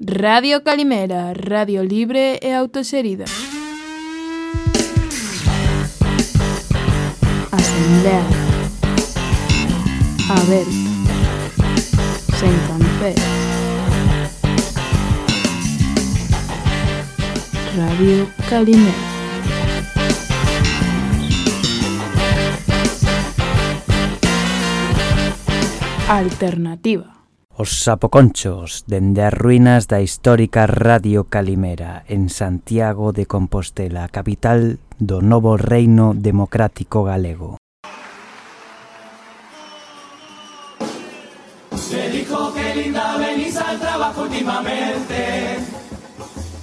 Radio Calimera, radio libre e autoserida. Asamblea. Aberta. Sen café. Radio Calimera. Alternativa. Os sapoconchos dende as ruínas da histórica Radio Calimera en Santiago de Compostela, capital do novo reino democrático galego. Le dijo que linda venís al trabajo últimamente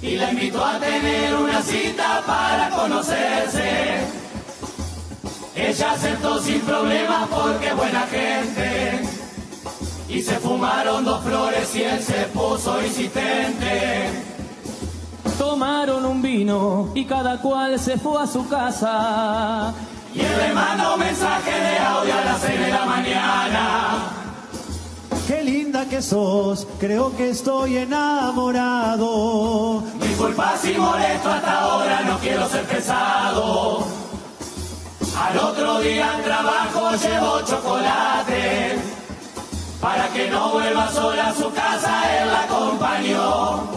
y la invitó a tener una cita para conocerse. Ella aceptó sin problema porque buena gente y se fumaron dos flores y él se puso insistente. Tomaron un vino y cada cual se fue a su casa. Y él le mandó mensaje de audio a las seis de la mañana. Qué linda que sos, creo que estoy enamorado. Disculpa si molesto hasta ahora, no quiero ser pesado. Al otro día al trabajo llevo chocolate. Para que no vuelva sola a su casa, él la acompañó.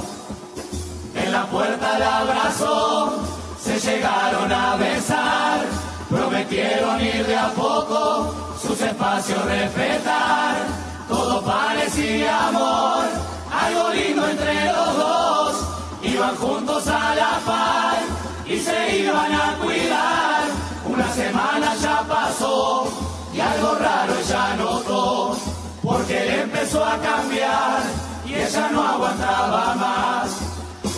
En la puerta la abrazó, se llegaron a besar. Prometieron ir de a poco, sus espacios respetar. Todo parecía amor, algo lindo entre los dos. Iban juntos a la par y se iban a cuidar. Una semana ya pasó y algo raro ella notó porque él empezó a cambiar y ella no aguantaba más.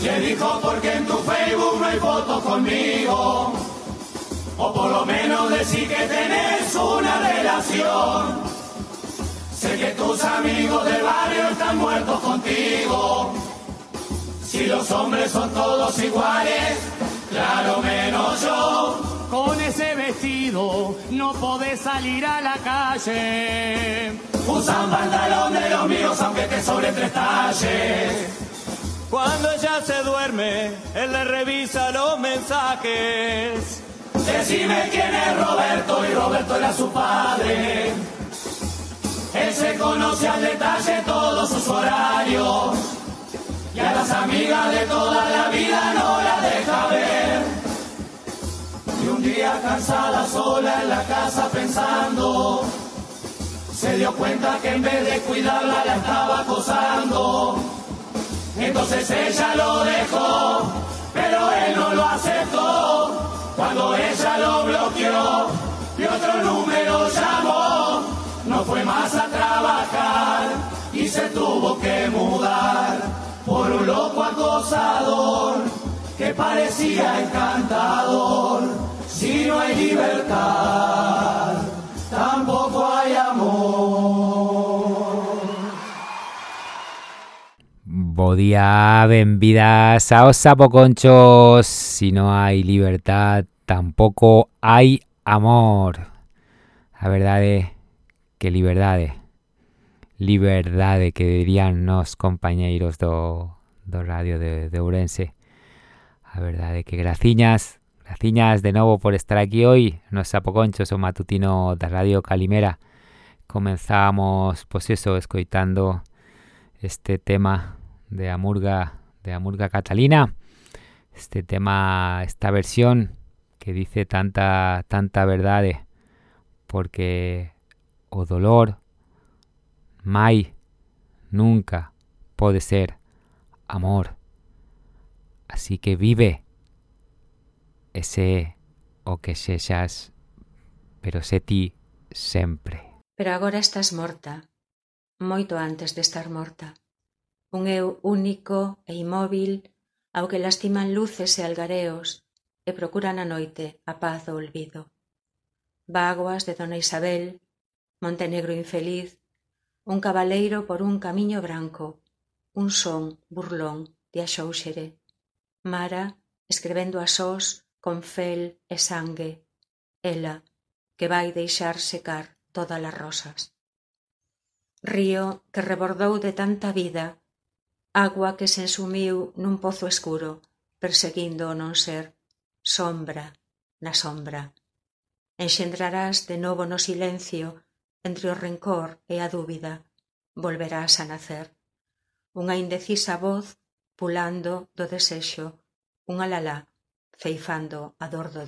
Le dijo porque en tu Facebook no hay fotos conmigo, o por lo menos decir que tenés una relación. Sé que tus amigos del barrio están muertos contigo. Si los hombres son todos iguales, claro menos yo. Con ese vestido no podés salir a la calle. Usan pantalón de los míos aunque te sobre tres talles. Cuando ella se duerme, él le revisa los mensajes. Decime quién es Roberto y Roberto era su padre. Él se conoce al detalle todos sus horarios. Y a las amigas de toda la vida no la deja ver. Día cansada sola en la casa pensando, se dio cuenta que en vez de cuidarla la estaba acosando. Entonces ella lo dejó, pero él no lo aceptó. Cuando ella lo bloqueó y otro número llamó, no fue más a trabajar y se tuvo que mudar por un loco acosador que parecía encantador. No hay libertad, tampoco hay amor. Bo día, benvidas aos sapoconchos Si no hai libertad, tampouco hai amor. A verdade que liberdade Liberdade que dirían nos compañeiros do, do radio de, de Ourense. A verdade que graciñas Graciñas de novo por estar aquí hoy Nos sapoconchos o matutino da Radio Calimera Comenzamos, pois eso, escoitando este tema de Amurga, de Amurga Catalina. Este tema, esta versión que dice tanta, tanta verdade, porque o dolor mai nunca pode ser amor. Así que vive ese o que sexas, pero sé ti sempre. Pero agora estás morta, moito antes de estar morta. Un eu único e imóvil, ao que lastiman luces e algareos, e procuran a noite a paz do olvido. Vaguas de Dona Isabel, Montenegro infeliz, un cabaleiro por un camiño branco, un son burlón de Axouxere. Mara escribendo a sós con fel e sangue, ela, que vai deixar secar todas as rosas. Río que rebordou de tanta vida, agua que se sumiu nun pozo escuro, perseguindo o non ser, sombra na sombra. Enxendrarás de novo no silencio, entre o rencor e a dúbida, volverás a nacer. Unha indecisa voz, pulando do desexo, unha lalá ceifando a dor do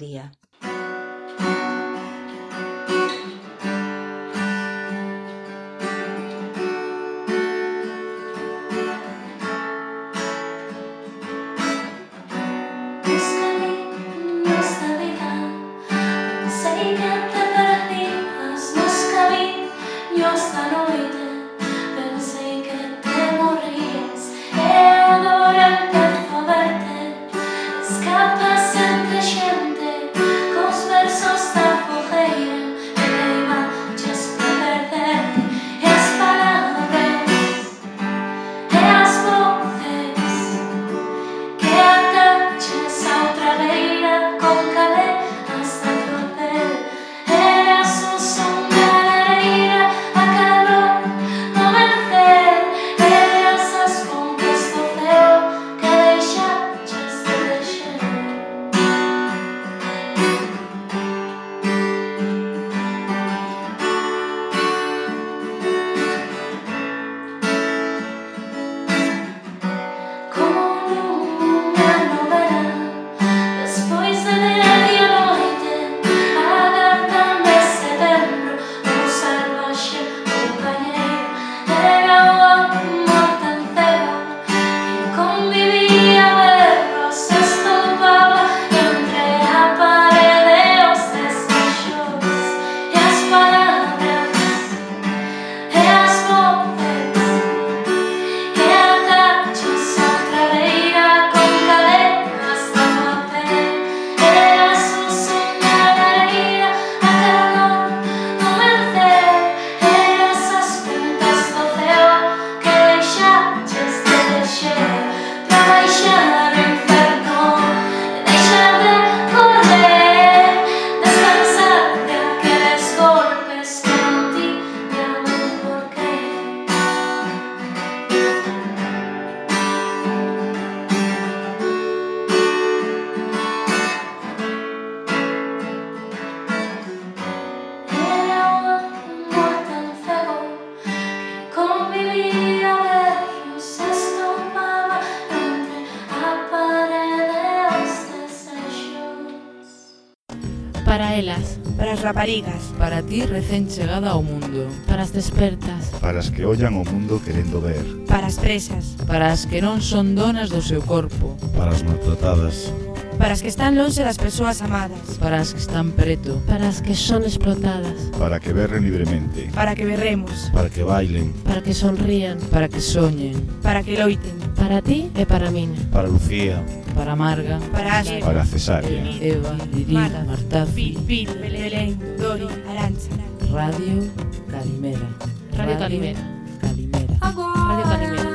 raparigas. Para ti recén chegada ao mundo. Para as despertas. Para as que ollan o mundo querendo ver. Para as presas. Para as que non son donas do seu corpo. Para as maltratadas. Para as que están longe das persoas amadas. Para as que están preto. Para as que son explotadas. Para que berren libremente. Para que berremos. Para que bailen. Para que sonrían. Para que soñen. Para que loiten. Para ti e para min. Para Lucía. Para Marga. Para Asher Para Cesárea. Eva Lirila Marta Pil Pil Radio Calimera. Radio Calimera. Calimera. Radio Calimera.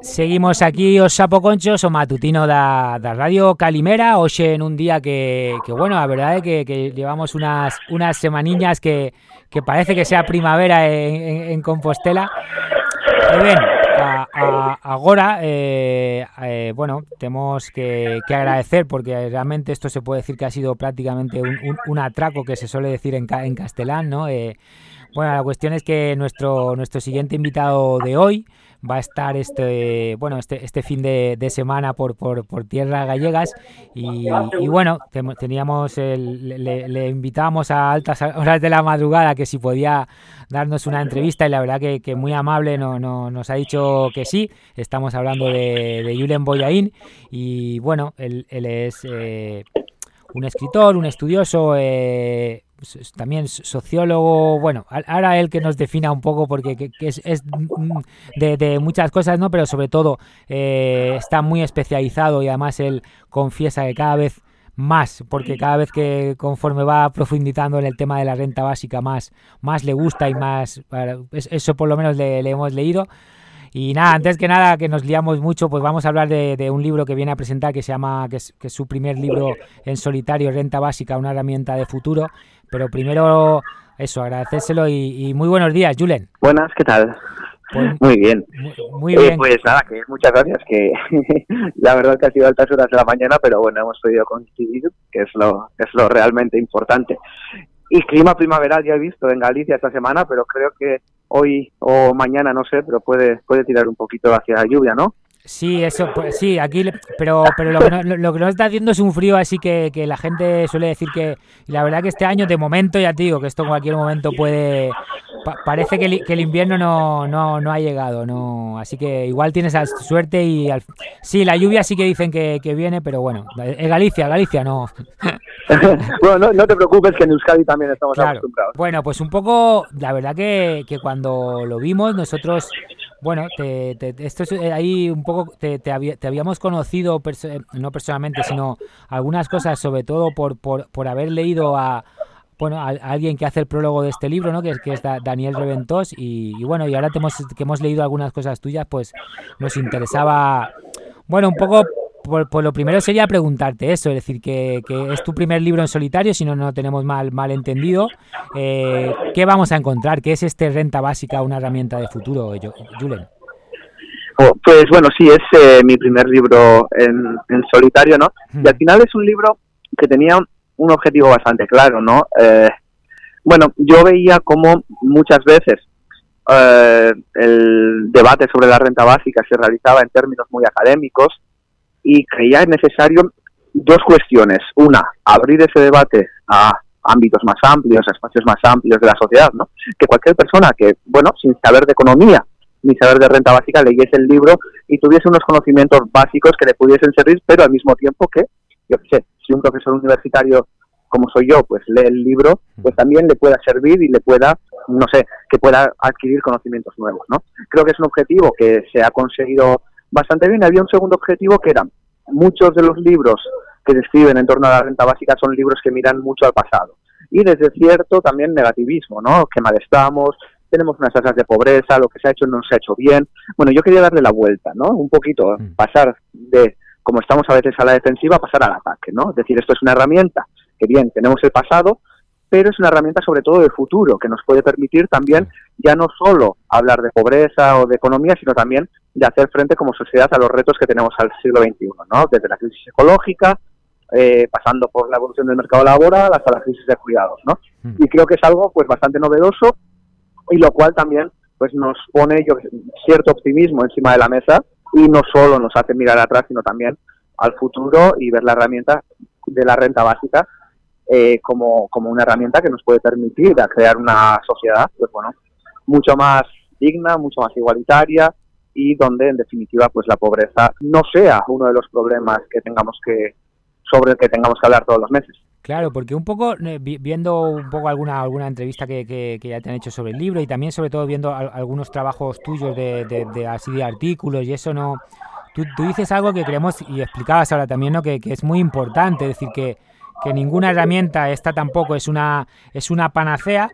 Seguimos aquí os sapoconchos o matutino da, da Radio Calimera Hoxe en un día que, que bueno, a verdade é que, que llevamos unas, unas semaniñas que, que parece que sea primavera en, Compostela E ben, a, a, eh, eh, bueno, temos que, agradecer porque realmente esto se puede decir que ha sido prácticamente un atraco que se suele decir en, en castelán, ¿no? Eh, bueno, la cuestión es que nuestro, nuestro siguiente invitado de hoy va a estar este bueno este, este fin de, semana por, por, por tierras gallegas y, bueno, teníamos el, le, le, invitábamos a altas horas de la madrugada que si podía darnos una entrevista y la verdad que, muy amable no, no, nos ha dicho que sí. Estamos hablando de, de Julen Boyain y bueno, él, él es eh, un escritor, un estudioso, eh, también sociólogo, bueno, ahora él que nos defina un poco porque que, que es, es de, de, muchas cosas, ¿no? Pero sobre todo eh, está muy especializado y además él confiesa que cada vez más, porque cada vez que conforme va profundizando en el tema de la renta básica más, más le gusta y más, eso por lo menos le hemos leído. Y nada, antes que nada, que nos liamos mucho, pues vamos a hablar de, de un libro que viene a presentar que se llama, que es, que es su primer libro en solitario, Renta Básica, una herramienta de futuro. Pero primero, eso, agradecérselo y, y muy buenos días, Julen. Buenas, ¿qué tal? Pues- muy bien. Muy, muy Eh, bien. pues nada, que muchas gracias, que la verdad que ha sido altas horas de la mañana, pero bueno, hemos podido coincidir, que es lo, es lo realmente importante. Y clima primaveral ya he visto en Galicia esta semana, pero creo que hoy o mañana, no sé, pero puede, puede tirar un poquito hacia la lluvia, ¿no? Sí, eso, pues, sí, aquí, pero, pero lo que, no, lo, que nos está haciendo es un frío así que, que la gente suele decir que, y la verdad que este año de momento ya te digo que esto en cualquier momento puede, pa- parece que el, que el invierno no, no, no ha llegado, no, así que igual tienes suerte y al- sí, la lluvia sí que dicen que, que viene, pero bueno, es Galicia, Galicia no. bueno, no, no te preocupes que en Euskadi también estamos Claro. acostumbrados. Bueno, pues un poco, la verdad que, que cuando lo vimos nosotros, bueno, te, te- esto es eh, ahí un poco, te, te, había- te habíamos conocido, eh, no personalmente, sino algunas cosas, sobre todo por, por, por haber leído a, bueno, a, alguien que hace el prólogo de este libro, ¿no? Que es, que es Da- Daniel Reventós y, y bueno, y ahora te hemos, que hemos leído algunas cosas tuyas, pues nos interesaba, bueno, un poco, por, por lo primero sería preguntarte eso, es decir, que, que es tu primer libro en solitario, si no, no tenemos mal, mal entendido. Eh, ¿Qué vamos a encontrar? ¿Qué es este renta básica, una herramienta de futuro, Julen? Oh, Pues bueno, sí, es eh, mi primer libro en, en solitario, ¿no? Y al final es un libro que tenía un, un objetivo bastante claro, ¿no? Eh, bueno, yo veía como muchas veces eh, el debate sobre la renta básica se realizaba en términos muy académicos y creía necesario dos cuestiones. Una, abrir ese debate a ámbitos más amplios, a espacios más amplios de la sociedad, ¿no? Que cualquier persona que, bueno, sin saber de economía ni saber de renta básica, leyese el libro y tuviese unos conocimientos básicos que le pudiesen servir, pero al mismo tiempo que, yo qué sé, si un profesor universitario como soy yo, pues lee el libro, pues también le pueda servir y le pueda, no sé, que pueda adquirir conocimientos nuevos, ¿no? Creo que es un objetivo que se ha conseguido bastante bien. Había un segundo objetivo que era, muchos de los libros que describen en torno a la renta básica son libros que miran mucho al pasado. Y desde cierto también negativismo, ¿no? Que mal estamos, tenemos unas tasas de pobreza, lo que se ha hecho no se ha hecho bien. Bueno, yo quería darle la vuelta, ¿no? Un poquito, pasar de, como estamos a veces a la defensiva, pasar al ataque, ¿no? Es decir, esto es una herramienta que bien, tenemos el pasado, pero es una herramienta sobre todo de futuro, que nos puede permitir también ya no solo hablar de pobreza o de economía, sino también de hacer frente como sociedad a los retos que tenemos al siglo XXI, ¿no? Desde la crisis ecológica, eh, pasando por la evolución del mercado laboral hasta la crisis de cuidados, ¿no? Y creo que es algo pues bastante novedoso y lo cual también pues nos pone yo, cierto optimismo encima de la mesa y no solo nos hace mirar atrás, sino también al futuro y ver la herramienta de la renta básica eh, como, como una herramienta que nos puede permitir crear una sociedad pues bueno mucho más digna, mucho más igualitaria y donde en definitiva pues la pobreza no sea uno de los problemas que tengamos que sobre el que tengamos que hablar todos los meses. Claro, porque un poco, eh, vi- viendo un poco alguna alguna entrevista que, que- ya te han hecho sobre el libro y también sobre todo viendo al- algunos trabajos tuyos de, de- así de artículos y eso no... Tú, tú dices algo que creemos y explicabas ahora también, ¿no? Que, que es muy importante, es decir, que, que ninguna herramienta, esta tampoco es una, es una panacea,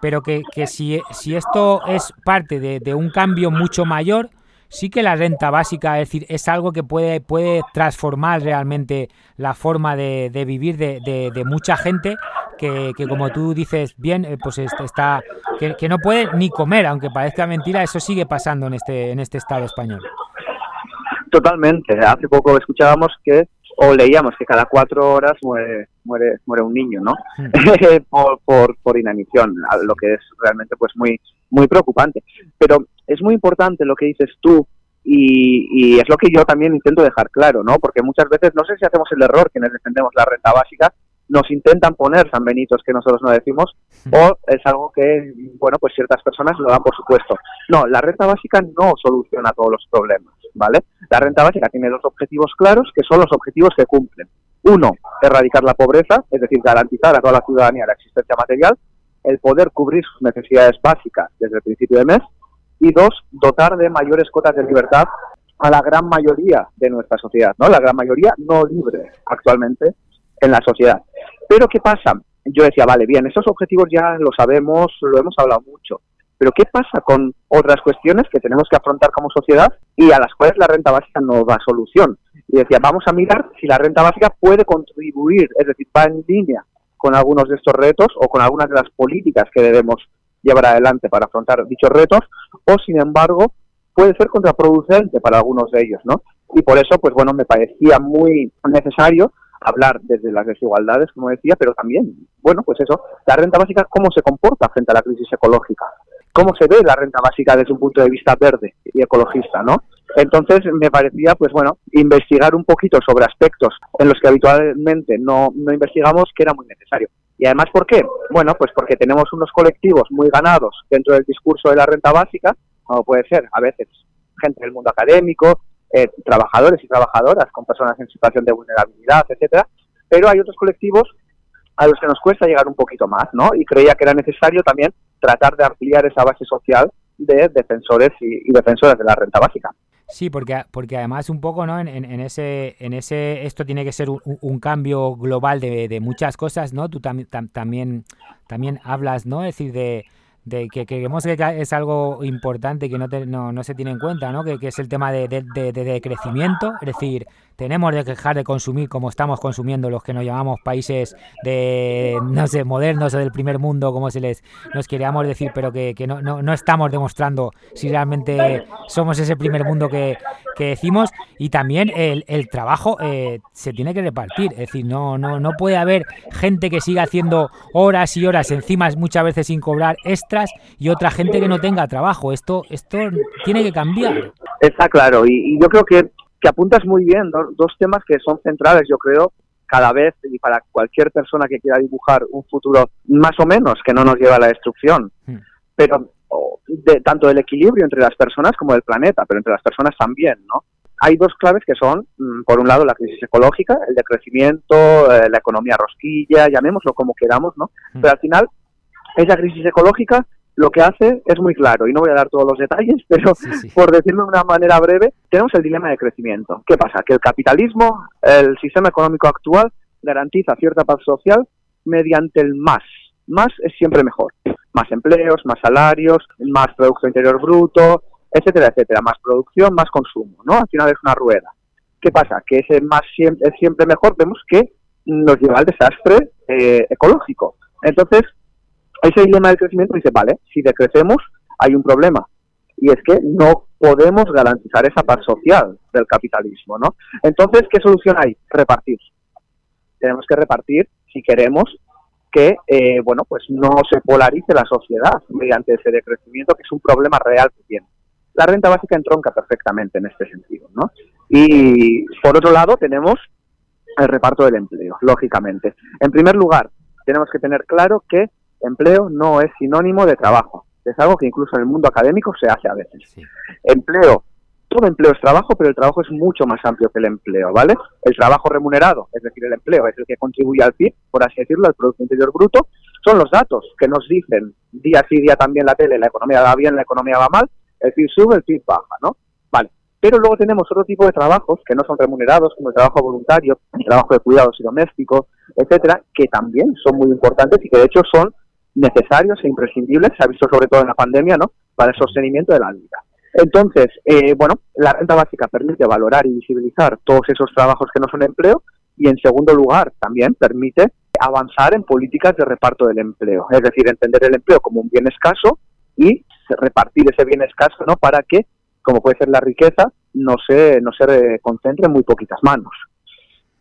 pero que, que si, si esto es parte de un cambio mucho mayor, sí que la renta básica, es decir, es algo que puede, puede transformar realmente la forma de, de vivir de, de- de mucha gente que, que, como tú dices bien, eh, pues est- está que, que no puede ni comer, aunque parezca mentira, eso sigue pasando en este, en este estado español. Totalmente. Hace poco escuchábamos que, o leíamos que cada cuatro horas muere, muere, muere un niño, ¿no? por, por, por inanición, lo que es realmente pues muy, muy preocupante. Pero es muy importante lo que dices tú y, y es lo que yo también intento dejar claro, ¿no? Porque muchas veces, no sé si hacemos el error quienes defendemos la renta básica, nos intentan poner San Benitos que nosotros no decimos, o es algo que, bueno, pues ciertas personas lo dan por supuesto. No, la renta básica no soluciona todos los problemas, ¿vale? La renta básica tiene dos objetivos claros, que son los objetivos que cumplen. Uno, erradicar la pobreza, es decir, garantizar a toda la ciudadanía la existencia material, el poder cubrir sus necesidades básicas desde el principio de mes, y dos, dotar de mayores cotas de libertad a la gran mayoría de nuestra sociedad, ¿no? La gran mayoría no libre actualmente en la sociedad. Pero ¿qué pasa? Yo decía, vale, bien, esos objetivos ya lo sabemos, lo hemos hablado mucho, pero ¿qué pasa con otras cuestiones que tenemos que afrontar como sociedad y a las cuales la renta básica no da solución? Y decía, vamos a mirar si la renta básica puede contribuir, es decir, va en línea con algunos de estos retos o con algunas de las políticas que debemos llevar adelante para afrontar dichos retos, o sin embargo puede ser contraproducente para algunos de ellos, ¿no? Y por eso, pues bueno, me parecía muy necesario hablar desde las desigualdades, como decía, pero también, bueno, pues eso, la renta básica, cómo se comporta frente a la crisis ecológica, cómo se ve la renta básica desde un punto de vista verde y ecologista, ¿no? Entonces me parecía, pues bueno, investigar un poquito sobre aspectos en los que habitualmente no, no investigamos que era muy necesario. Y además, ¿por qué? Bueno, pues porque tenemos unos colectivos muy ganados dentro del discurso de la renta básica, como puede ser a veces gente del mundo académico, eh, trabajadores y trabajadoras con personas en situación de vulnerabilidad, etcétera, pero hay otros colectivos a los que nos cuesta llegar un poquito más, ¿no? Y creía que era necesario también tratar de ampliar esa base social de defensores y, defensoras de la renta básica. Sí, porque, porque además un poco, ¿no? En, en, ese, en ese, esto tiene que ser un, un cambio global de, de, muchas cosas, ¿no? Tú tam, tam, también, también hablas, ¿no? Es decir, de, que creemos que es algo importante que no, te, no, no, se tiene en cuenta, ¿no? Que, que es el tema de, de, crecimiento, es decir, tenemos que dejar de consumir como estamos consumiendo los que nos llamamos países de, no sé, modernos o del primer mundo, como se les nos queríamos decir, pero que, que no, no, no, estamos demostrando si realmente somos ese primer mundo que, que decimos. Y también el, el trabajo eh, se tiene que repartir, es decir, no, no, no puede haber gente que siga haciendo horas y horas encima muchas veces sin cobrar extras y otra gente que no tenga trabajo. Esto, esto tiene que cambiar. Está claro, y, y yo creo que que apuntas muy bien, dos, dos temas que son centrales, yo creo, cada vez y para cualquier persona que quiera dibujar un futuro más o menos que no nos lleva a la destrucción, mm. pero de, tanto del equilibrio entre las personas como del planeta, pero entre las personas también, ¿no? Hay dos claves que son, mm, por un lado, la crisis ecológica, el decrecimiento, eh, la economía rosquilla, llamémoslo como queramos, ¿no? Mm. Pero al final, esa crisis ecológica lo que hace es muy claro, y no voy a dar todos los detalles, pero sí, sí. por decirlo de una manera breve, tenemos el dilema de crecimiento. ¿Qué pasa? Que el capitalismo, el sistema económico actual, garantiza cierta paz social mediante el más. Más es siempre mejor. Más empleos, más salarios, más Producto Interior Bruto, etcétera, etcétera. Más producción, más consumo, ¿no? Al final es una rueda. ¿Qué pasa? Que ese más siempre, es siempre mejor, vemos que nos lleva al desastre eh, ecológico. Entonces, ese dilema del crecimiento dice, vale, si decrecemos hay un problema y es que no podemos garantizar esa paz social del capitalismo, ¿no? Entonces, ¿qué solución hay? Repartir. Tenemos que repartir si queremos que, eh, bueno, pues no se polarice la sociedad mediante ese decrecimiento, que es un problema real que tiene. La renta básica entronca perfectamente en este sentido, ¿no? Y, por otro lado, tenemos el reparto del empleo, lógicamente. En primer lugar, tenemos que tener claro que empleo no es sinónimo de trabajo. Es algo que incluso en el mundo académico se hace a veces. Sí. Empleo, todo empleo es trabajo, pero el trabajo es mucho más amplio que el empleo, ¿vale? El trabajo remunerado, es decir, el empleo, es el que contribuye al PIB, por así decirlo, al Producto Interior Bruto, son los datos que nos dicen día sí, día también la tele, la economía va bien, la economía va mal, el PIB sube, el PIB baja, ¿no? Vale. Pero luego tenemos otro tipo de trabajos que no son remunerados, como el trabajo voluntario, el trabajo de cuidados y domésticos, etcétera, que también son muy importantes y que de hecho son necesarios e imprescindibles, se ha visto sobre todo en la pandemia, ¿no? Para el sostenimiento de la vida. Entonces, eh, bueno, la renta básica permite valorar y visibilizar todos esos trabajos que no son empleo y, en segundo lugar, también permite avanzar en políticas de reparto del empleo, es decir, entender el empleo como un bien escaso y repartir ese bien escaso, ¿no? Para que, como puede ser la riqueza, no se, no se concentre en muy poquitas manos.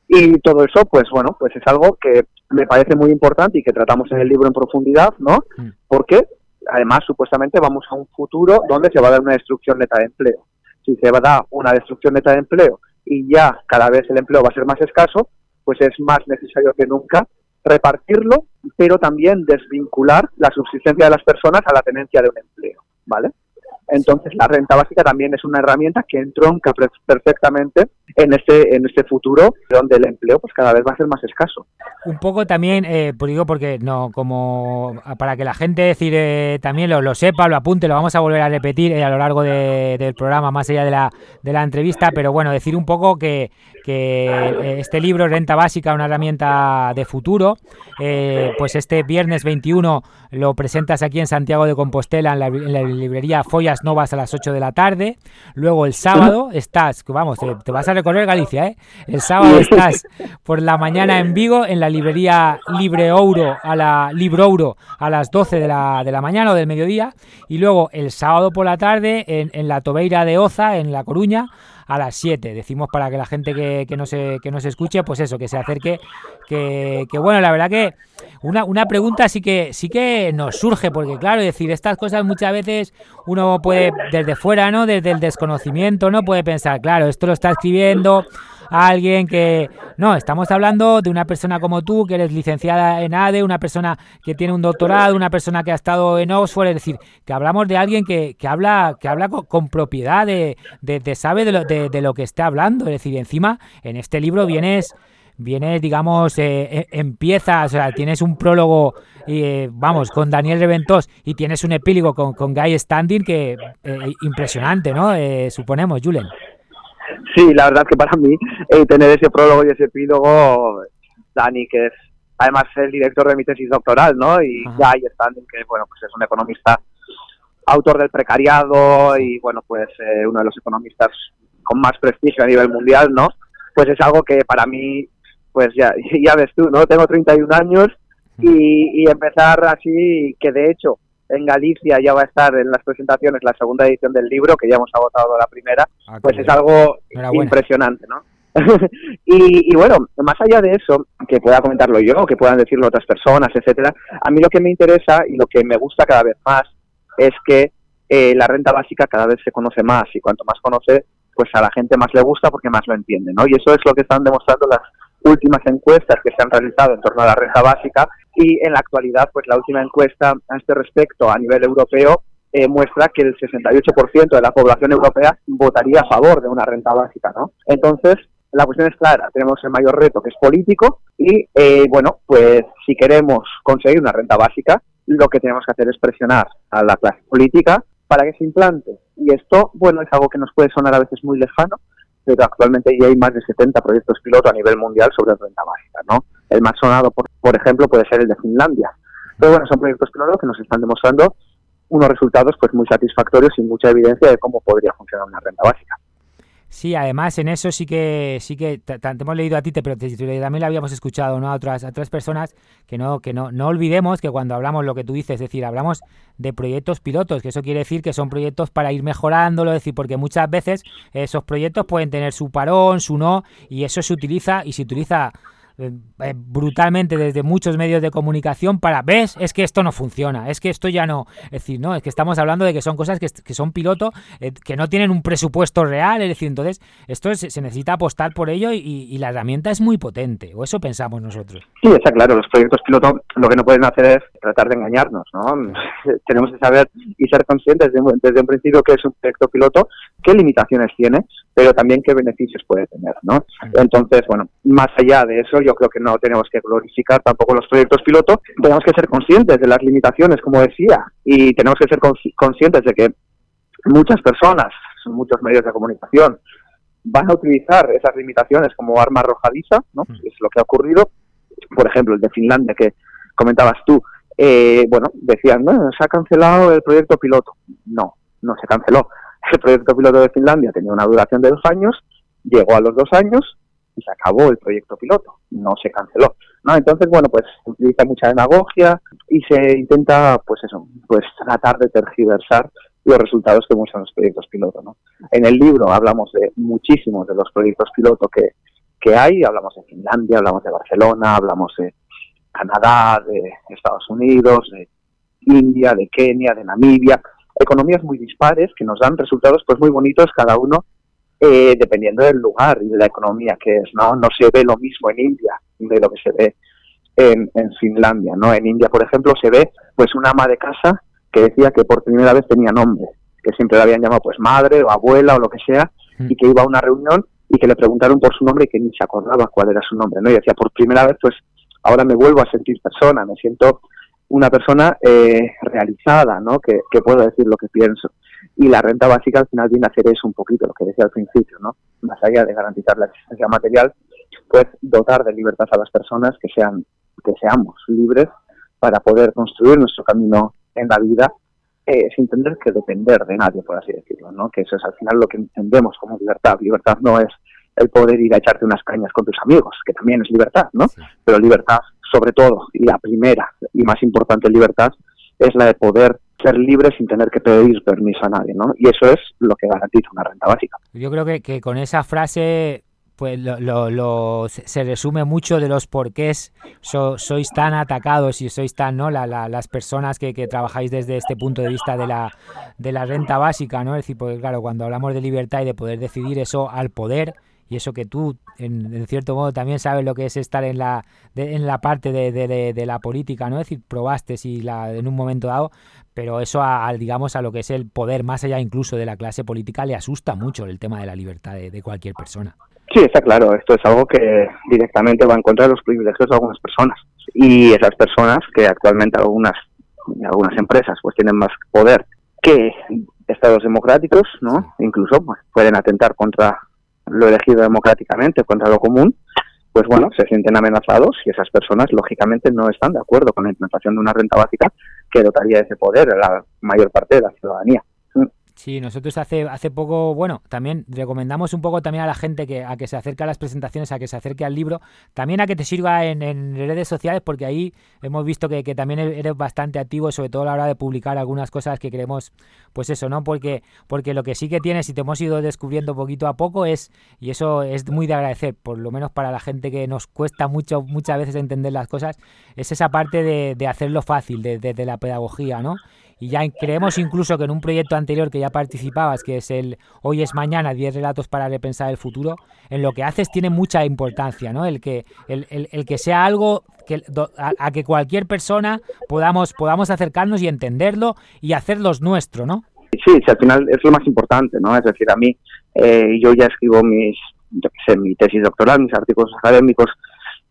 Y todo eso, pues bueno, pues es algo que me parece muy importante y que tratamos en el libro en profundidad, ¿no? Mm. Porque además supuestamente vamos a un futuro donde se va a dar una destrucción neta de empleo. Si se va a dar una destrucción neta de empleo y ya cada vez el empleo va a ser más escaso, pues es más necesario que nunca repartirlo, pero también desvincular la subsistencia de las personas a la tenencia de un empleo, ¿vale? Entonces la renta básica también es una herramienta que entronca perfectamente en este, en este futuro donde el empleo pues cada vez va a ser más escaso. Un poco también, eh, pues digo, porque no, como para que la gente decir, eh, también lo, lo, sepa, lo apunte, lo vamos a volver a repetir eh, a lo largo de, del programa, más allá de la, de la entrevista, pero bueno, decir un poco que, que eh, este libro, Renta Básica, una herramienta de futuro, eh, pues este viernes 21 lo presentas aquí en Santiago de Compostela, en la, en la librería Follas Novas a las 8 de la tarde, luego el sábado estás, vamos, te, te vas a recorrer Galicia, ¿eh? El sábado estás por la mañana en Vigo, en la librería Libre Ouro, a la Librouro, a las 12 de la, de la mañana o del mediodía, y luego el sábado por la tarde en, en la Tobeira de Oza, en La Coruña, a las 7. Decimos para que la gente que, que, no se, que no se escuche, pues eso, que se acerque, que, que bueno, la verdad que una, una pregunta sí que sí que nos surge, porque claro, decir, estas cosas muchas veces uno puede, desde fuera, ¿no? Desde el desconocimiento, ¿no? Puede pensar, claro, esto lo está escribiendo a alguien que... No, estamos hablando de una persona como tú, que eres licenciada en ADE, una persona que tiene un doctorado, una persona que ha estado en Oxford, es decir, que hablamos de alguien que, que habla que habla con, con propiedad, de, de, sabe de lo, de, lo que está hablando, es decir, encima, en este libro vienes... Vienes, digamos, eh, empiezas, o sea, tienes un prólogo, eh, vamos, con Daniel Reventós y tienes un epílogo con, con Guy Standing que eh, impresionante, ¿no? suponemos, Julen. Sí, la verdad que para mí eh, tener ese prólogo y ese epílogo, Dani, que es además el director de mi tesis doctoral, ¿no? Y Ajá. Guy Standing, que bueno, pues es un economista, autor del precariado y bueno, pues eh, uno de los economistas con más prestigio a nivel mundial, ¿no? Pues es algo que para mí, pues ya, ya ves tú, ¿no? Tengo 31 años y, y empezar así, que de hecho en Galicia ya va a estar en las presentaciones la segunda edición del libro, que ya hemos agotado la primera, ah, pues es algo impresionante, ¿no? y, y, bueno, más allá de eso, que pueda comentarlo yo, que puedan decirlo otras personas, etcétera, a mí lo que me interesa y lo que me gusta cada vez más es que eh, la renta básica cada vez se conoce más y cuanto más conoce, pues a la gente más le gusta porque más lo entiende, ¿no? Y eso es lo que están demostrando las últimas encuestas que se han realizado en torno a la renta básica y en la actualidad, pues la última encuesta a este respecto a nivel europeo eh, muestra que el 68% de la población europea votaría a favor de una renta básica, ¿no? Entonces, la cuestión es clara, tenemos el mayor reto que es político y, eh, bueno, pues si queremos conseguir una renta básica, lo que tenemos que hacer es presionar a la clase política para que se implante. Y esto, bueno, es algo que nos puede sonar a veces muy lejano, pero actualmente ya hay más de 70 proyectos piloto a nivel mundial sobre renta básica, ¿no? El más sonado, por, ejemplo, puede ser el de Finlandia. Pero bueno, son proyectos piloto que nos están demostrando unos resultados pues muy satisfactorios y mucha evidencia de cómo podría funcionar una renta básica. Sí, además en eso sí que sí que te, te hemos leído a ti, pero te, también lo habíamos escuchado ¿no? a otras a otras personas que no que no no olvidemos que cuando hablamos lo que tú dices, es decir, hablamos de proyectos pilotos, que eso quiere decir que son proyectos para ir mejorándolo, es decir, porque muchas veces esos proyectos pueden tener su parón, su no, y eso se utiliza y se utiliza brutalmente desde muchos medios de comunicación para, ves, es que esto no funciona, es que esto ya no, es decir, no, es que estamos hablando de que son cosas que, que son piloto, eh, que no tienen un presupuesto real, es decir, entonces esto es, se necesita apostar por ello y, y, la herramienta es muy potente, o eso pensamos nosotros. Sí, está claro, los proyectos piloto lo que no pueden hacer es tratar de engañarnos, ¿no? Tenemos que saber y ser conscientes desde, desde un principio que es un proyecto piloto, qué limitaciones tiene, pero también qué beneficios puede tener, ¿no? Entonces, bueno, más allá de eso, yo creo que no tenemos que glorificar tampoco los proyectos piloto, tenemos que ser conscientes de las limitaciones, como decía, y tenemos que ser conscientes de que muchas personas, muchos medios de comunicación, van a utilizar esas limitaciones como arma arrojadiza, ¿no? Es lo que ha ocurrido, por ejemplo, el de Finlandia que comentabas tú, eh, bueno, decían, no, se ha cancelado el proyecto piloto. No, no se canceló. El proyecto piloto de Finlandia tenía una duración de dos años, llegó a los dos años y se acabó el proyecto piloto, no se canceló. ¿no? Entonces, bueno, pues se utiliza mucha demagogia y se intenta, pues eso, pues tratar de tergiversar los resultados que muestran los proyectos piloto. ¿no? En el libro hablamos de muchísimos de los proyectos piloto que, que hay, hablamos de Finlandia, hablamos de Barcelona, hablamos de Canadá, de Estados Unidos, de India, de Kenia, de Namibia, economías muy dispares que nos dan resultados pues muy bonitos cada uno eh, dependiendo del lugar y de la economía que es, ¿no? No se ve lo mismo en India de lo que se ve en, en Finlandia, ¿no? En India, por ejemplo, se ve pues una ama de casa que decía que por primera vez tenía nombre, que siempre la habían llamado pues madre o abuela o lo que sea, y que iba a una reunión y que le preguntaron por su nombre y que ni se acordaba cuál era su nombre, ¿no? Y decía, por primera vez, pues ahora me vuelvo a sentir persona, me siento una persona eh, realizada, ¿no? Que, que puedo decir lo que pienso. Y la renta básica al final viene a hacer eso un poquito, lo que decía al principio, ¿no? Más allá de garantizar la existencia material, pues dotar de libertad a las personas que sean que seamos libres para poder construir nuestro camino en la vida eh, sin tener que depender de nadie, por así decirlo, ¿no? Que eso es al final lo que entendemos como libertad. Libertad no es el poder ir a echarte unas cañas con tus amigos, que también es libertad, ¿no? Pero libertad, sobre todo, y la primera y más importante libertad, es la de poder ser libre sin tener que pedir permiso a nadie, ¿no? Y eso es lo que garantiza una renta básica. Yo creo que, que con esa frase pues lo, lo, lo, se resume mucho de los porqués so, sois tan atacados y sois tan, ¿no? La, la, las personas que, que, trabajáis desde este punto de vista de la, de la renta básica, ¿no? Es decir, porque claro, cuando hablamos de libertad y de poder decidir eso al poder, y eso que tú, en, en, cierto modo, también sabes lo que es estar en la, de, en la parte de, de, de, la política, ¿no? Es decir, probaste si la, en un momento dado, pero eso, a, a, digamos, a lo que es el poder, más allá incluso de la clase política, le asusta mucho el tema de la libertad de, cualquier persona. Sí, está claro. Esto es algo que directamente va en contra de los privilegios de algunas personas. Y esas personas que actualmente algunas, algunas empresas pues tienen más poder que estados democráticos, ¿no? Incluso pues, pueden atentar contra lo elegido democráticamente contra lo común, pues bueno, se sienten amenazados y esas personas lógicamente no están de acuerdo con la implementación de una renta básica que dotaría ese poder a la mayor parte de la ciudadanía. Sí, nosotros hace hace poco, bueno, también recomendamos un poco también a la gente que a que se acerque a las presentaciones, a que se acerque al libro, también a que te sirva en, en redes sociales, porque ahí hemos visto que, que, también eres bastante activo, sobre todo a la hora de publicar algunas cosas que queremos, pues eso, ¿no? Porque, porque lo que sí que tienes y te hemos ido descubriendo poquito a poco es, y eso es muy de agradecer, por lo menos para la gente que nos cuesta mucho, muchas veces entender las cosas, es esa parte de, de hacerlo fácil, de, de, de la pedagogía, ¿no? Y ya creemos incluso que en un proyecto anterior que ya participabas, que es el Hoy es mañana, 10 relatos para repensar el futuro, en lo que haces tiene mucha importancia, ¿no? El que, el, el, el que sea algo que, a, a, que cualquier persona podamos, podamos acercarnos y entenderlo y hacerlos nuestro, ¿no? Sí, sí, al final es lo más importante, ¿no? Es decir, a mí, eh, yo ya escribo mis, yo qué sé, mi tesis doctoral, mis artículos académicos,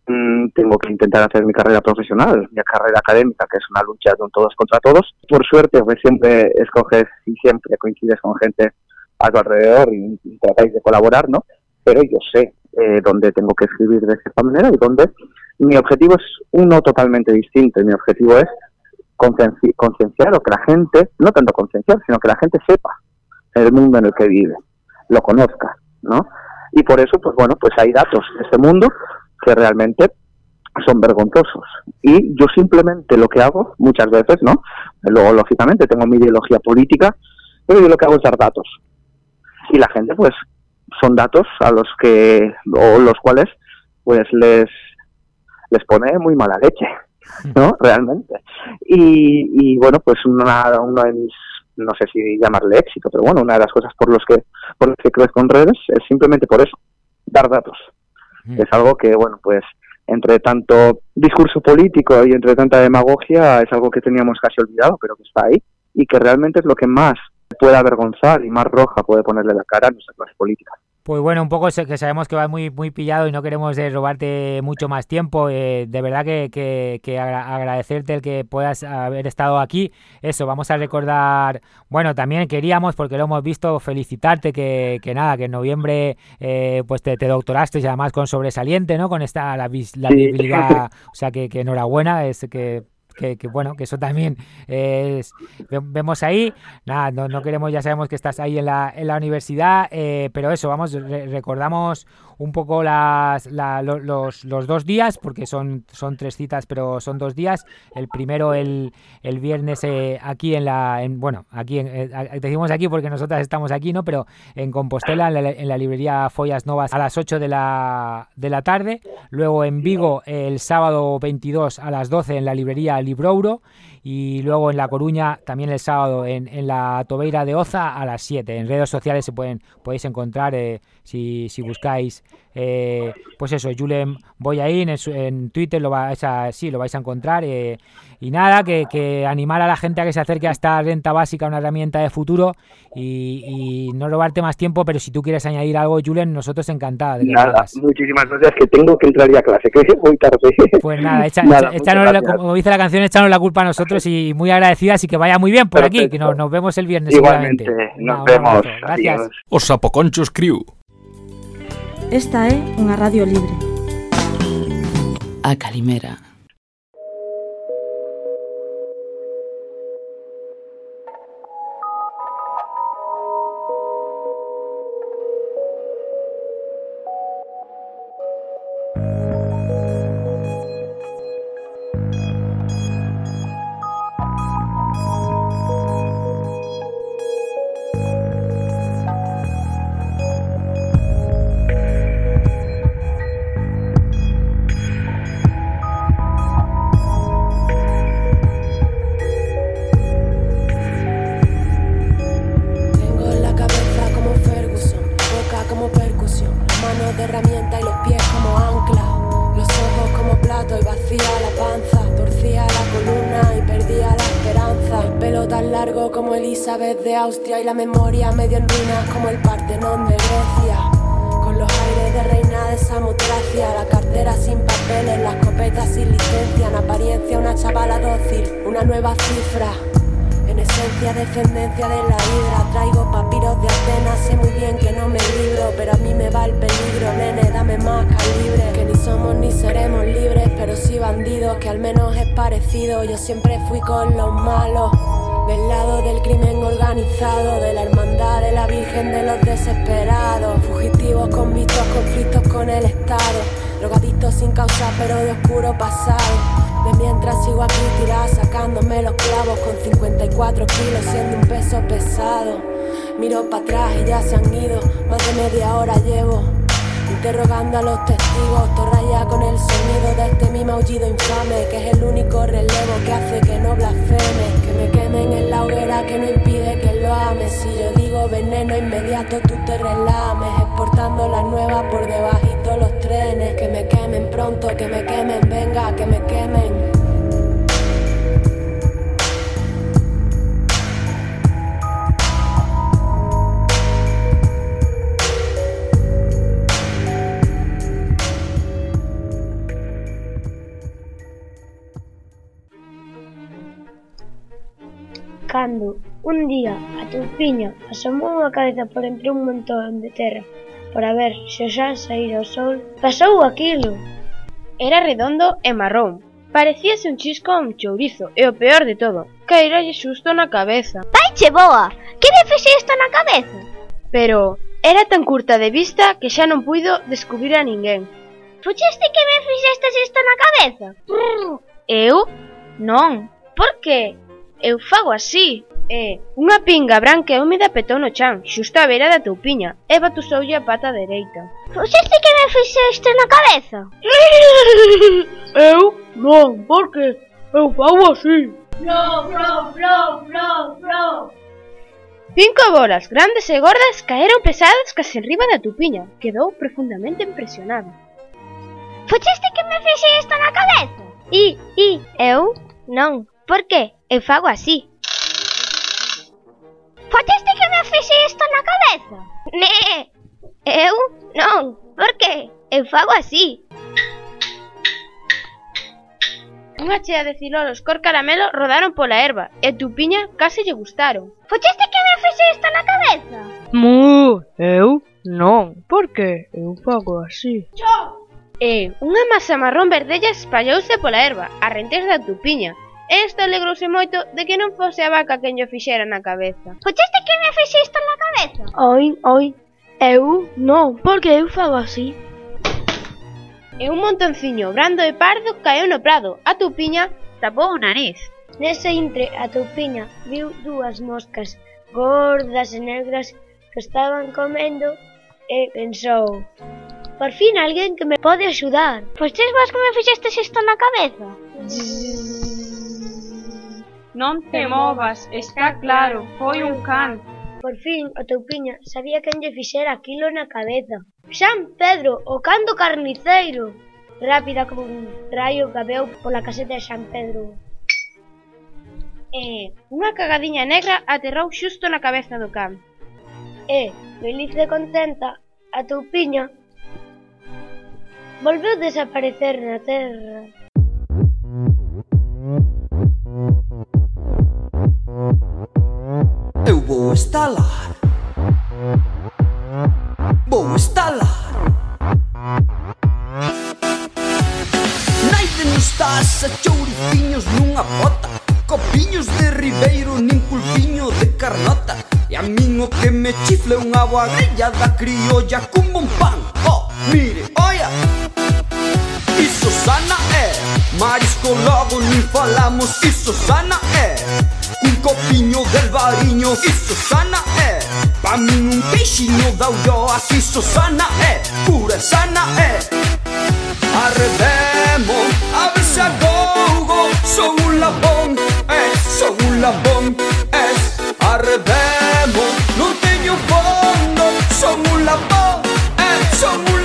tengo que intentar hacer mi carrera profesional, mi carrera académica, que es una lucha de un todos contra todos. Por suerte, pues siempre escoges y siempre coincides con gente a tu alrededor y, y tratáis de colaborar, ¿no? Pero yo sé eh, dónde tengo que escribir de cierta manera y dónde mi objetivo es uno totalmente distinto. Y mi objetivo es concienciar o que la gente, no tanto concienciar, sino que la gente sepa el mundo en el que vive, lo conozca, ¿no? Y por eso, pues bueno, pues hay datos de este mundo que realmente son vergonzosos. Y yo simplemente lo que hago, muchas veces, ¿no? Luego, lógicamente, tengo mi ideología política, pero yo lo que hago es dar datos. Y la gente, pues, son datos a los que, o los cuales, pues, les, les pone muy mala leche, ¿no? Realmente. Y, y bueno, pues, una, uno de mis, no sé si llamarle éxito, pero bueno, una de las cosas por los que, por los que crezco en redes es simplemente por eso, dar datos es algo que, bueno, pues entre tanto discurso político y entre tanta demagogia es algo que teníamos casi olvidado, pero que está ahí y que realmente es lo que más puede avergonzar y más roja puede ponerle la cara a nuestra clase política. Pues bueno, un poco que sabemos que vas muy muy pillado y no queremos eh, robarte mucho más tiempo. Eh, de verdad que, que, que, agradecerte el que puedas haber estado aquí. Eso, vamos a recordar, bueno, también queríamos, porque lo hemos visto, felicitarte que, que nada, que en noviembre eh, pues te, te, doctoraste y además con sobresaliente, ¿no? Con esta la, la visibilidad, o sea que, que enhorabuena, es que que, bueno, que eso también es, vemos ahí, nada, no, no, queremos, ya sabemos que estás ahí en la, en la universidad, eh, pero eso, vamos, re recordamos un poco las, la, los, los, dos días, porque son, son tres citas, pero son dos días. El primero el, el viernes eh, aquí en la, en, bueno, aquí en, eh, decimos aquí porque nosotras estamos aquí, ¿no? Pero en Compostela, en la, en la librería Follas Novas, a las 8 de la, de la tarde. Luego en Vigo, el sábado 22 a las 12 en la librería Librouro y luego en La Coruña también el sábado en, en la Tobeira de Oza a las 7. En redes sociales se pueden podéis encontrar eh, si, si buscáis eh, pues eso, Julen Boyain en, su- en Twitter lo vais a, sí, lo vais a encontrar. eh, y nada, que, que animar a la gente a que se acerque a esta renta básica, una herramienta de futuro. Y, y no robarte más tiempo, pero si tú quieres añadir algo, Julen, nosotros encantados de que lo Nada, muchísimas gracias, que tengo que entrar ya a clase, que es muy tarde. Pues nada, echa- Nada, la- como dice la canción, échanos la culpa a nosotros y muy agradecidas y que vaya muy bien por aquí, que nos, nos vemos el viernes Igualmente, seguramente. nos vemos. Gracias. Os Crew. Esta é unha radio libre. A Calimera. Y la memoria medio en ruinas como el Partenón de Grecia. Con los aires de reina de Samotracia, la cartera sin papeles, la escopeta sin licencia, en apariencia una chavala dócil, una nueva cifra. En esencia, descendencia de la hidra Traigo papiros de Atenas Sé muy bien que no me libro Pero a mí me va el peligro, nene, dame más calibre Que ni somos ni seremos libres Pero sí bandidos, que al menos es parecido Yo siempre fui con los malos Del lado del crimen organizado De la hermandad de la virgen de los desesperados Fugitivos con vistos conflictos con el Estado Drogadictos sin causa pero de oscuro pasado de mientras sigo aquí tirada sacándome los clavos con 54 kilos siendo un peso pesado. Miro para atrás y ya se han ido, más de media hora llevo. Interrogando a los testigos, torraya con el sonido de este mi maullido infame, que es el único relevo que hace que no blasfeme. En la hoguera que no impide que lo ames. Si yo digo veneno inmediato, tú te relames, exportando la nueva por debajito los trenes. Que me quemen pronto, que me quemen, venga, que me quemen. Un día, a Toupiña asomou a cabeza por entre un montón de terra para ver se xa saíra o sol. Pasou aquilo. Era redondo e marrón. Parecíase un chisco a un chourizo e o peor de todo, caíralle xusto na cabeza. Vaiche boa! Que me fixe isto na cabeza? Pero era tan curta de vista que xa non puido descubrir a ninguén. Fucheste que me fixestes isto na cabeza? Eu? Non. Por que? Eu fago así. E unha pinga branca e húmida petou no chan, xusto á beira da toupiña, e batusoulle a pata dereita. Pois Foseste que me fixeste na cabeza? eu? Non, porque eu fago así. Pro, pro, pro, pro. Cinco bolas grandes e gordas caeron pesadas case enriba da tupiña. Quedou profundamente impresionado. Pois Focheste que me fixe isto na cabeza? E, e, eu? Non, porque eu fago así. Focheste que me fixe isto na cabeza? Ne, eu non, por que? eu fago así. Unha chea de cilolos cor caramelo rodaron pola erva e Tupiña case lle gustaron. Focheste que me fixe isto na cabeza? Mu, eu non, por que? eu fago así. Chou! E unha masa marrón verdella espallouse pola erva, a rentes da Tupiña, Este alegrouse moito de que non fose a vaca quen lle fixera na cabeza. Focheste que me fixiste na cabeza? Oi, oi, eu non, porque eu fago así. E un montonciño brando e pardo caeu no prado. A tupiña tapou o nariz. Nese intre, a tupiña viu dúas moscas gordas e negras que estaban comendo e pensou Por fin alguén que me pode axudar. Pois tes vos que me fixestes isto na cabeza? Non te movas, está claro, foi un can. Por fin, o Toupiña sabía quen lle fixera aquilo na cabeza. San Pedro, o can do carniceiro. Rápida como un raio gabeu pola caseta de San Pedro. E unha cagadiña negra aterrou xusto na cabeza do can. E, feliz e contenta, a Toupiña volveu desaparecer na terra. Eu vou instalar. Vou instalar. Naide nos taza, chourifiños nunha bota. Copiños de ribeiro, nin pulpiño de carnota. E a min o que me chifle unha boagrilla da criolla cun bon pan. Oh, mire, oia. Iso sana é. Marisco logo nin falamos Iso sana é. Un copiño del bariño Iso sana é. Pa min un queixiño da ulloa Iso sana é. Pura e sana é. Arredemo A ver se agougo Son un labón Es, son un labón Es, arredemo Non teño fondo Son un labón Es, son un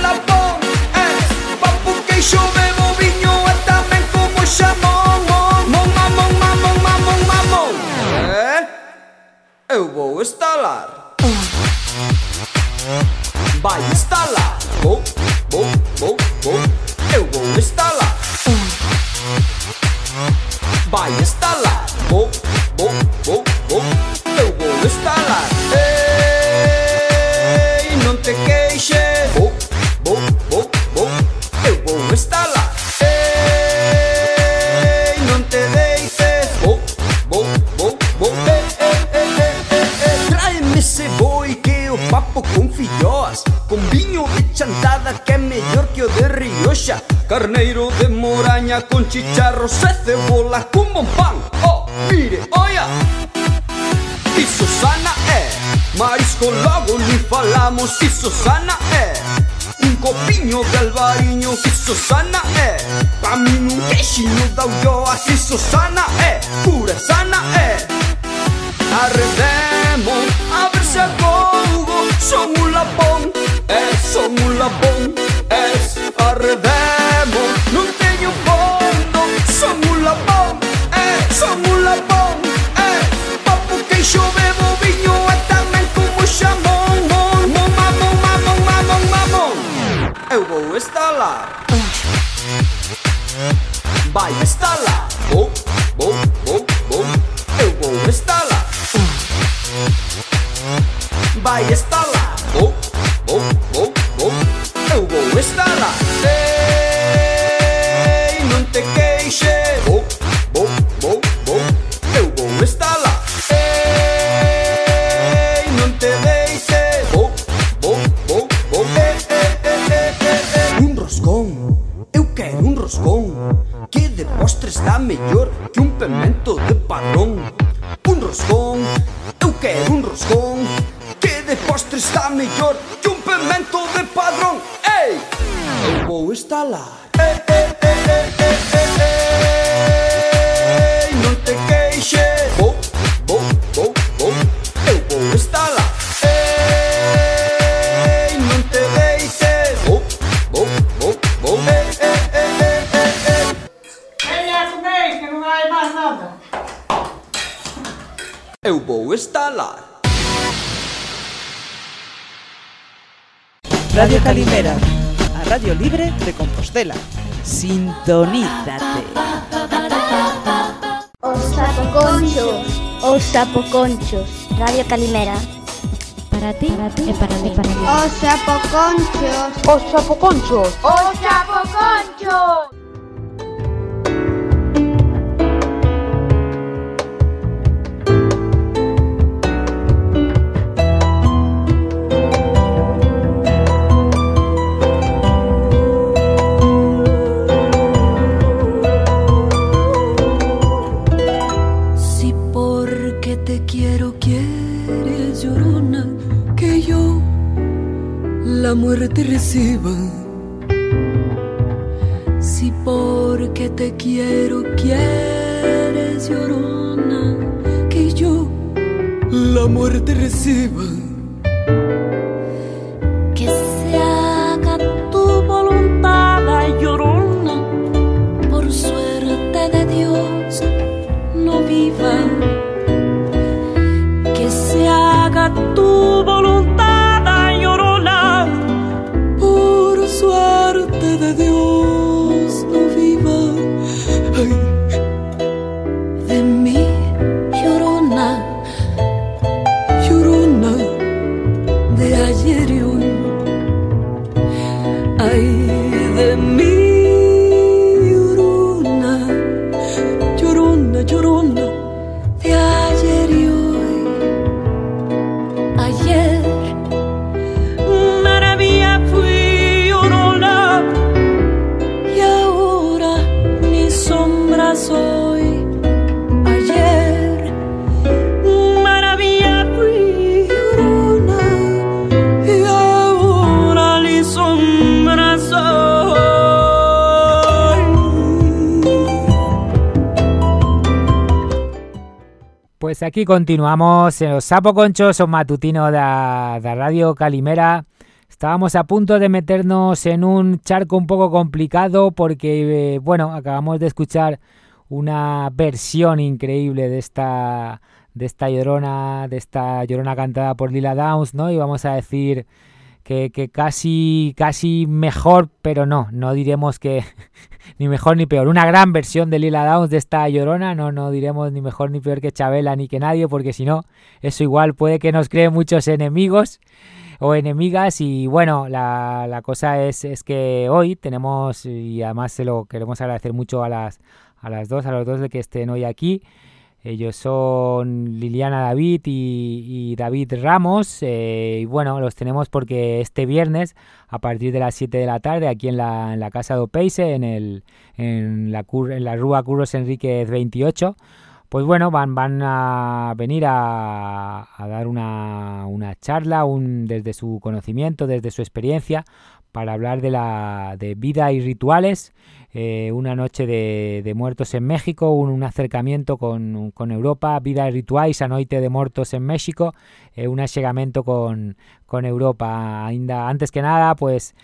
Eu vou estalar. Vai instalar Vou, vou, vou, vou Eu vou instalar Vai instalar Vou, vou, vou, vou Eu vou instalar Ei, non te queixes Vou, vou, vou, confías Con viño de chantada que é mellor que o de Rioxa. Carneiro de moraña con chicharros e cebola Con bon pan, oh, mire, oia Iso sana é eh, Marisco logo ni falamos. Iso sana é eh, Un copiño de albariño. Iso sana é eh, Pa min un queixiño da ulloa. Iso sana é Pura sana é Arredemo A ver se acougo Son son un lapón Es, arredemo Non teño fondo Son un lapón É, son un lapón É, papu queixo bebo viño E tamén como xamón Mon, mon, mamón, mamón, mamón, mamón Eu vou estalar. Vai estalar. Vou, vou, vou, vou Eu vou estalar. Vai estalar postre está mellor que un pemento de padrão. Un roscón, eu quero un roscón, que de postre está mellor que un pemento de padrón Ei! Eu vou instalar. Ei, ei. Eu vou estalar Radio Calimera, a radio libre de Compostela. Sintonízate. Os sapoconchos. Os sapoconchos. Radio Calimera. Para ti, para ti e para mí. Para mí. Os sapoconchos. Os sapoconchos. Os sapoconchos. La muerte reciba. Si porque te quiero quieres llorona que yo La muerte reciba. Pues aquí continuamos en los Sapo Conchos, o matutino de, de Radio Calimera. Estábamos a punto de meternos en un charco un poco complicado porque, eh, bueno, acabamos de escuchar una versión increíble de esta de esta llorona, de esta llorona cantada por Lila Downs, ¿no? Y vamos a decir que, casi casi mejor, pero no, no diremos que ni mejor ni peor. Una gran versión de Lila Downs de esta llorona, no, no diremos ni mejor ni peor que Chabela ni que nadie, porque si no, eso igual puede que nos cree muchos enemigos o enemigas y bueno, la, la cosa es, es que hoy tenemos, y además se lo queremos agradecer mucho a las, a las dos, a los dos de que estén hoy aquí. Ellos son Liliana David y, David Ramos. Eh, y bueno, los tenemos porque este viernes, a partir de las 7 de la tarde, aquí en la, en la Casa de Opeise, en, el, en, la, Cur- en la Rúa Curros Enríquez 28, pues bueno, van, van a venir a, a dar una, una charla un, desde su conocimiento, desde su experiencia, para hablar de, la, de vida y rituales, eh, una noche de, muertos en México, un, acercamiento con, Europa, vida y rituais, a noite de muertos en México, eh, un achegamento con, con Europa. Ainda, antes que nada, pues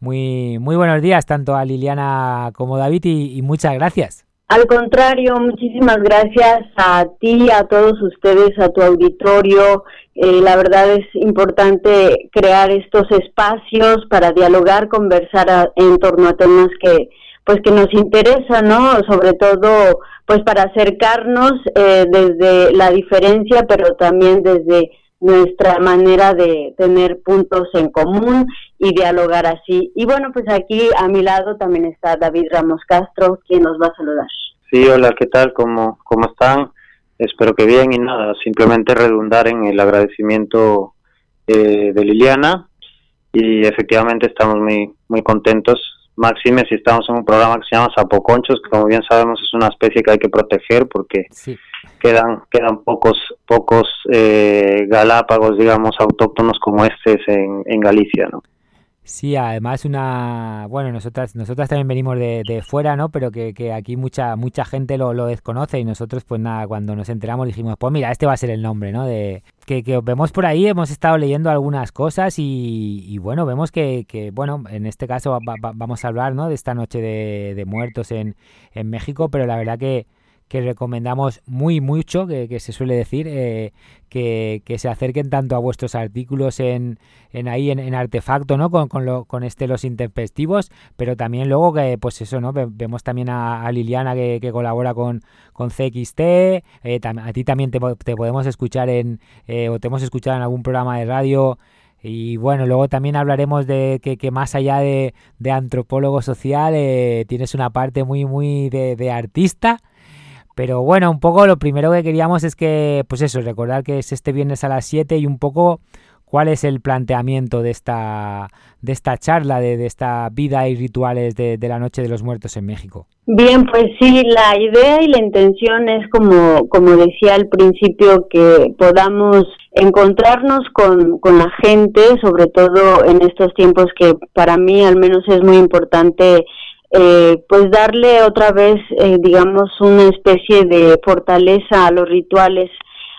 muy, muy buenos días tanto a Liliana como a David y muchas gracias. Al contrario, muchísimas gracias a ti, a todos ustedes, a tu auditorio. Eh, la verdad es importante crear estos espacios para dialogar, conversar en torno a temas que, pues, que nos interesan, ¿no? Sobre todo, pues, para acercarnos eh, desde la diferencia, pero también desde nuestra manera de tener puntos en común y dialogar así. Y bueno, pues aquí a mi lado también está David Ramos Castro, quien nos va a saludar. Sí, hola, ¿qué tal? ¿Cómo, cómo están? Espero que bien y nada, simplemente redundar en el agradecimiento eh, de Liliana y efectivamente estamos muy, muy contentos. Máxime, si estamos en un programa que se llama Sapoconchos, que como bien sabemos es una especie que hay que proteger porque quedan quedan pocos pocos eh, galápagos, digamos, autóctonos como este en, en Galicia, ¿no? Sí, además una, bueno, nosotras, nosotras también venimos de, de fuera, ¿no? Pero que, que aquí mucha, mucha gente lo, lo desconoce y nosotros, pues nada, cuando nos enteramos dijimos, pues mira, este va a ser el nombre, ¿no? De que, que vemos por ahí, hemos estado leyendo algunas cosas y, y bueno, vemos que, bueno, en este caso va- va- vamos a hablar, ¿no? De esta noche de, de muertos en, en México, pero la verdad que que recomendamos muy mucho, que, que se suele decir, eh, que, que se acerquen tanto a vuestros artículos en, en ahí en, artefacto, ¿no? Con, con, lo, con este los intempestivos, pero también luego que, pues eso, ¿no? Ve- Vemos también a, Liliana que, colabora con, con CXT, eh, a ti también te, po- te podemos escuchar en, eh, o te hemos escuchado en algún programa de radio. Y bueno, luego también hablaremos de que, que más allá de, de antropólogo social, eh, tienes una parte muy, muy de artista. Pero bueno, un poco lo primero que queríamos es que, pues eso, recordar que es este viernes a las 7 y un poco cuál es el planteamiento de esta, de esta charla, de, de esta vida y rituales de, de la Noche de los Muertos en México. Bien, pues sí, la idea y la intención es como, como decía al principio, que podamos encontrarnos con, con la gente, sobre todo en estos tiempos que para mí al menos es muy importante, eh, pues darle otra vez, eh, digamos, una especie de fortaleza a los rituales,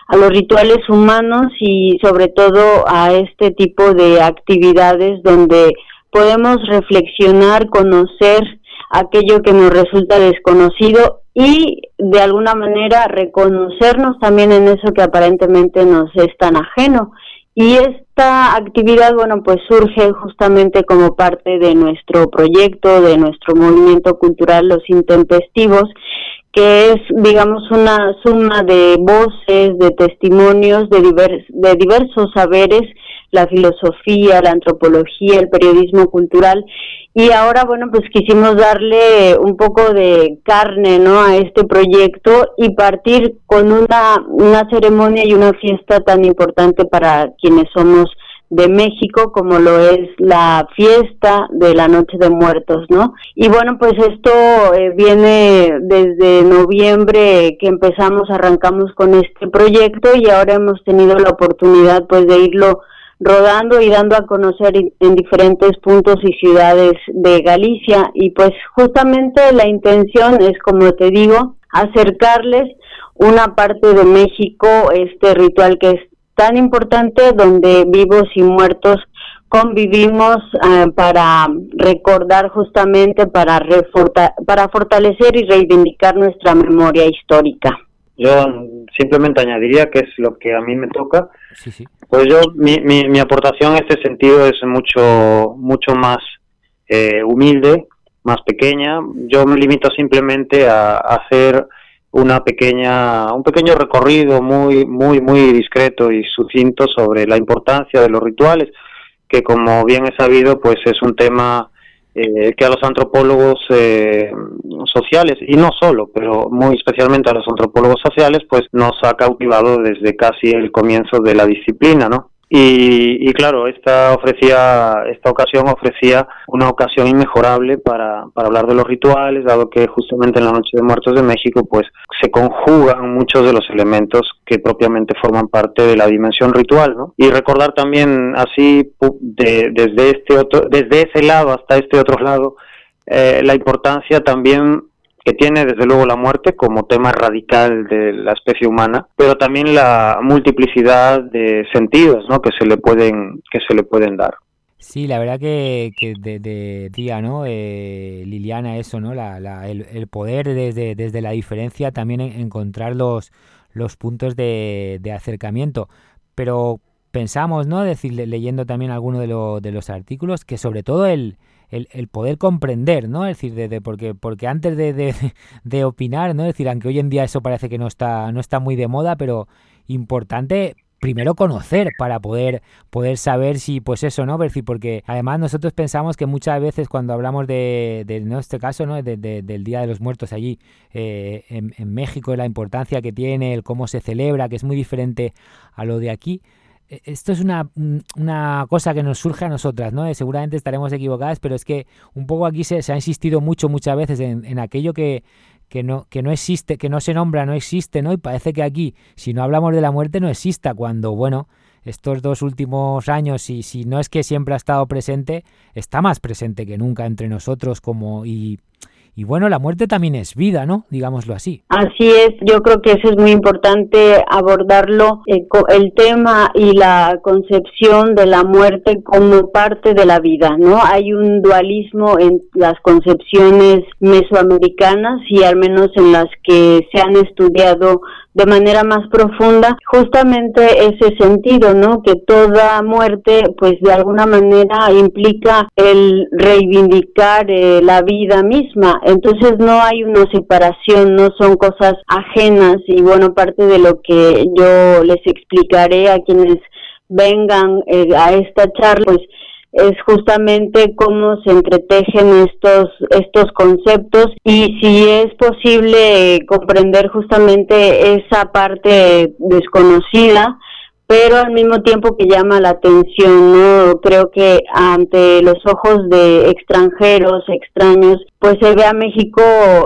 a los rituales humanos y sobre todo a este tipo de actividades donde podemos reflexionar, conocer aquello que nos resulta desconocido y de alguna manera reconocernos también en eso que aparentemente nos es tan ajeno. Y esta actividad, bueno, pues surge justamente como parte de nuestro proyecto, de nuestro movimiento cultural Los Intempestivos, que es, digamos, una suma de voces, de testimonios de, de diversos saberes, la filosofía, la antropología, el periodismo cultural, y ahora, bueno, pues quisimos darle un poco de carne, ¿no? A este proyecto y partir con una, una ceremonia y una fiesta tan importante para quienes somos de México como lo es la fiesta de la Noche de Muertos, ¿no? Y bueno, pues esto eh, viene desde noviembre que empezamos, arrancamos con este proyecto y ahora hemos tenido la oportunidad pues de irlo rodando y dando a conocer en diferentes puntos y ciudades de Galicia y pues justamente la intención es como te digo acercarles una parte de México este ritual que es tan importante donde vivos y muertos convivimos eh, para recordar justamente para para fortalecer y reivindicar nuestra memoria histórica. Yo simplemente añadiría que es lo que a mí me toca. Pues yo mi, mi, aportación en este sentido es mucho mucho más eh, humilde, más pequeña. Yo me limito simplemente a hacer una pequeña, un pequeño recorrido muy, muy, muy discreto y sucinto sobre la importancia de los rituales, que como bien he sabido, pues es un tema eh, que a los antropólogos eh, sociales, y no solo, pero muy especialmente a los antropólogos sociales, pues nos ha cautivado desde casi el comienzo de la disciplina, ¿no? Y, claro, esta ofrecía, esta ocasión ofrecía una ocasión inmejorable para, para hablar de los rituales, dado que justamente en la Noche de Muertos de México, pues se conjugan muchos de los elementos que propiamente forman parte de la dimensión ritual, ¿no? Y recordar también así desde este otro, desde ese lado hasta este otro lado, eh, la importancia también que tiene desde luego la muerte como tema radical de la especie humana, pero también la multiplicidad de sentidos ¿no? que se le pueden que se le pueden dar. Sí, la verdad que, que de, día, ¿no? Eh, Liliana, eso, ¿no? La, la, el, poder desde, desde la diferencia también encontrar los, los puntos de, de acercamiento. Pero pensamos, ¿no? Decir, leyendo también alguno de, de los artículos, que sobre todo el, el, el, poder comprender, ¿no? Es decir, de, porque, porque antes de, de, de, opinar, ¿no? Es decir, aunque hoy en día eso parece que no está, no está muy de moda, pero importante primero conocer para poder poder saber si pues eso no decir porque además nosotros pensamos que muchas veces cuando hablamos de, de este caso no de, del día de los muertos allí eh, en, en México la importancia que tiene el cómo se celebra que es muy diferente a lo de aquí esto es una, una, cosa que nos surge a nosotras, ¿no? Eh, seguramente estaremos equivocadas, pero es que un poco aquí se, ha insistido mucho muchas veces en, en aquello que, que, no, que no existe, que no se nombra, no existe, ¿no? Y parece que aquí, si no hablamos de la muerte, no exista, cuando, bueno, estos dos últimos años, y si no es que siempre ha estado presente, está más presente que nunca entre nosotros como y y bueno, la muerte también es vida, ¿no? Digámoslo así. Así es, yo creo que eso es muy importante abordarlo, eh, el tema y la concepción de la muerte como parte de la vida, ¿no? Hay un dualismo en las concepciones mesoamericanas y al menos en las que se han estudiado de manera más profunda justamente ese sentido, ¿no? Que toda muerte, pues de alguna manera implica el reivindicar eh, la vida misma. Entonces no hay una separación, no son cosas ajenas y bueno, parte de lo que yo les explicaré a quienes vengan eh, a esta charla, pues es justamente cómo se entretejen estos estos conceptos y si es posible comprender justamente esa parte desconocida pero al mismo tiempo que llama la atención, ¿no? Creo que ante los ojos de extranjeros, extraños, pues se ve a México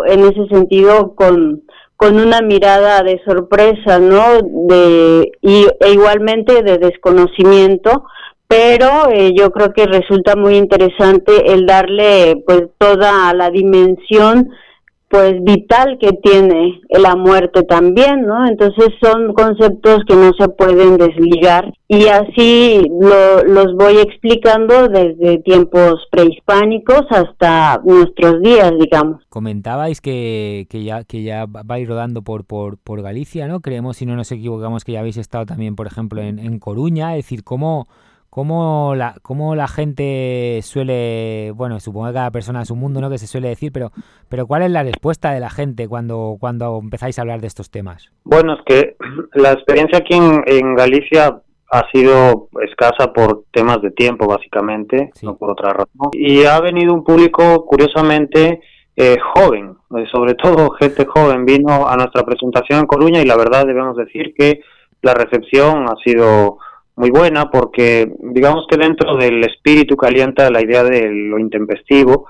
en ese sentido con con una mirada de sorpresa, ¿no? De y, e igualmente de desconocimiento, pero eh, yo creo que resulta muy interesante el darle pues toda la dimensión pues vital que tiene la muerte también, ¿no? Entonces son conceptos que no se pueden desligar y así lo, los voy explicando desde tiempos prehispánicos hasta nuestros días, digamos. Comentabais que, que ya que ya vais rodando por, por, por Galicia, ¿no? Creemos, si no nos equivocamos, que ya habéis estado también, por ejemplo, en, en Coruña, es decir, ¿cómo cómo la, cómo la gente suele, bueno, supongo que cada persona es un mundo, ¿no? Que se suele decir, pero, pero ¿cuál es la respuesta de la gente cuando, cuando empezáis a hablar de estos temas? Bueno, es que la experiencia aquí en, en Galicia ha sido escasa por temas de tiempo, básicamente, sí. no por otra razón. Y ha venido un público, curiosamente, eh, joven, eh, sobre todo gente joven, vino a nuestra presentación en Coruña y la verdad debemos decir que la recepción ha sido muy buena porque digamos que dentro del espíritu calienta la idea de lo intempestivo,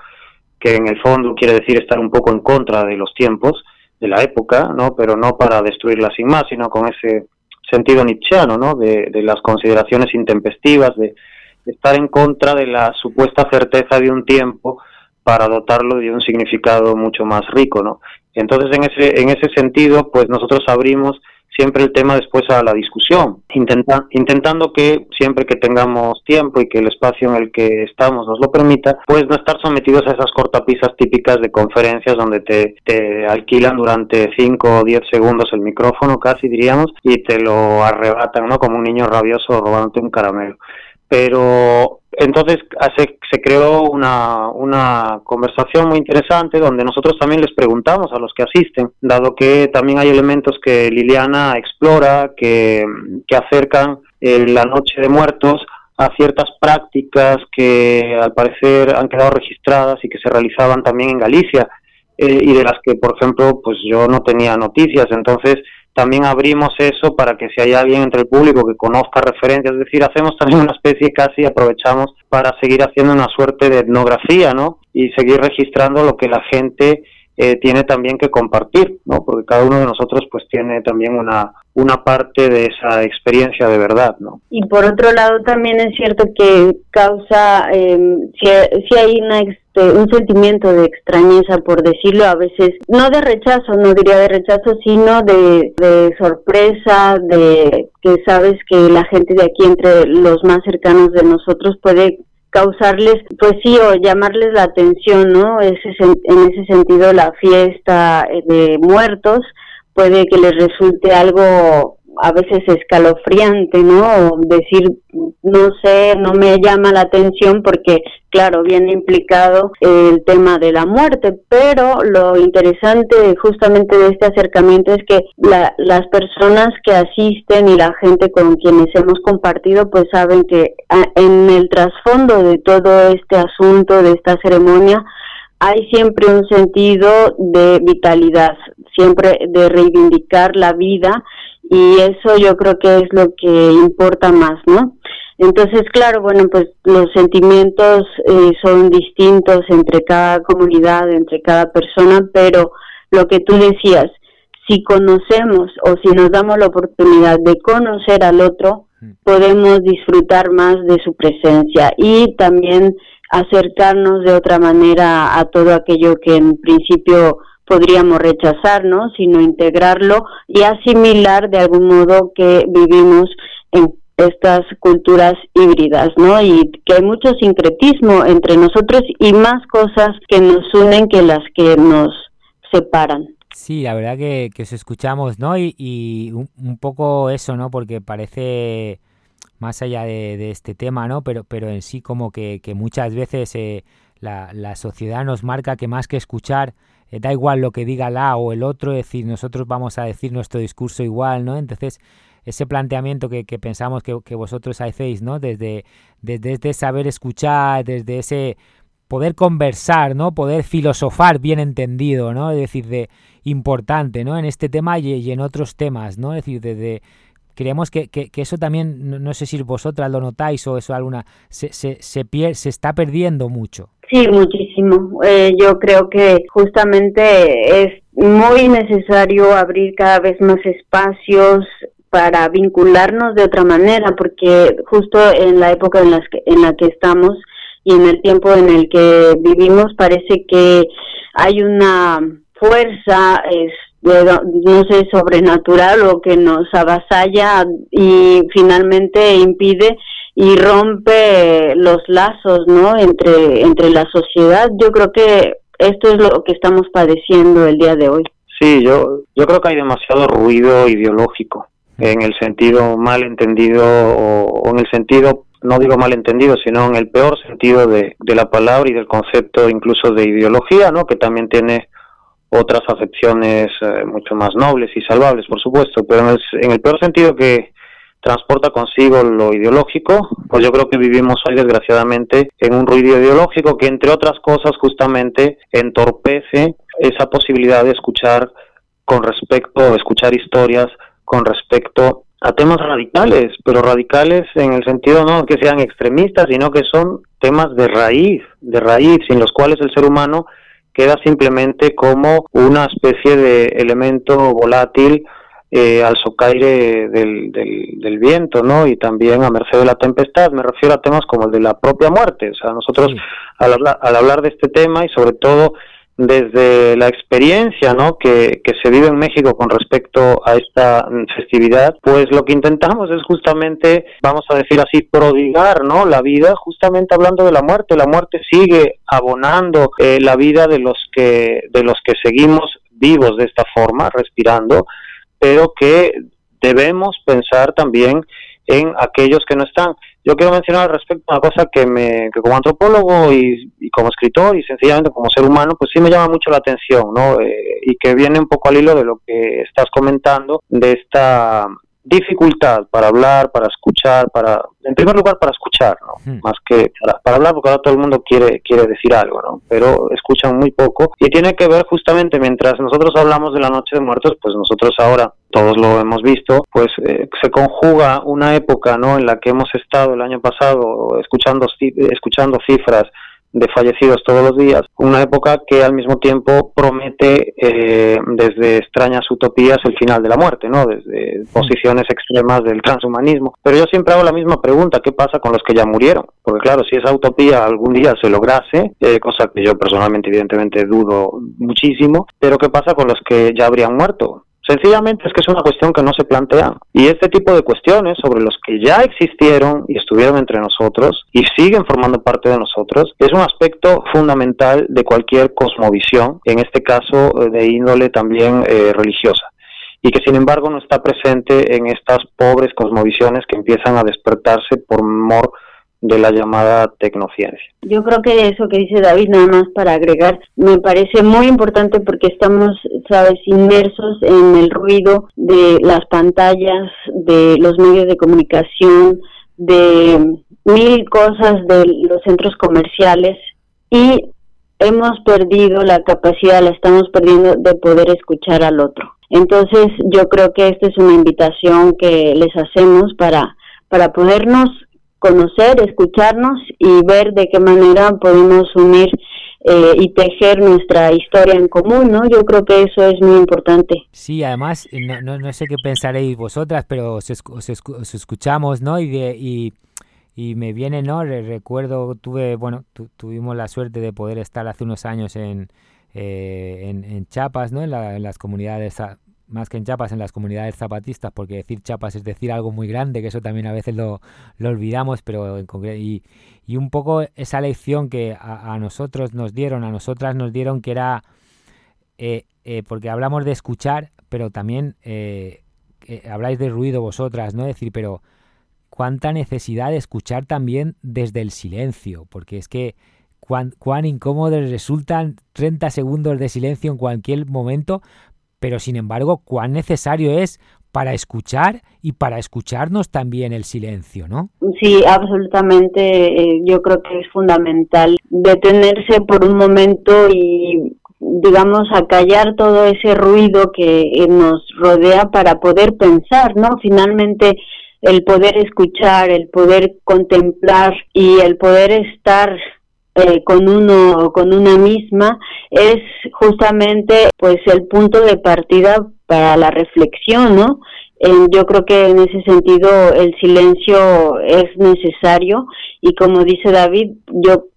que en el fondo quiere decir estar un poco en contra de los tiempos, de la época, ¿no? pero no para destruirla sin más, sino con ese sentido nietzscheano, ¿no? de, de las consideraciones intempestivas, de, de estar en contra de la supuesta certeza de un tiempo para dotarlo de un significado mucho más rico, ¿no? Entonces, en ese, en ese sentido, pues nosotros abrimos siempre el tema después a la discusión, intenta, intentando que siempre que tengamos tiempo y que el espacio en el que estamos nos lo permita, pues no estar sometidos a esas cortapisas típicas de conferencias donde te, te alquilan durante 5 o 10 segundos el micrófono, casi diríamos, y te lo arrebatan, ¿no? Como un niño rabioso robándote un caramelo. Pero entonces se, se creó una, una conversación muy interesante donde nosotros también les preguntamos a los que asisten, dado que también hay elementos que Liliana explora, que, que acercan eh, la noche de muertos a ciertas prácticas que al parecer han quedado registradas y que se realizaban también en Galicia eh, y de las que, por ejemplo, pues yo no tenía noticias. Entonces, también abrimos eso para que si hay alguien entre el público que conozca referencias, es decir, hacemos también una especie casi, aprovechamos para seguir haciendo una suerte de etnografía, ¿no? Y seguir registrando lo que la gente eh, tiene también que compartir, ¿no? Porque cada uno de nosotros pues tiene también una, una parte de esa experiencia de verdad, ¿no? Y por otro lado también es cierto que causa, eh, si, si, hay una, este, un sentimiento de extrañeza, por decirlo, a veces, no de rechazo, no diría de rechazo, sino de, de sorpresa, de que sabes que la gente de aquí, entre los más cercanos de nosotros, puede causarles, pues sí, o llamarles la atención, ¿no? Ese, en ese sentido, la fiesta de muertos puede que les resulte algo a veces escalofriante, ¿no? Decir, no sé, no me llama la atención porque, claro, viene implicado el tema de la muerte, pero lo interesante justamente de este acercamiento es que la, las personas que asisten y la gente con quienes hemos compartido, pues saben que en el trasfondo de todo este asunto, de esta ceremonia, hay siempre un sentido de vitalidad, siempre de reivindicar la vida y eso yo creo que es lo que importa más, ¿no? Entonces, claro, bueno, pues los sentimientos eh, son distintos entre cada comunidad, entre cada persona, pero lo que tú decías, si conocemos o si nos damos la oportunidad de conocer al otro, podemos disfrutar más de su presencia y también acercarnos de otra manera a todo aquello que en principio podríamos rechazar, ¿no? Sino integrarlo y asimilar de algún modo que vivimos en estas culturas híbridas, ¿no? Y que hay mucho sincretismo entre nosotros y más cosas que nos unen que las que nos separan. Sí, la verdad que, que os escuchamos, ¿no? Y, y un, un, poco eso, ¿no? Porque parece más allá de, de, este tema, ¿no? Pero, pero en sí como que, que muchas veces eh, la, la sociedad nos marca que más que escuchar eh, da igual lo que diga la o el otro, es decir, nosotros vamos a decir nuestro discurso igual, ¿no? Entonces, ese planteamiento que, que pensamos que, que, vosotros hacéis, ¿no? Desde, desde, desde saber escuchar, desde ese poder conversar, ¿no? Poder filosofar bien entendido, ¿no? Es decir, de importante, ¿no? En este tema y, y en otros temas, ¿no? Es decir, desde creemos que, que, que, eso también, no, no, sé si vosotras lo notáis o eso alguna, se, se, se, pier, se está perdiendo mucho. Sí, muchísimo. Eh, yo creo que justamente es muy necesario abrir cada vez más espacios para vincularnos de otra manera, porque justo en la época en, las que, en la que estamos y en el tiempo en el que vivimos parece que hay una fuerza, es no sé, sobrenatural o que nos avasalla y finalmente impide y rompe los lazos, ¿no? Entre, entre la sociedad. Yo creo que esto es lo que estamos padeciendo el día de hoy. Sí, yo, yo creo que hay demasiado ruido ideológico en el sentido mal entendido o, en el sentido, no digo mal entendido, sino en el peor sentido de, de la palabra y del concepto incluso de ideología, ¿no? Que también tiene otras acepciones eh, mucho más nobles y salvables, por supuesto, pero en el, peor sentido que transporta consigo lo ideológico, pues yo creo que vivimos hoy desgraciadamente en un ruido ideológico que entre otras cosas justamente entorpece esa posibilidad de escuchar con respecto, escuchar historias con respecto a temas radicales, pero radicales en el sentido no que sean extremistas, sino que son temas de raíz, de raíz, sin los cuales el ser humano queda simplemente como una especie de elemento volátil eh, al socaire del, del, viento, ¿no? Y también a merced de la tempestad. Me refiero a temas como el de la propia muerte. O sea, nosotros al, hablar, al hablar de este tema y sobre todo desde la experiencia ¿no? que, que, se vive en México con respecto a esta festividad, pues lo que intentamos es justamente, vamos a decir así, prodigar ¿no? la vida, justamente hablando de la muerte. La muerte sigue abonando eh, la vida de los que de los que seguimos vivos de esta forma, respirando, pero que debemos pensar también en aquellos que no están. Yo quiero mencionar al respecto una cosa que, me, que como antropólogo y, como escritor y sencillamente como ser humano, pues sí me llama mucho la atención, ¿no? Eh, y que viene un poco al hilo de lo que estás comentando, de esta dificultad para hablar, para escuchar, para, en primer lugar, para escuchar, ¿no? Hmm. Más que para, hablar, porque ahora todo el mundo quiere, quiere decir algo, ¿no? Pero escuchan muy poco y tiene que ver justamente mientras nosotros hablamos de la Noche de Muertos, pues nosotros ahora todos lo hemos visto, pues eh, se conjuga una época, ¿no? En la que hemos estado el año pasado escuchando, escuchando cifras de fallecidos todos los días, una época que al mismo tiempo promete eh, desde extrañas utopías el final de la muerte, ¿no? Desde posiciones extremas del transhumanismo. Pero yo siempre hago la misma pregunta, ¿qué pasa con los que ya murieron? Porque claro, si esa utopía algún día se lograse, eh, cosa que yo personalmente evidentemente dudo muchísimo, pero ¿qué pasa con los que ya habrían muerto? Sencillamente es que es una cuestión que no se plantea. Y este tipo de cuestiones sobre los que ya existieron y estuvieron entre nosotros y siguen formando parte de nosotros es un aspecto fundamental de cualquier cosmovisión, en este caso eh, de índole también eh, religiosa y que sin embargo no está presente en estas pobres cosmovisiones que empiezan a despertarse por mor de la llamada tecnociencia. Yo creo que eso que dice David, nada más para agregar, me parece muy importante porque estamos, sabes, inmersos en el ruido de las pantallas, de los medios de comunicación, de mil cosas de los centros comerciales y hemos perdido la capacidad, la estamos perdiendo de poder escuchar al otro. Entonces yo creo que esta es una invitación que les hacemos para, para podernos conocer, escucharnos y ver de qué manera podemos unir eh, y tejer nuestra historia en común, ¿no? Yo creo que eso es muy importante. Sí, además, no, no, no sé qué pensaréis vosotras, pero os, escuchamos, ¿no? Y, de, y, y, me viene, ¿no? Recuerdo, tuve, bueno, tuvimos la suerte de poder estar hace unos años en, eh, en, en, Chiapas, ¿no? En, en las comunidades más que en Chiapas, en las comunidades zapatistas, porque decir Chiapas es decir algo muy grande, que eso también a veces lo, lo olvidamos, pero en y, y, un poco esa lección que a, nosotros nos dieron, a nosotras nos dieron, que era, eh, eh, porque hablamos de escuchar, pero también eh, habláis de ruido vosotras, ¿no? decir, pero cuánta necesidad de escuchar también desde el silencio, porque es que cuán, cuán incómodos resultan 30 segundos de silencio en cualquier momento pero sin embargo, cuán necesario es para escuchar y para escucharnos también el silencio, ¿no? Sí, absolutamente. Eh, yo creo que es fundamental detenerse por un momento y digamos, acallar todo ese ruido que eh, nos rodea para poder pensar, ¿no? Finalmente, el poder escuchar, el poder contemplar y el poder estar eh, con uno con una misma es justamente pues el punto de partida para la reflexión, ¿no? yo creo que en ese sentido el silencio es necesario y como dice David, yo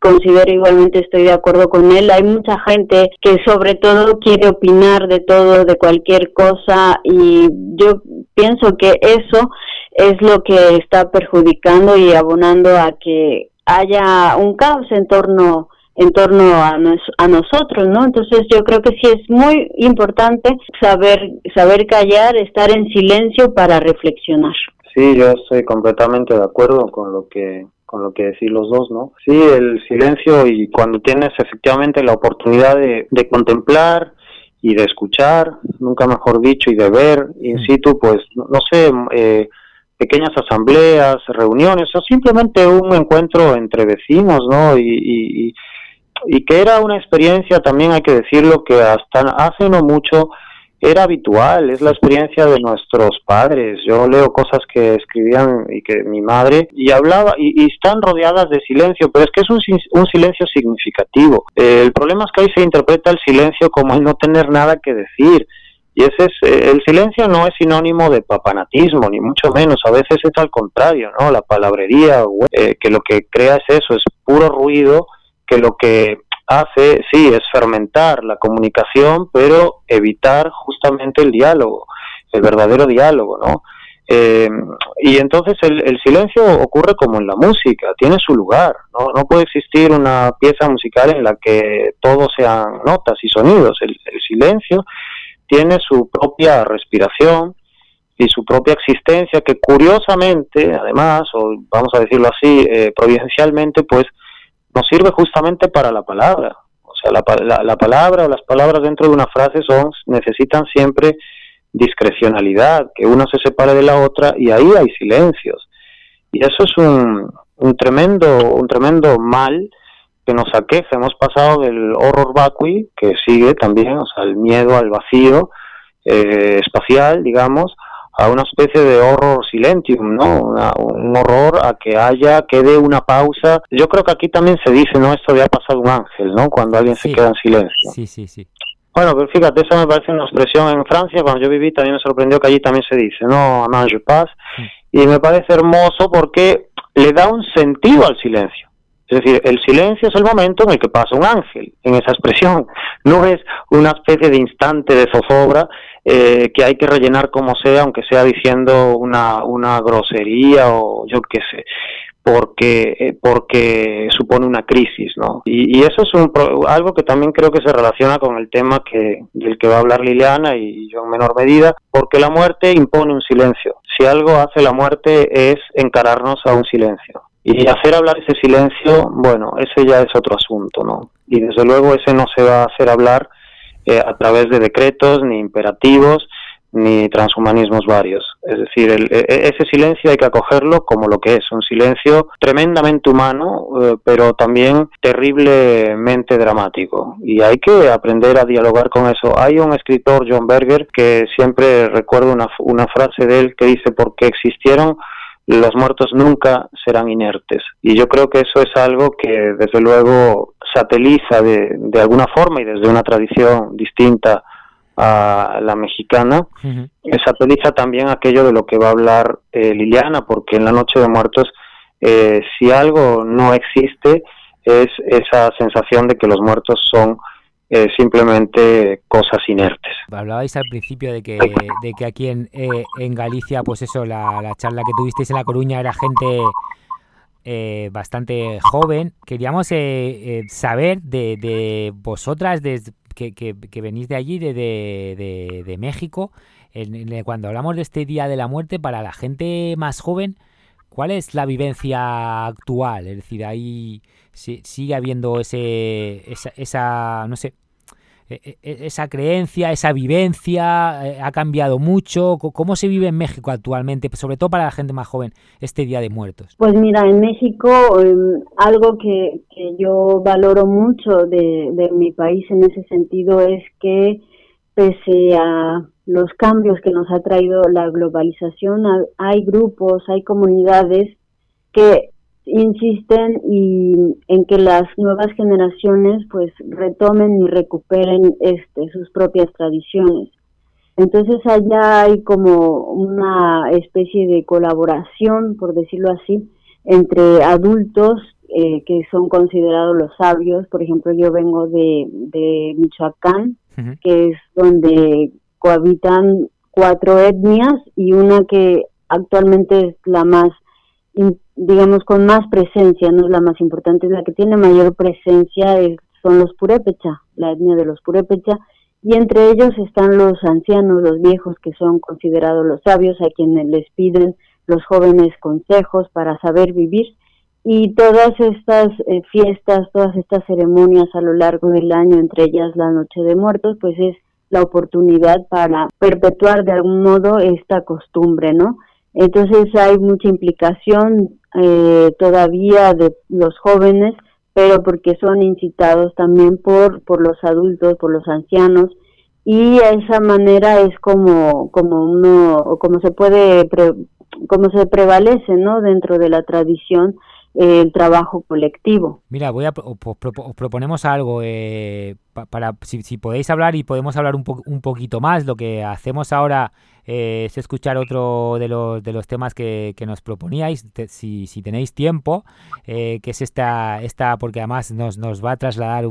considero igualmente estoy de acuerdo con él. Hay mucha gente que sobre todo quiere opinar de todo, de cualquier cosa y yo pienso que eso es lo que está perjudicando y abonando a que haya un caos en torno en torno a, a nosotros, ¿no? Entonces yo creo que sí es muy importante saber saber callar, estar en silencio para reflexionar. Sí, yo estoy completamente de acuerdo con lo que con lo que decís los dos, ¿no? Sí, el silencio y cuando tienes efectivamente la oportunidad de, contemplar y de escuchar, nunca mejor dicho, y de ver in mm. situ, pues, no, sé, eh, pequeñas asambleas, reuniones, o simplemente un encuentro entre vecinos, ¿no? Y, y, y que era una experiencia, también hay que decirlo, que hasta hace no mucho era habitual, es la experiencia de nuestros padres. Yo leo cosas que escribían y que mi madre y hablaba y, están rodeadas de silencio, pero es que es un, un silencio significativo. El problema es que ahí se interpreta el silencio como el no tener nada que decir. Y ese es, eh, el silencio no es sinónimo de papanatismo, ni mucho menos. A veces es al contrario, ¿no? La palabrería, eh, que lo que crea es eso, es puro ruido, que lo que hace, sí, es fermentar la comunicación, pero evitar justamente el diálogo, el verdadero diálogo, ¿no? Eh, y entonces el, silencio ocurre como en la música, tiene su lugar, ¿no? No puede existir una pieza musical en la que todo sean notas y sonidos. El, silencio tiene su propia respiración y su propia existencia que curiosamente, además, o vamos a decirlo así, eh, providencialmente, pues nos sirve justamente para la palabra. O sea, la, la, palabra o las palabras dentro de una frase son necesitan siempre discrecionalidad, que una se separe de la otra y ahí hay silencios. Y eso es un, un tremendo un tremendo mal que nos aqueja. Hemos pasado del horror vacui, que sigue también, o sea, el miedo al vacío eh, espacial, digamos, a una especie de horror silentium, ¿no? un horror a que haya, quede una pausa. Yo creo que aquí también se dice, ¿no? Esto ya ha pasado un ángel, ¿no? Cuando alguien se queda en silencio. Sí, sí, sí. Bueno, pero fíjate, esa me parece una expresión en Francia, cuando yo viví también me sorprendió que allí también se dice, ¿no? Amant je passe. Y me parece hermoso porque le da un sentido al silencio. Es decir, el silencio es el momento en el que pasa un ángel, en esa expresión. No es una especie de instante de zozobra eh, que hay que rellenar como sea, aunque sea diciendo una, una grosería o yo qué sé, porque, eh, porque supone una crisis, ¿no? Y, eso es un, algo que también creo que se relaciona con el tema que, del que va a hablar Liliana y yo en menor medida, porque la muerte impone un silencio. Si algo hace la muerte es encararnos a un silencio y hacer hablar ese silencio, bueno, ese ya es otro asunto, ¿no? Y desde luego ese no se va a hacer hablar eh, a través de decretos, ni imperativos, ni transhumanismos varios. Es decir, el, e, e, ese silencio hay que acogerlo como lo que es, un silencio tremendamente humano, eh, pero también terriblemente dramático. Y hay que aprender a dialogar con eso. Hay un escritor, John Berger, que siempre recuerdo una, una frase de él que dice, porque existieron los muertos nunca serán inertes. Y yo creo que eso es algo que desde luego sateliza de, de alguna forma y desde una tradición distinta a la mexicana, sateliza también aquello de lo que va a hablar eh, Liliana, porque en la Noche de Muertos, eh, si algo no existe, es esa sensación de que los muertos son eh, simplemente cosas inertes. Hablabais al principio de que, de que aquí en, eh, en Galicia, pues eso, la, la, charla que tuvisteis en La Coruña era gente eh, bastante joven. Queríamos saber de, de vosotras, de, que, que, venís de allí, de, de, de México, cuando hablamos de este Día de la Muerte, para la gente más joven, ¿cuál es la vivencia actual? Es decir, ahí sigue habiendo ese, esa, no sé, e, e, e, esa creencia, esa vivencia, eh, ha cambiado mucho. ¿Cómo se vive en México actualmente, sobre todo para la gente más joven, este Día de Muertos? Pues mira, en México em, algo que, yo valoro mucho de, de mi país en ese sentido es que pese a los cambios que nos ha traído la globalización, hay grupos, hay comunidades que insisten y en que las nuevas generaciones pues retomen y recuperen este sus propias tradiciones. Entonces allá hay como una especie de colaboración, por decirlo así, entre adultos eh, que son considerados los sabios. Por ejemplo, yo vengo de, de Michoacán, que es donde cohabitan cuatro etnias y una que actualmente es la más, digamos, con más presencia, no es la más importante, es la que tiene mayor presencia, son los purépecha, la etnia de los purépecha, y entre ellos están los ancianos, los viejos, que son considerados los sabios, a quienes les piden los jóvenes consejos para saber vivir. Y todas estas eh, fiestas, todas estas ceremonias a lo largo del año, entre ellas la Noche de Muertos, pues es la oportunidad para perpetuar de algún modo esta costumbre, ¿no? Entonces hay mucha implicación eh, todavía de los jóvenes, pero porque son incitados también por, por los adultos, por los ancianos, y a esa manera es como, como uno, como se puede, como se prevalece, ¿no? Dentro de la tradición el trabajo colectivo. Mira, voy a, os, proponemos algo eh, para si, podéis hablar y podemos hablar un, un poquito más. Lo que hacemos ahora eh, es escuchar otro de los, de los temas que, nos proponíais, si, tenéis tiempo, eh, que es esta, esta porque además nos, nos va a trasladar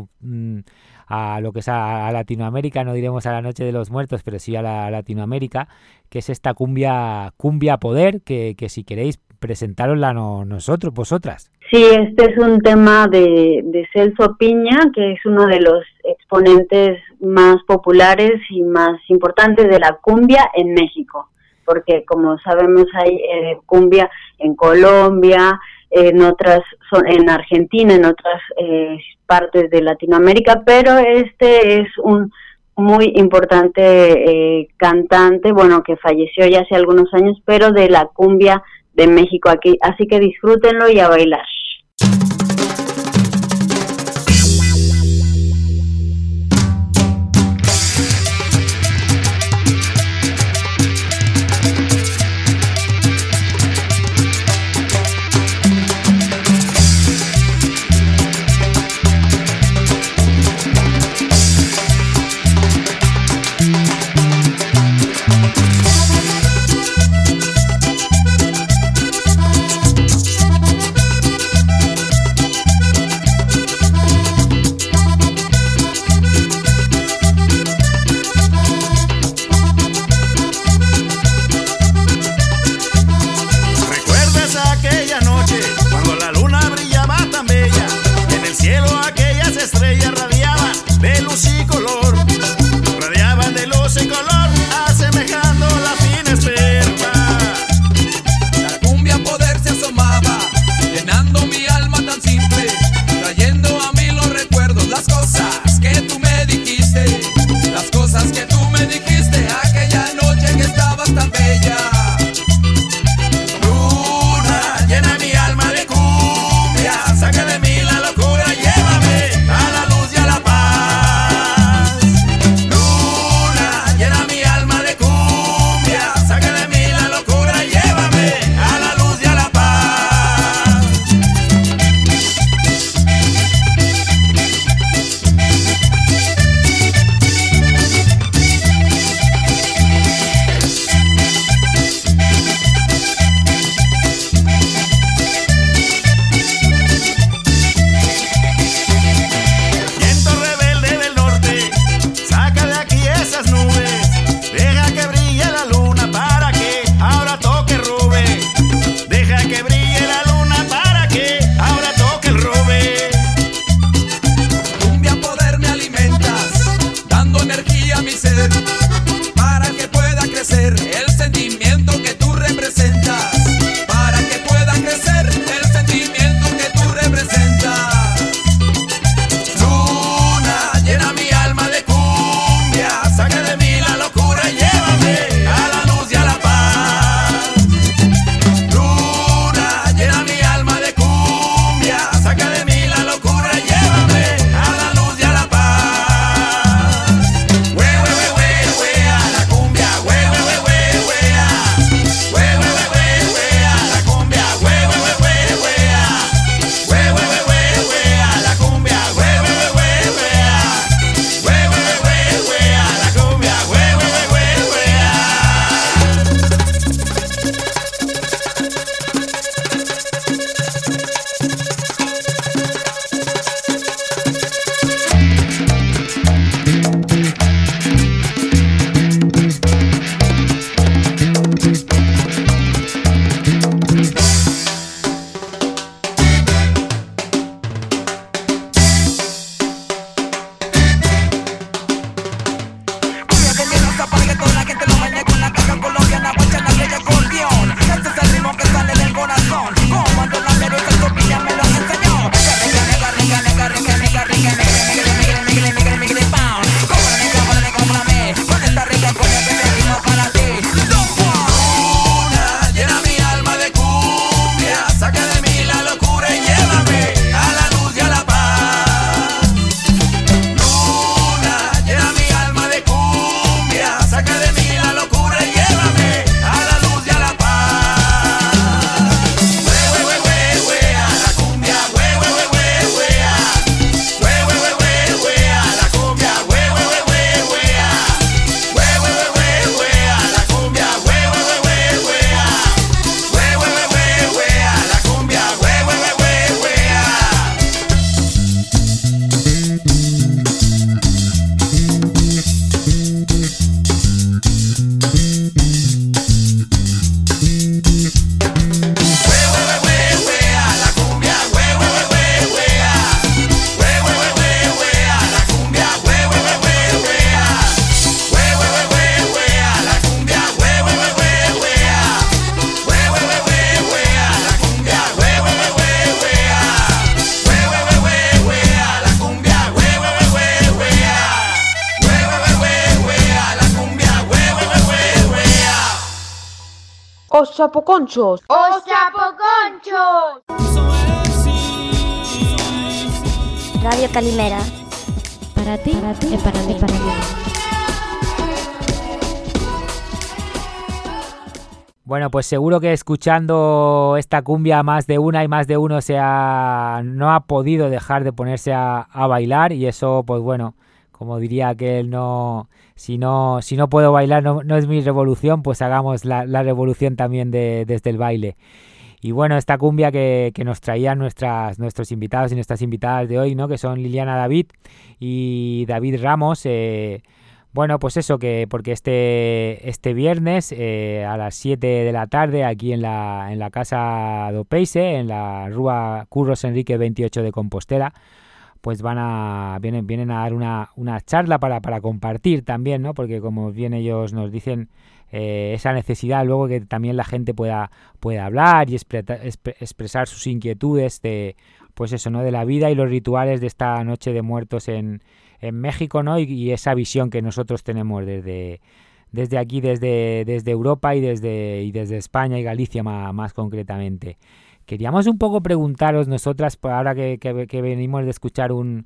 a lo que es a, Latinoamérica, no diremos a la Noche de los Muertos, pero sí a, la, Latinoamérica, que es esta cumbia, cumbia poder, que si queréis presentarosla no, nosotros, vosotras. Sí, este es un tema de, de Celso Piña, que es uno de los exponentes más populares y más importantes de la cumbia en México, porque como sabemos hay eh, cumbia en Colombia, en otras, en Argentina, en otras eh, partes de Latinoamérica, pero este es un muy importante eh, cantante, bueno, que falleció ya hace algunos años, pero de la cumbia de México aquí. Así que disfrútenlo y a bailar. Chapoconchos. Os chapoconchos. Radio Calimera. Para ti, para ti y para mí. Para mí. Bueno, pues seguro que escuchando esta cumbia más de una y más de uno se ha, no ha podido dejar de ponerse a, a bailar y eso, pues bueno, como diría que él no, si no, si no puedo bailar no, es mi revolución, pues hagamos la, revolución también de, desde el baile. Y bueno, esta cumbia que, que, nos traían nuestras, nuestros invitados y nuestras invitadas de hoy, ¿no? Que son Liliana David y David Ramos. Eh, bueno, pues eso, que porque este, este viernes eh, a las 7 de la tarde aquí en la, en la Casa do Peise, en la Rúa Curros Enrique 28 de Compostela, pues van a vienen, vienen a dar una, una charla para, para compartir también, ¿no? Porque como bien ellos nos dicen, eh, esa necesidad luego que también la gente pueda, pueda hablar y expresar sus inquietudes de, pues eso, ¿no? De la vida y los rituales de esta noche de muertos en, en México, ¿no? Y, y, esa visión que nosotros tenemos desde, desde aquí, desde, desde Europa y desde, y desde España y Galicia más, más concretamente. Queríamos un poco preguntaros nosotras, ahora que, venimos de escuchar un,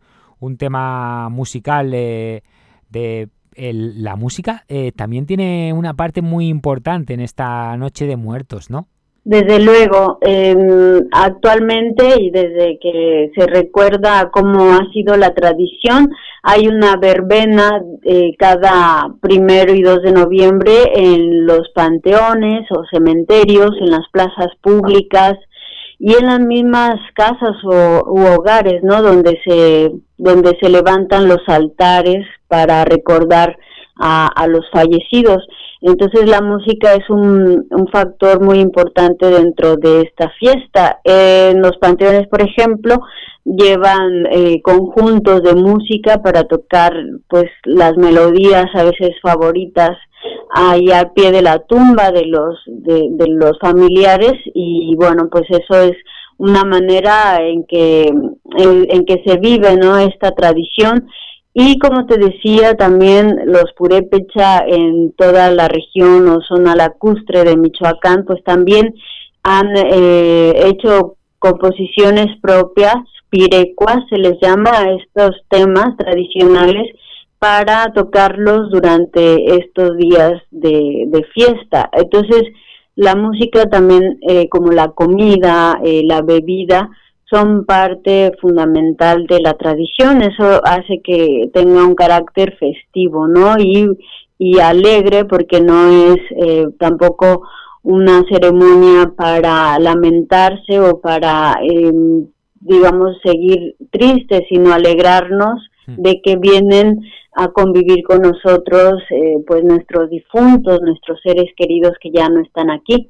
tema musical eh, de la música, eh, también tiene una parte muy importante en esta noche de muertos, ¿no? Desde luego, eh, actualmente y desde que se recuerda cómo ha sido la tradición, hay una verbena eh, cada primero y dos de noviembre en los panteones o cementerios, en las plazas públicas y en las mismas casas o u hogares, ¿no? Donde se donde se levantan los altares para recordar a, a los fallecidos. Entonces la música es un, un, factor muy importante dentro de esta fiesta. En los panteones, por ejemplo, llevan eh, conjuntos de música para tocar pues las melodías a veces favoritas ahí al pie de la tumba de los de, los familiares y bueno pues eso es una manera en que en, en que se vive no esta tradición. Y como te decía, también los purépecha en toda la región o zona lacustre de Michoacán, pues también han eh, hecho composiciones propias, pirecuas, se les llama a estos temas tradicionales, para tocarlos durante estos días de, fiesta. Entonces, la música también, eh, como la comida, eh, la bebida, son parte fundamental de la tradición, eso hace que tenga un carácter festivo, ¿no? Y, alegre porque no es eh, tampoco una ceremonia para lamentarse o para, eh, digamos, seguir tristes, sino alegrarnos de que vienen a convivir con nosotros, eh, pues nuestros difuntos, nuestros seres queridos que ya no están aquí.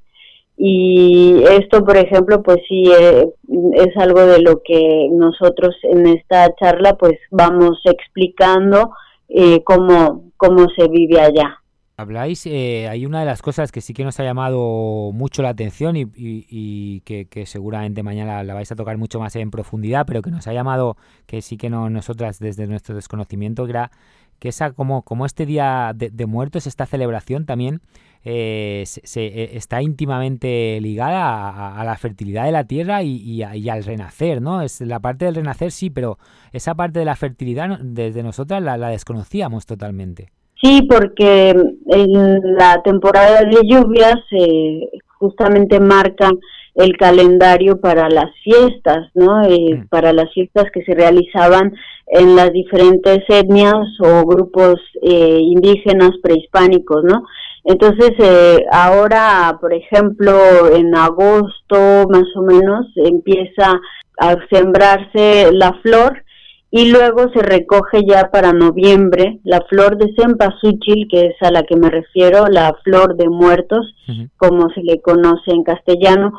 Y esto, por ejemplo, pues sí eh, es algo de lo que nosotros en esta charla pues vamos explicando eh, cómo, cómo se vive allá. Habláis, eh, hay una de las cosas que sí que nos ha llamado mucho la atención y, que, seguramente mañana la vais a tocar mucho más en profundidad, pero que nos ha llamado, que sí que no, nosotras desde nuestro desconocimiento, era que esa como, como este día de, muertos, esta celebración también eh, se, se, está íntimamente ligada a, la fertilidad de la tierra y, a, y, al renacer, ¿no? Es la parte del renacer sí, pero esa parte de la fertilidad desde nosotras la desconocíamos totalmente. Sí, porque en la temporada de lluvias eh, justamente marca el calendario para las fiestas, ¿no? Eh, mm. Para las fiestas que se realizaban en las diferentes etnias o grupos eh, indígenas prehispánicos, ¿no? Entonces, eh, ahora, por ejemplo, en agosto más o menos empieza a sembrarse la flor y luego se recoge ya para noviembre la flor de cempasúchil, que es a la que me refiero, la flor de muertos, uh -huh. como se le conoce en castellano.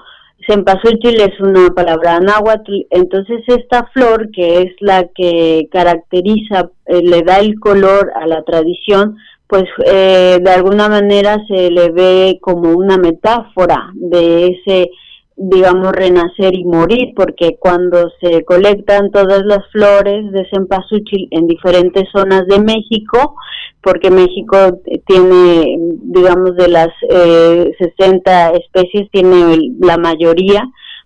Cempasúchil es una palabra náhuatl, entonces esta flor, que es la que caracteriza, eh, le da el color a la tradición, pues eh, de alguna manera se le ve como una metáfora de ese digamos, renacer y morir, porque cuando se colectan todas las flores de cempasúchil en diferentes zonas de México, porque México tiene, digamos, de las eh, 60 especies, tiene la mayoría,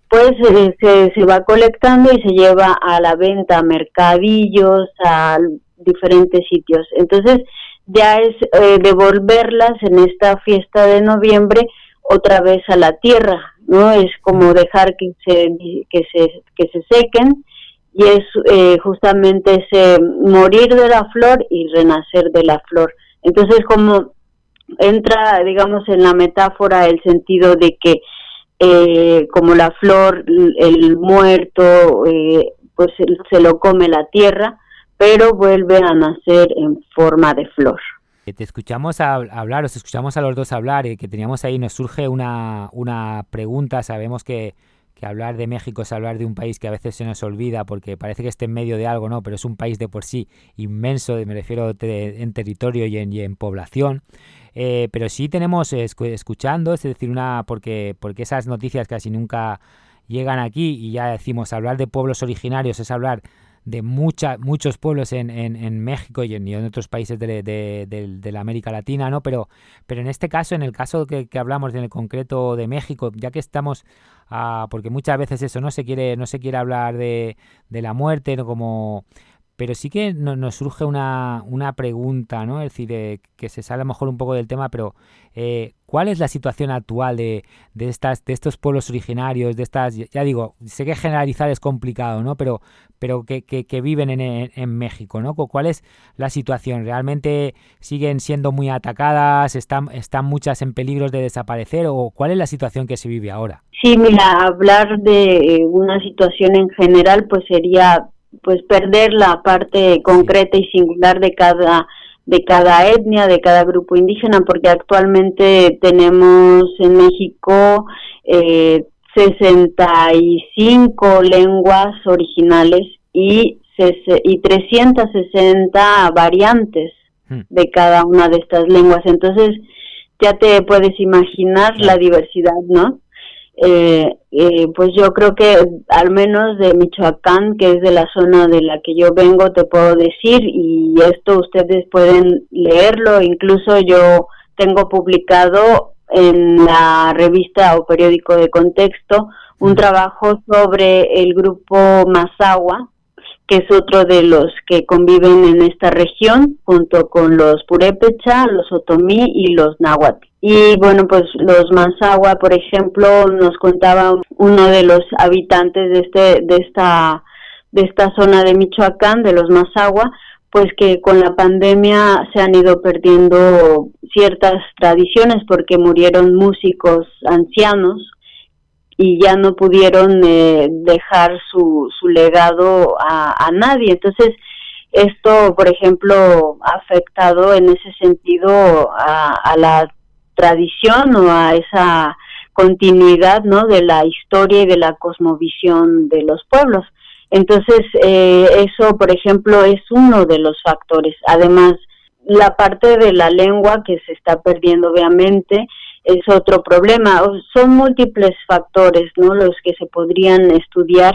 pues eh, se, se va colectando y se lleva a la venta a mercadillos, a diferentes sitios. Entonces, ya es eh, devolverlas en esta fiesta de noviembre otra vez a la tierra, ¿no? Es como dejar que se, que se, que se sequen y es eh, justamente ese morir de la flor y renacer de la flor. Entonces, como entra, digamos, en la metáfora el sentido de que eh, como la flor, el muerto, eh, pues se lo come la tierra, pero vuelve a nacer en forma de flor. Te escuchamos hablar, os escuchamos a los dos hablar, y que teníamos ahí, nos surge una, una pregunta, sabemos que, que hablar de México es hablar de un país que a veces se nos olvida porque parece que esté en medio de algo, ¿no? Pero es un país de por sí inmenso, me refiero en territorio y en, y en población. Eh, pero sí tenemos escuchando, es decir, una porque, porque esas noticias casi nunca llegan aquí y ya decimos, hablar de pueblos originarios es hablar de mucha, muchos pueblos en, en, México y en, otros países de, de, la América Latina, ¿no? Pero, pero en este caso, en el caso que, que hablamos en el concreto de México, ya que estamos, ah, porque muchas veces eso no se quiere, no se quiere hablar de, de la muerte, ¿no? como pero sí que nos surge una, una pregunta, ¿no? Es decir, eh, que se sale a lo mejor un poco del tema, pero eh, ¿cuál es la situación actual de, de, estas, de estos pueblos originarios, de estas, ya digo, sé que generalizar es complicado, ¿no? Pero, pero que, que, viven en, en, México, ¿no? ¿Cuál es la situación? ¿Realmente siguen siendo muy atacadas? ¿Están, ¿Están muchas en peligro de desaparecer? ¿O cuál es la situación que se vive ahora? Sí, mira, hablar de una situación en general, pues sería pues perder la parte concreta y singular de cada de cada etnia, de cada grupo indígena, porque actualmente tenemos en México eh, 65 lenguas originales y, y 360 variantes hmm. de cada una de estas lenguas. Entonces, ya te puedes imaginar la diversidad, ¿no? Eh, eh, pues yo creo que al menos de Michoacán, que es de la zona de la que yo vengo, te puedo decir, y esto ustedes pueden leerlo, incluso yo tengo publicado en la revista o periódico de contexto un trabajo sobre el grupo Mazagua, que es otro de los que conviven en esta región, junto con los Purépecha, los Otomí y los Náhuatl. Y bueno, pues los Mazahua, por ejemplo, nos contaba uno de los habitantes de este de esta de esta zona de Michoacán, de los Mazahua, pues que con la pandemia se han ido perdiendo ciertas tradiciones porque murieron músicos ancianos y ya no pudieron eh, dejar su, su legado a, nadie. Entonces, esto, por ejemplo, ha afectado en ese sentido a, a la tradición o a esa continuidad ¿no? de la historia y de la cosmovisión de los pueblos. Entonces, eh, eso, por ejemplo, es uno de los factores. Además, la parte de la lengua que se está perdiendo, obviamente, es otro problema. Son múltiples factores, ¿no? Los que se podrían estudiar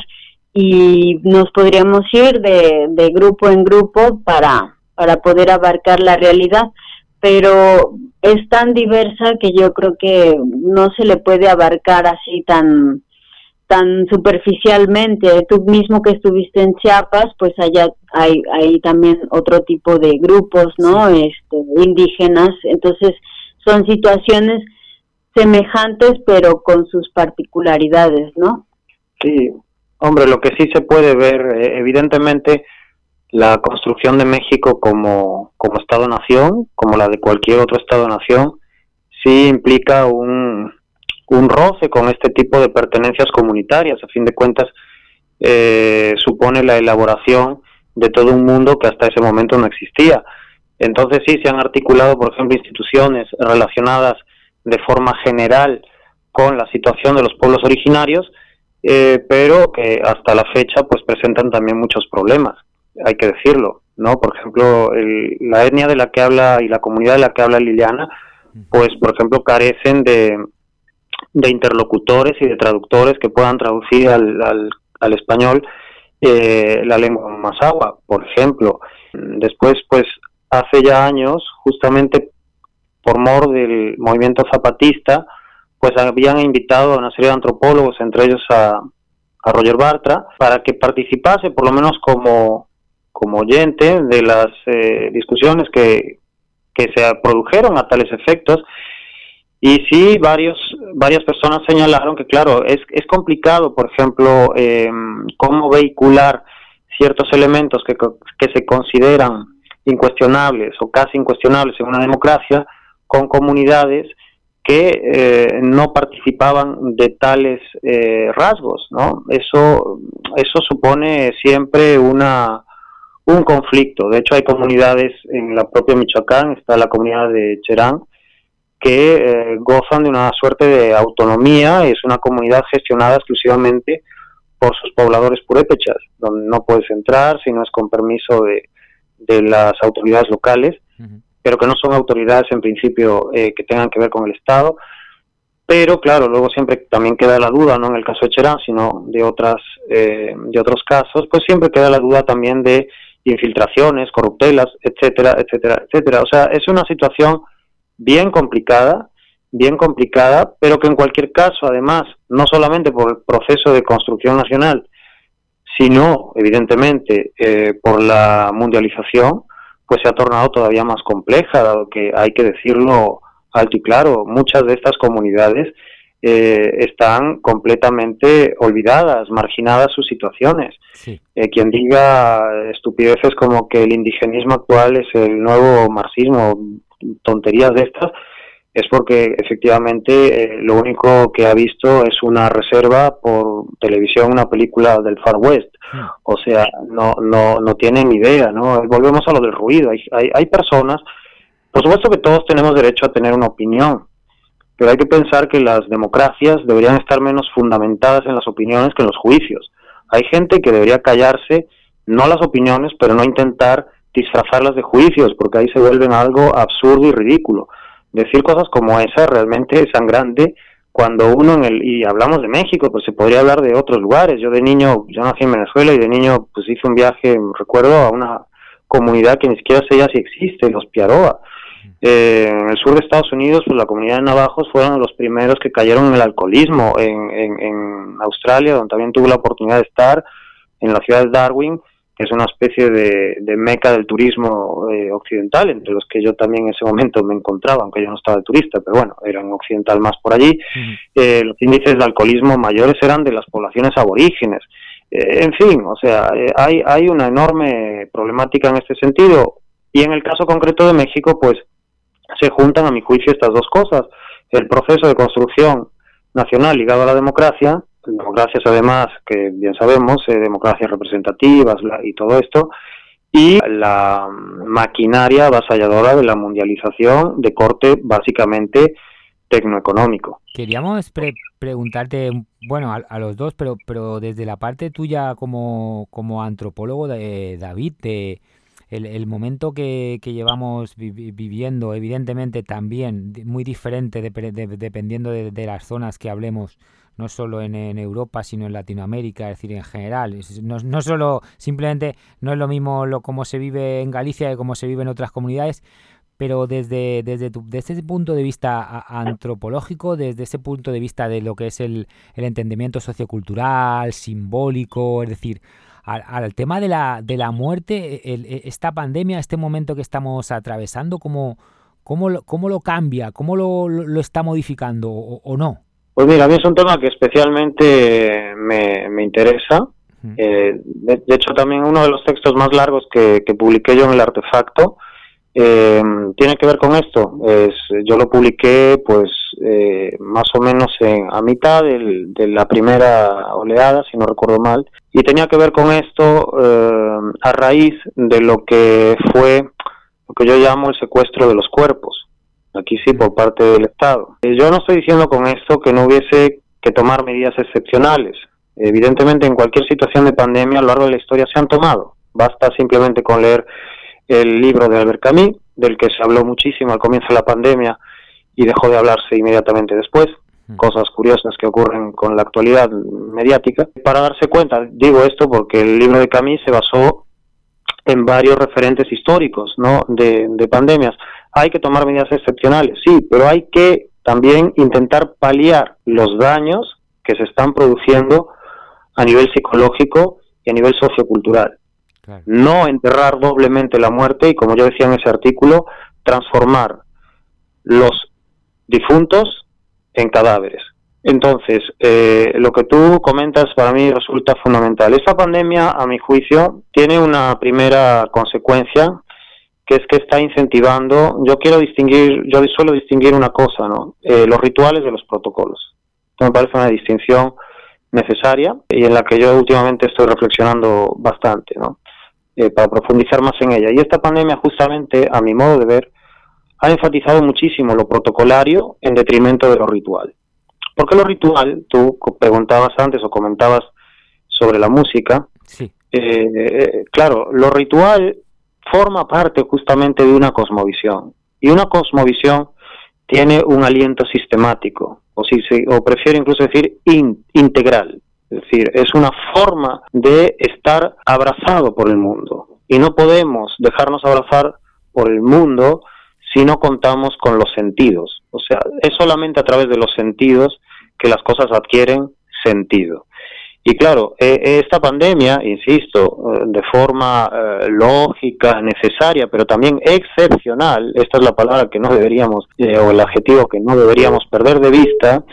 y nos podríamos ir de, de grupo en grupo para, para poder abarcar la realidad. Pero es tan diversa que yo creo que no se le puede abarcar así tan tan superficialmente. Tú mismo que estuviste en Chiapas, pues allá hay, hay también otro tipo de grupos, ¿no? Este, indígenas. Entonces, son situaciones semejantes pero con sus particularidades, ¿no? Sí, hombre, lo que sí se puede ver, eh, evidentemente, la construcción de México como, como Estado-nación, como la de cualquier otro Estado-nación, sí implica un, un roce con este tipo de pertenencias comunitarias. A fin de cuentas, eh, supone la elaboración de todo un mundo que hasta ese momento no existía. Entonces sí se han articulado, por ejemplo, instituciones relacionadas de forma general con la situación de los pueblos originarios, eh, pero que hasta la fecha pues presentan también muchos problemas, hay que decirlo, ¿no? Por ejemplo, la etnia de la que habla y la comunidad de la que habla Liliana, pues por ejemplo carecen de, de interlocutores y de traductores que puedan traducir al, al, al español eh, la lengua más agua, por ejemplo. Después, pues hace ya años, justamente por mor del movimiento zapatista, pues habían invitado a una serie de antropólogos, entre ellos a, a Roger Bartra, para que participase, por lo menos como, como oyente, de las eh, discusiones que, que se produjeron a tales efectos. Y sí, varios, varias personas señalaron que, claro, es, es complicado, por ejemplo, eh, cómo vehicular ciertos elementos que, que se consideran incuestionables o casi incuestionables en una democracia con comunidades que eh, no participaban de tales eh, rasgos, ¿no? Eso, eso supone siempre una, un conflicto. De hecho, hay comunidades en la propia Michoacán, está la comunidad de Cherán, que eh, gozan de una suerte de autonomía, es una comunidad gestionada exclusivamente por sus pobladores purépechas, donde no puedes entrar si no es con permiso de, de las autoridades locales pero que no son autoridades en principio eh, que tengan que ver con el Estado. Pero claro, luego siempre también queda la duda, no en el caso de Cherán, sino de otras eh, de otros casos, pues siempre queda la duda también de infiltraciones, corruptelas, etcétera, etcétera, etcétera. O sea, es una situación bien complicada, bien complicada, pero que en cualquier caso, además, no solamente por el proceso de construcción nacional, sino, evidentemente, eh, por la mundialización, pues se ha tornado todavía más compleja, dado que hay que decirlo alto y claro, muchas de estas comunidades eh, están completamente olvidadas, marginadas sus situaciones. Eh, quien diga estupideces como que el indigenismo actual es el nuevo marxismo, tonterías de estas, es porque efectivamente eh, lo único que ha visto es una reserva por televisión, una película del Far West. Hmm. O sea, no, no, no tienen idea, ¿no? Volvemos a lo del ruido. Hay, hay, hay personas, por supuesto que todos tenemos derecho a tener una opinión, pero hay que pensar que las democracias deberían estar menos fundamentadas en las opiniones que en los juicios. Hay gente que debería callarse, no las opiniones, pero no intentar disfrazarlas de juicios, porque ahí se vuelven algo absurdo y ridículo. Decir cosas como esa realmente es sangrante cuando uno en el y hablamos de México pues se podría hablar de otros lugares. Yo de niño yo nací en Venezuela y de niño pues hice un viaje recuerdo a una comunidad que ni siquiera sé ya si existe los Piaroa eh, en el sur de Estados Unidos pues la comunidad de navajos fueron los primeros que cayeron en el alcoholismo en, en, en Australia donde también tuve la oportunidad de estar en la ciudad de Darwin es una especie de, meca del turismo eh, occidental, entre los que yo también en ese momento me encontraba, aunque yo no estaba de turista, pero bueno, era un occidental más por allí. Eh, los índices de alcoholismo mayores eran de las poblaciones aborígenes. Eh, en fin, o sea, hay, hay una enorme problemática en este sentido. Y en el caso concreto de México, pues se juntan, a mi juicio, estas dos cosas. El proceso de construcción nacional ligado a la democracia democracias además, que bien sabemos, eh, democracias representativas y todo esto, y la maquinaria avasalladora de la mundialización de corte básicamente tecnoeconómico. Queríamos preguntarte, bueno, a, los dos, pero, pero desde la parte tuya como, como antropólogo, de, David, de, el, momento que, llevamos viviendo, evidentemente también muy diferente dependiendo de, las zonas que hablemos, no solo en, Europa, sino en Latinoamérica, es decir, en general. No, no solo, simplemente, no es lo mismo lo como se vive en Galicia que como se vive en otras comunidades, pero desde, desde, tu, desde ese punto de vista antropológico, desde ese punto de vista de lo que es el, el entendimiento sociocultural, simbólico, es decir, al, tema de la, de la muerte, esta pandemia, este momento que estamos atravesando, ¿cómo, cómo, lo, cómo lo cambia? ¿Cómo lo, lo, está modificando o no? Pues mira, a mí es un tema que especialmente me, me interesa. Eh, de, hecho, también uno de los textos más largos que, que publiqué yo en el artefacto eh, tiene que ver con esto. Es, yo lo publiqué, pues, eh, más o menos en, a mitad del, de la primera oleada, si no recuerdo mal, y tenía que ver con esto a raíz de lo que fue lo que yo llamo el secuestro de los cuerpos aquí sí por parte del Estado. Eh, yo no estoy diciendo con esto que no hubiese que tomar medidas excepcionales. Evidentemente en cualquier situación de pandemia a lo largo de la historia se han tomado. Basta simplemente con leer el libro de Albert Camus, del que se habló muchísimo al comienzo de la pandemia y dejó de hablarse inmediatamente después. cosas curiosas que ocurren con la actualidad mediática, para darse cuenta, digo esto porque el libro de Camille se basó en varios referentes históricos ¿no? de, de pandemias. Hay que tomar medidas excepcionales, sí, pero hay que también intentar paliar los daños que se están produciendo a nivel psicológico y a nivel sociocultural. No enterrar doblemente la muerte y, como yo decía en ese artículo, transformar los difuntos en cadáveres. Entonces, eh, lo que tú comentas para mí resulta fundamental. Esta pandemia, a mi juicio, tiene una primera consecuencia, que es que está incentivando, yo quiero distinguir, yo suelo distinguir una cosa, ¿no? Eh, los rituales de los protocolos. Esto me parece una distinción necesaria y en la que yo últimamente estoy reflexionando bastante, ¿no? Eh, para profundizar más en ella. Y esta pandemia, justamente, a mi modo de ver, ha enfatizado muchísimo lo protocolario en detrimento de lo ritual. Porque lo ritual, tú preguntabas antes o comentabas sobre la música, sí. eh, claro, lo ritual forma parte justamente de una cosmovisión. Y una cosmovisión tiene un aliento sistemático, o, si o prefiero incluso decir integral. Es decir, es una forma de estar abrazado por el mundo. Y no podemos dejarnos abrazar por el mundo si no contamos con los sentidos. O sea, es solamente a través de los sentidos que las cosas adquieren sentido. Y claro, e, esta pandemia, insisto, eh, de forma eh, lógica, necesaria, pero también excepcional, esta es la palabra que no deberíamos, eh, o el adjetivo que no deberíamos perder de vista,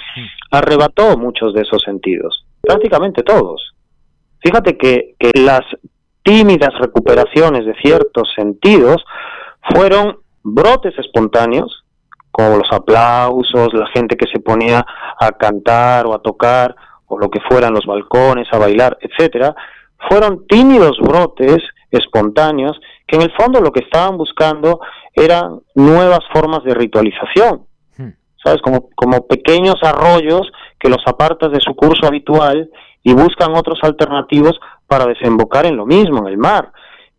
arrebató muchos de esos sentidos, prácticamente todos. Fíjate que, que las tímidas recuperaciones de ciertos sentidos fueron brotes espontáneos, como los aplausos, la gente que se ponía a cantar o a tocar, o lo que fueran los balcones, a bailar, etcétera, fueron tímidos brotes espontáneos que en el fondo lo que estaban buscando eran nuevas formas de ritualización. ¿Sabes? Como, como pequeños arroyos que los apartas de su curso habitual y buscan otros alternativos para desembocar en lo mismo, en el mar.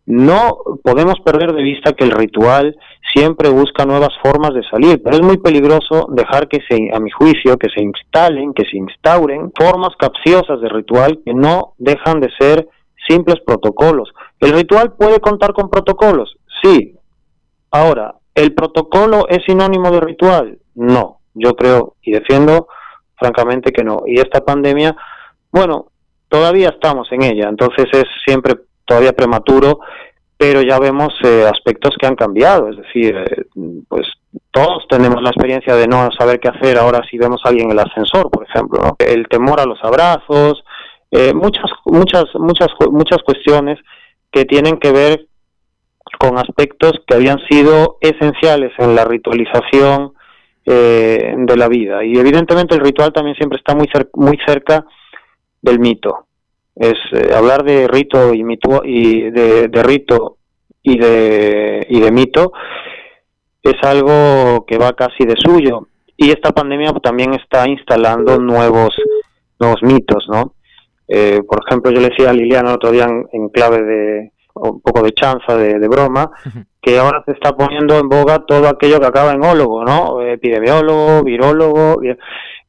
No podemos perder de vista que el ritual siempre busca nuevas formas de salir, pero es muy peligroso dejar que se, a mi juicio, que se instalen, que se instauren formas capciosas de ritual que no dejan de ser simples protocolos. ¿El ritual puede contar con protocolos? Sí. Ahora, ¿el protocolo es sinónimo de ritual? No. Yo creo y defiendo francamente que no. Y esta pandemia, bueno, todavía estamos en ella, entonces es siempre todavía prematuro, pero ya vemos eh, aspectos que han cambiado, es decir, eh, pues todos tenemos la experiencia de no saber qué hacer ahora si vemos a alguien en el ascensor, por ejemplo, el temor a los abrazos, eh, muchas muchas muchas muchas cuestiones que tienen que ver con aspectos que habían sido esenciales en la ritualización de la vida. Y evidentemente el ritual también siempre está muy muy cerca del mito es eh, hablar de rito y, mito, y de, rito y de, y de mito es algo que va casi de suyo. Y esta pandemia también está instalando nuevos nuevos mitos no eh, por ejemplo yo le decía a Liliana el otro día en, clave de un poco de chanza de, de, broma que ahora se está poniendo en boga todo aquello que acaba en ólogo no epidemiólogo virólogo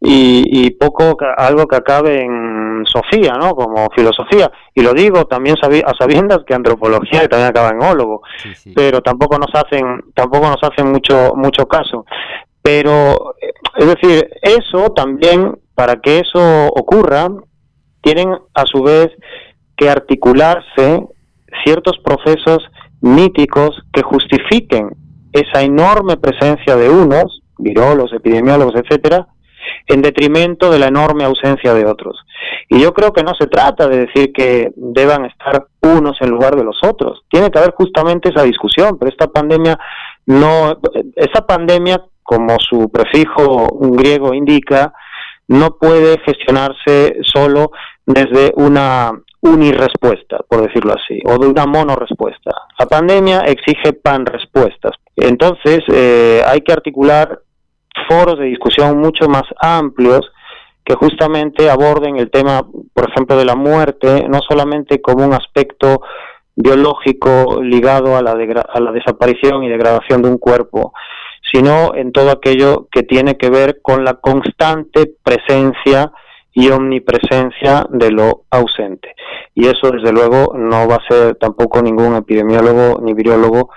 y, poco algo que acabe en Sofía, ¿no? Como filosofía. Y lo digo también a sabiendas que antropología también acaba en ólogo, pero tampoco nos hacen tampoco nos hacen mucho mucho caso. Pero es decir, eso también para que eso ocurra tienen a su vez que articularse ciertos procesos míticos que justifiquen esa enorme presencia de unos, virólogos, epidemiólogos, etcétera, en detrimento de la enorme ausencia de otros. Y yo creo que no se trata de decir que deban estar unos en lugar de los otros. Tiene que haber justamente esa discusión, pero esta pandemia no, esa pandemia, como su prefijo griego indica, no puede gestionarse solo desde una unirrespuesta, por decirlo así, o de una monorespuesta. La pandemia exige panrespuestas. Entonces, eh, hay que articular foros de discusión mucho más amplios que justamente aborden el tema, por ejemplo, de la muerte, no solamente como un aspecto biológico ligado a la, a la desaparición y degradación de un cuerpo, sino en todo aquello que tiene que ver con la constante presencia y omnipresencia de lo ausente. Y eso, desde luego, no va a ser tampoco ningún epidemiólogo ni virólogo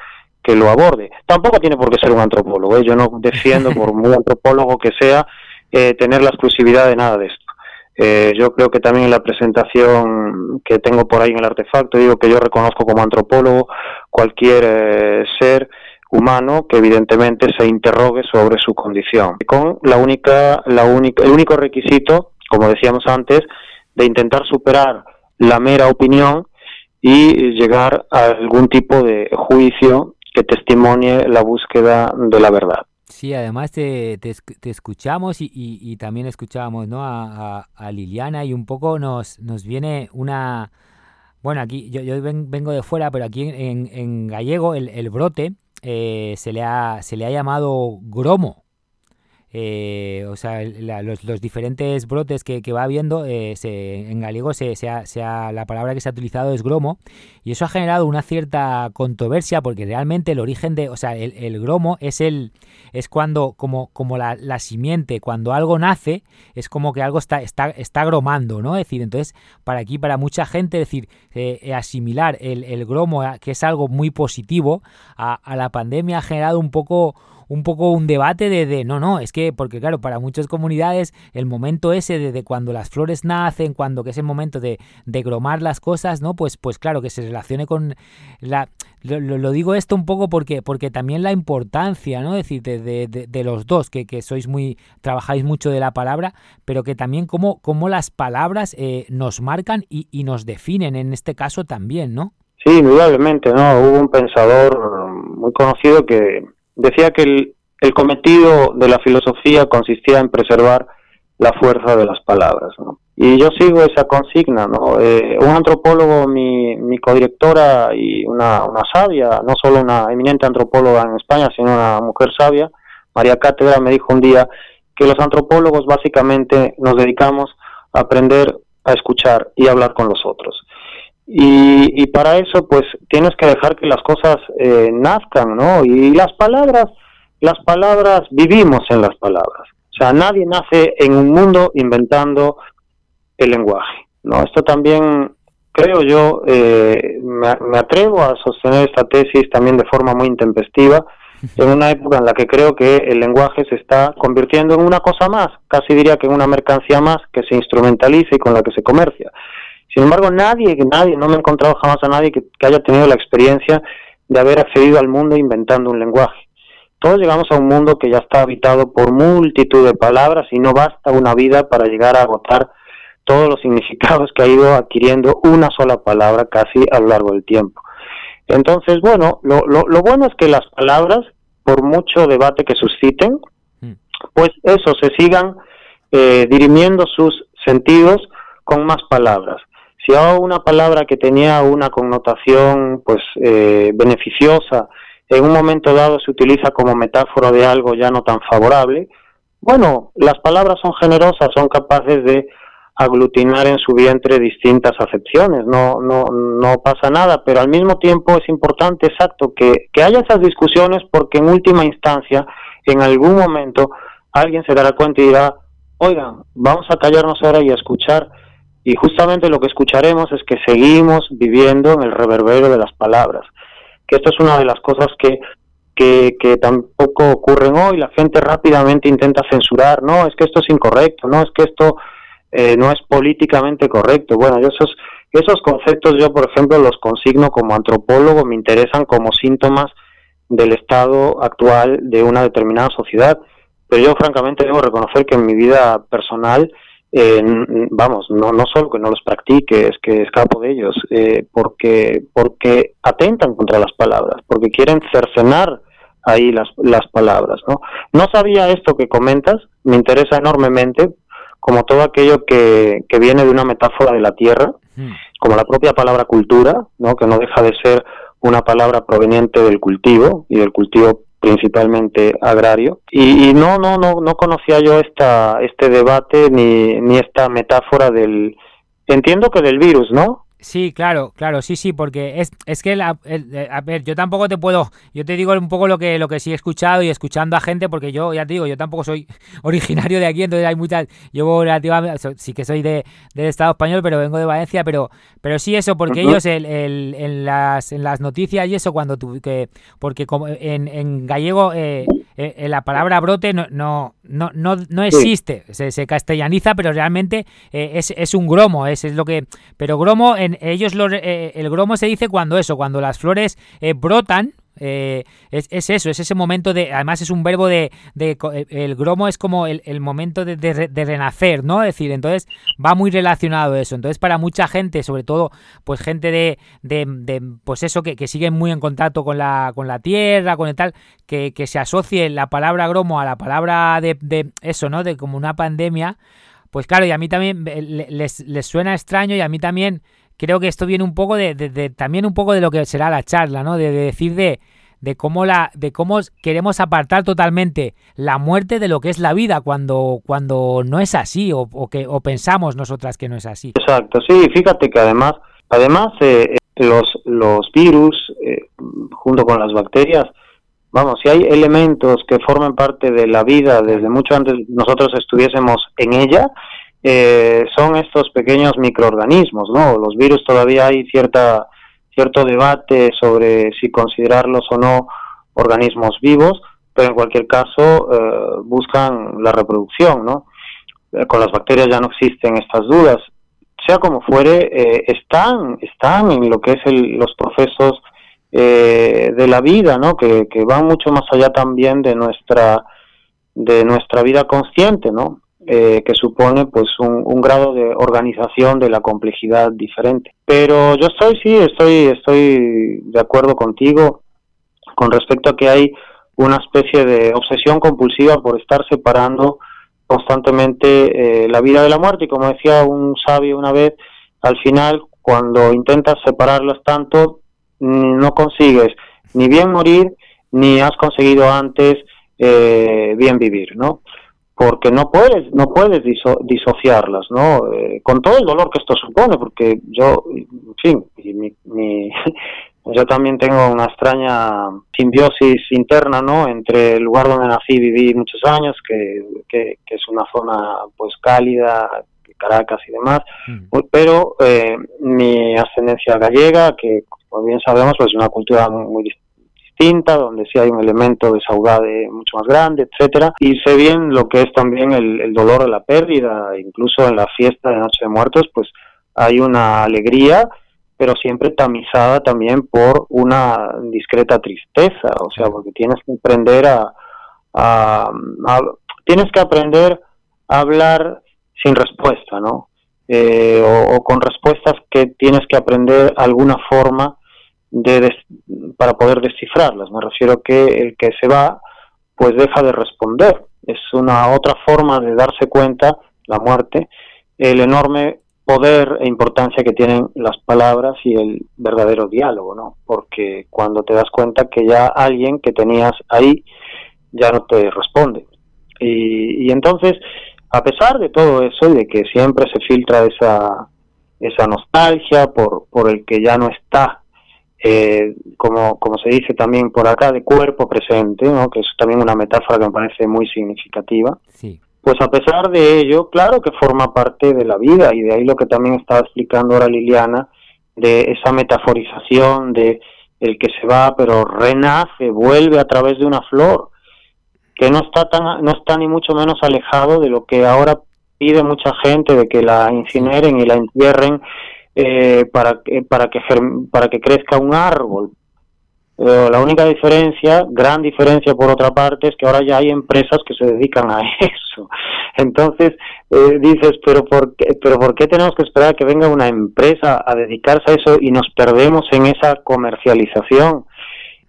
que lo aborde. Tampoco tiene por qué ser un antropólogo. ¿eh? Yo no defiendo, por muy antropólogo que sea, eh, tener la exclusividad de nada de esto. Eh, yo creo que también en la presentación que tengo por ahí en el artefacto digo que yo reconozco como antropólogo cualquier ser humano que evidentemente se interrogue sobre su condición con la única la única el único requisito como decíamos antes de intentar superar la mera opinión y llegar a algún tipo de juicio que testimonie la búsqueda de la verdad. Sí, además te, te, escuchamos y, y, también escuchábamos ¿no? A, a, Liliana y un poco nos, nos viene una... Bueno, aquí yo, yo vengo de fuera, pero aquí en, en gallego el, el brote eh, se, le ha, se le ha llamado gromo. Eh, o sea, los, los, diferentes brotes que, va habiendo, eh, se, en gallego se, se, ha, la palabra que se ha utilizado es gromo, y eso ha generado una cierta controversia porque realmente el origen de, o sea, el, gromo es el es cuando, como, como la, la, simiente, cuando algo nace, es como que algo está, está, está gromando, ¿no? Es decir, entonces, para aquí, para mucha gente, decir, eh, asimilar el, gromo, que es algo muy positivo, a la pandemia ha generado un poco un poco un debate de, de, no, no, es que, porque claro, para muchas comunidades el momento ese de, de cuando las flores nacen, cuando que es el momento de, de, gromar las cosas, ¿no? Pues, pues claro, que se relacione con la... Lo, lo digo esto un poco porque, porque también la importancia, ¿no? Es decir, de, de, de los dos, que, que, sois muy, trabajáis mucho de la palabra, pero que también cómo, cómo las palabras eh, nos marcan y, y nos definen en este caso también, ¿no? Sí, indudablemente, ¿no? Hubo un pensador muy conocido que decía que el, el, cometido de la filosofía consistía en preservar la fuerza de las palabras. ¿no? Y yo sigo esa consigna. ¿no? Eh, un antropólogo, mi, mi codirectora y una, una sabia, no solo una eminente antropóloga en España, sino una mujer sabia, María Cátedra, me dijo un día que los antropólogos básicamente nos dedicamos a aprender a escuchar y hablar con los otros. Y, y, para eso, pues tienes que dejar que las cosas eh, nazcan, ¿no? Y las palabras, las palabras, vivimos en las palabras. O sea, nadie nace en un mundo inventando el lenguaje, ¿no? Esto también, creo yo, eh, me, me atrevo a sostener esta tesis también de forma muy intempestiva, en una época en la que creo que el lenguaje se está convirtiendo en una cosa más, casi diría que en una mercancía más que se instrumentaliza y con la que se comercia. Sin embargo, nadie, nadie, no me he encontrado jamás a nadie que, que, haya tenido la experiencia de haber accedido al mundo inventando un lenguaje. Todos llegamos a un mundo que ya está habitado por multitud de palabras y no basta una vida para llegar a agotar todos los significados que ha ido adquiriendo una sola palabra casi a lo largo del tiempo. Entonces, bueno, lo, lo, lo bueno es que las palabras, por mucho debate que susciten, pues eso, se sigan eh, dirimiendo sus sentidos con más palabras si hago una palabra que tenía una connotación pues eh, beneficiosa en un momento dado se utiliza como metáfora de algo ya no tan favorable bueno las palabras son generosas son capaces de aglutinar en su vientre distintas acepciones no no no pasa nada pero al mismo tiempo es importante exacto que, que haya esas discusiones porque en última instancia en algún momento alguien se dará cuenta y dirá oigan vamos a callarnos ahora y a escuchar y justamente lo que escucharemos es que seguimos viviendo en el reverbero de las palabras, que esto es una de las cosas que, que, que tampoco ocurren hoy, la gente rápidamente intenta censurar, no, es que esto es incorrecto, no, es que esto eh, no es políticamente correcto. Bueno, yo esos, esos conceptos yo, por ejemplo, los consigno como antropólogo, me interesan como síntomas del estado actual de una determinada sociedad, pero yo francamente debo reconocer que en mi vida personal, eh, vamos, no, no solo que no los practique, es que escapo de ellos, eh, porque, porque atentan contra las palabras, porque quieren cercenar ahí las, las palabras, ¿no? No sabía esto que comentas, me interesa enormemente, como todo aquello que, que viene de una metáfora de la tierra, como la propia palabra cultura, ¿no? Que no deja de ser una palabra proveniente del cultivo y del cultivo principalmente agrario. Y, y, no no no no conocía yo esta este debate ni, ni esta metáfora del entiendo que del virus no Sí, claro, claro, sí, sí, porque es, es que, la, el, a ver, yo tampoco te puedo, yo te digo un poco lo que, lo que sí he escuchado y escuchando a gente, porque yo, ya te digo, yo tampoco soy originario de aquí, entonces hay muchas, yo relativamente, sí que soy de, del Estado español, pero vengo de Valencia, pero, pero sí eso, porque uh -huh. ellos el, el, en, las, en las noticias y eso, cuando tú, que, porque como en, en gallego eh, eh, la palabra brote no, no, no, no, no existe, se, se, castellaniza, pero realmente eh, es, es un gromo, es, es lo que, pero gromo en ellos lo, eh, el gromo se dice cuando eso, cuando las flores eh, brotan, eh, es, es, eso, es ese momento de, además es un verbo de, de el gromo es como el, el momento de, de, de, renacer, ¿no? Es decir, entonces va muy relacionado eso. Entonces para mucha gente, sobre todo, pues gente de, de pues eso, que, que sigue muy en contacto con la, con la tierra, con el tal, que, que se asocie la palabra gromo a la palabra de, de eso, ¿no? De como una pandemia, pues claro, y a mí también les, les suena extraño y a mí también creo que esto viene un poco de, también un poco de lo que será la charla, ¿no? De, de decir de, de cómo la de cómo queremos apartar totalmente la muerte de lo que es la vida cuando cuando no es así o, o que o pensamos nosotras que no es así. Exacto, sí, fíjate que además además eh, los los virus eh, junto con las bacterias Vamos, si hay elementos que forman parte de la vida desde mucho antes nosotros estuviésemos en ella, eh, son estos pequeños microorganismos, ¿no? Los virus todavía hay cierta cierto debate sobre si considerarlos o no organismos vivos, pero en cualquier caso eh, buscan la reproducción, ¿no? Eh, con las bacterias ya no existen estas dudas. Sea como fuere, eh, están están en lo que es el, los procesos de la vida, ¿no? Que, que van mucho más allá también de nuestra de nuestra vida consciente, ¿no? Eh, que supone pues un, grado de organización de la complejidad diferente. Pero yo estoy, sí, estoy, estoy de acuerdo contigo con respecto a que hay una especie de obsesión compulsiva por estar separando constantemente eh, la vida de la muerte y como decía un sabio una vez, al final cuando intentas separarlas tanto no consigues ni bien morir ni has conseguido antes eh, bien vivir, ¿no? Porque no puedes no puedes diso disociarlas no eh, con todo el dolor que esto supone porque yo en fin mi, mi, yo también tengo una extraña simbiosis interna no entre el lugar donde nací y viví muchos años que, que, que es una zona pues cálida Caracas y demás. Mm. pero eh, mi ascendencia gallega que como bien sabemos pues es una cultura muy, muy distinta, donde sí hay un elemento de saudade mucho más grande, etcétera, y sé bien lo que es también el, dolor de la pérdida, incluso en la fiesta de Noche de Muertos, pues hay una alegría, pero siempre tamizada también por una discreta tristeza, o sea, porque tienes que aprender a, a, a tienes que aprender a hablar sin respuesta, ¿no? Eh, o, o con respuestas que tienes que aprender alguna forma de des, para poder descifrarlas. Me refiero que el que se va, pues deja de responder. Es una otra forma de darse cuenta, la muerte, el enorme poder e importancia que tienen las palabras y el verdadero diálogo, ¿no? Porque cuando te das cuenta que ya alguien que tenías ahí ya no te responde. Y, y entonces, a pesar de todo eso y de que siempre se filtra esa, esa nostalgia por, por el que ya no está eh, como, como se dice también por acá, de cuerpo presente, ¿no? que es también una metáfora que me parece muy significativa. Sí. Pues a pesar de ello, claro que forma parte de la vida y de ahí lo que también estaba explicando ahora Liliana, de esa metaforización de el que se va pero renace, vuelve a través de una flor, que no está tan no está ni mucho menos alejado de lo que ahora pide mucha gente de que la incineren y la entierren eh, para, que, para, que para que crezca un árbol. Pero la única diferencia, gran diferencia por otra parte, es que ahora ya hay empresas que se dedican a eso. Entonces eh, dices, pero por, qué, pero ¿por qué tenemos que esperar a que venga una empresa a dedicarse a eso y nos perdemos en esa comercialización?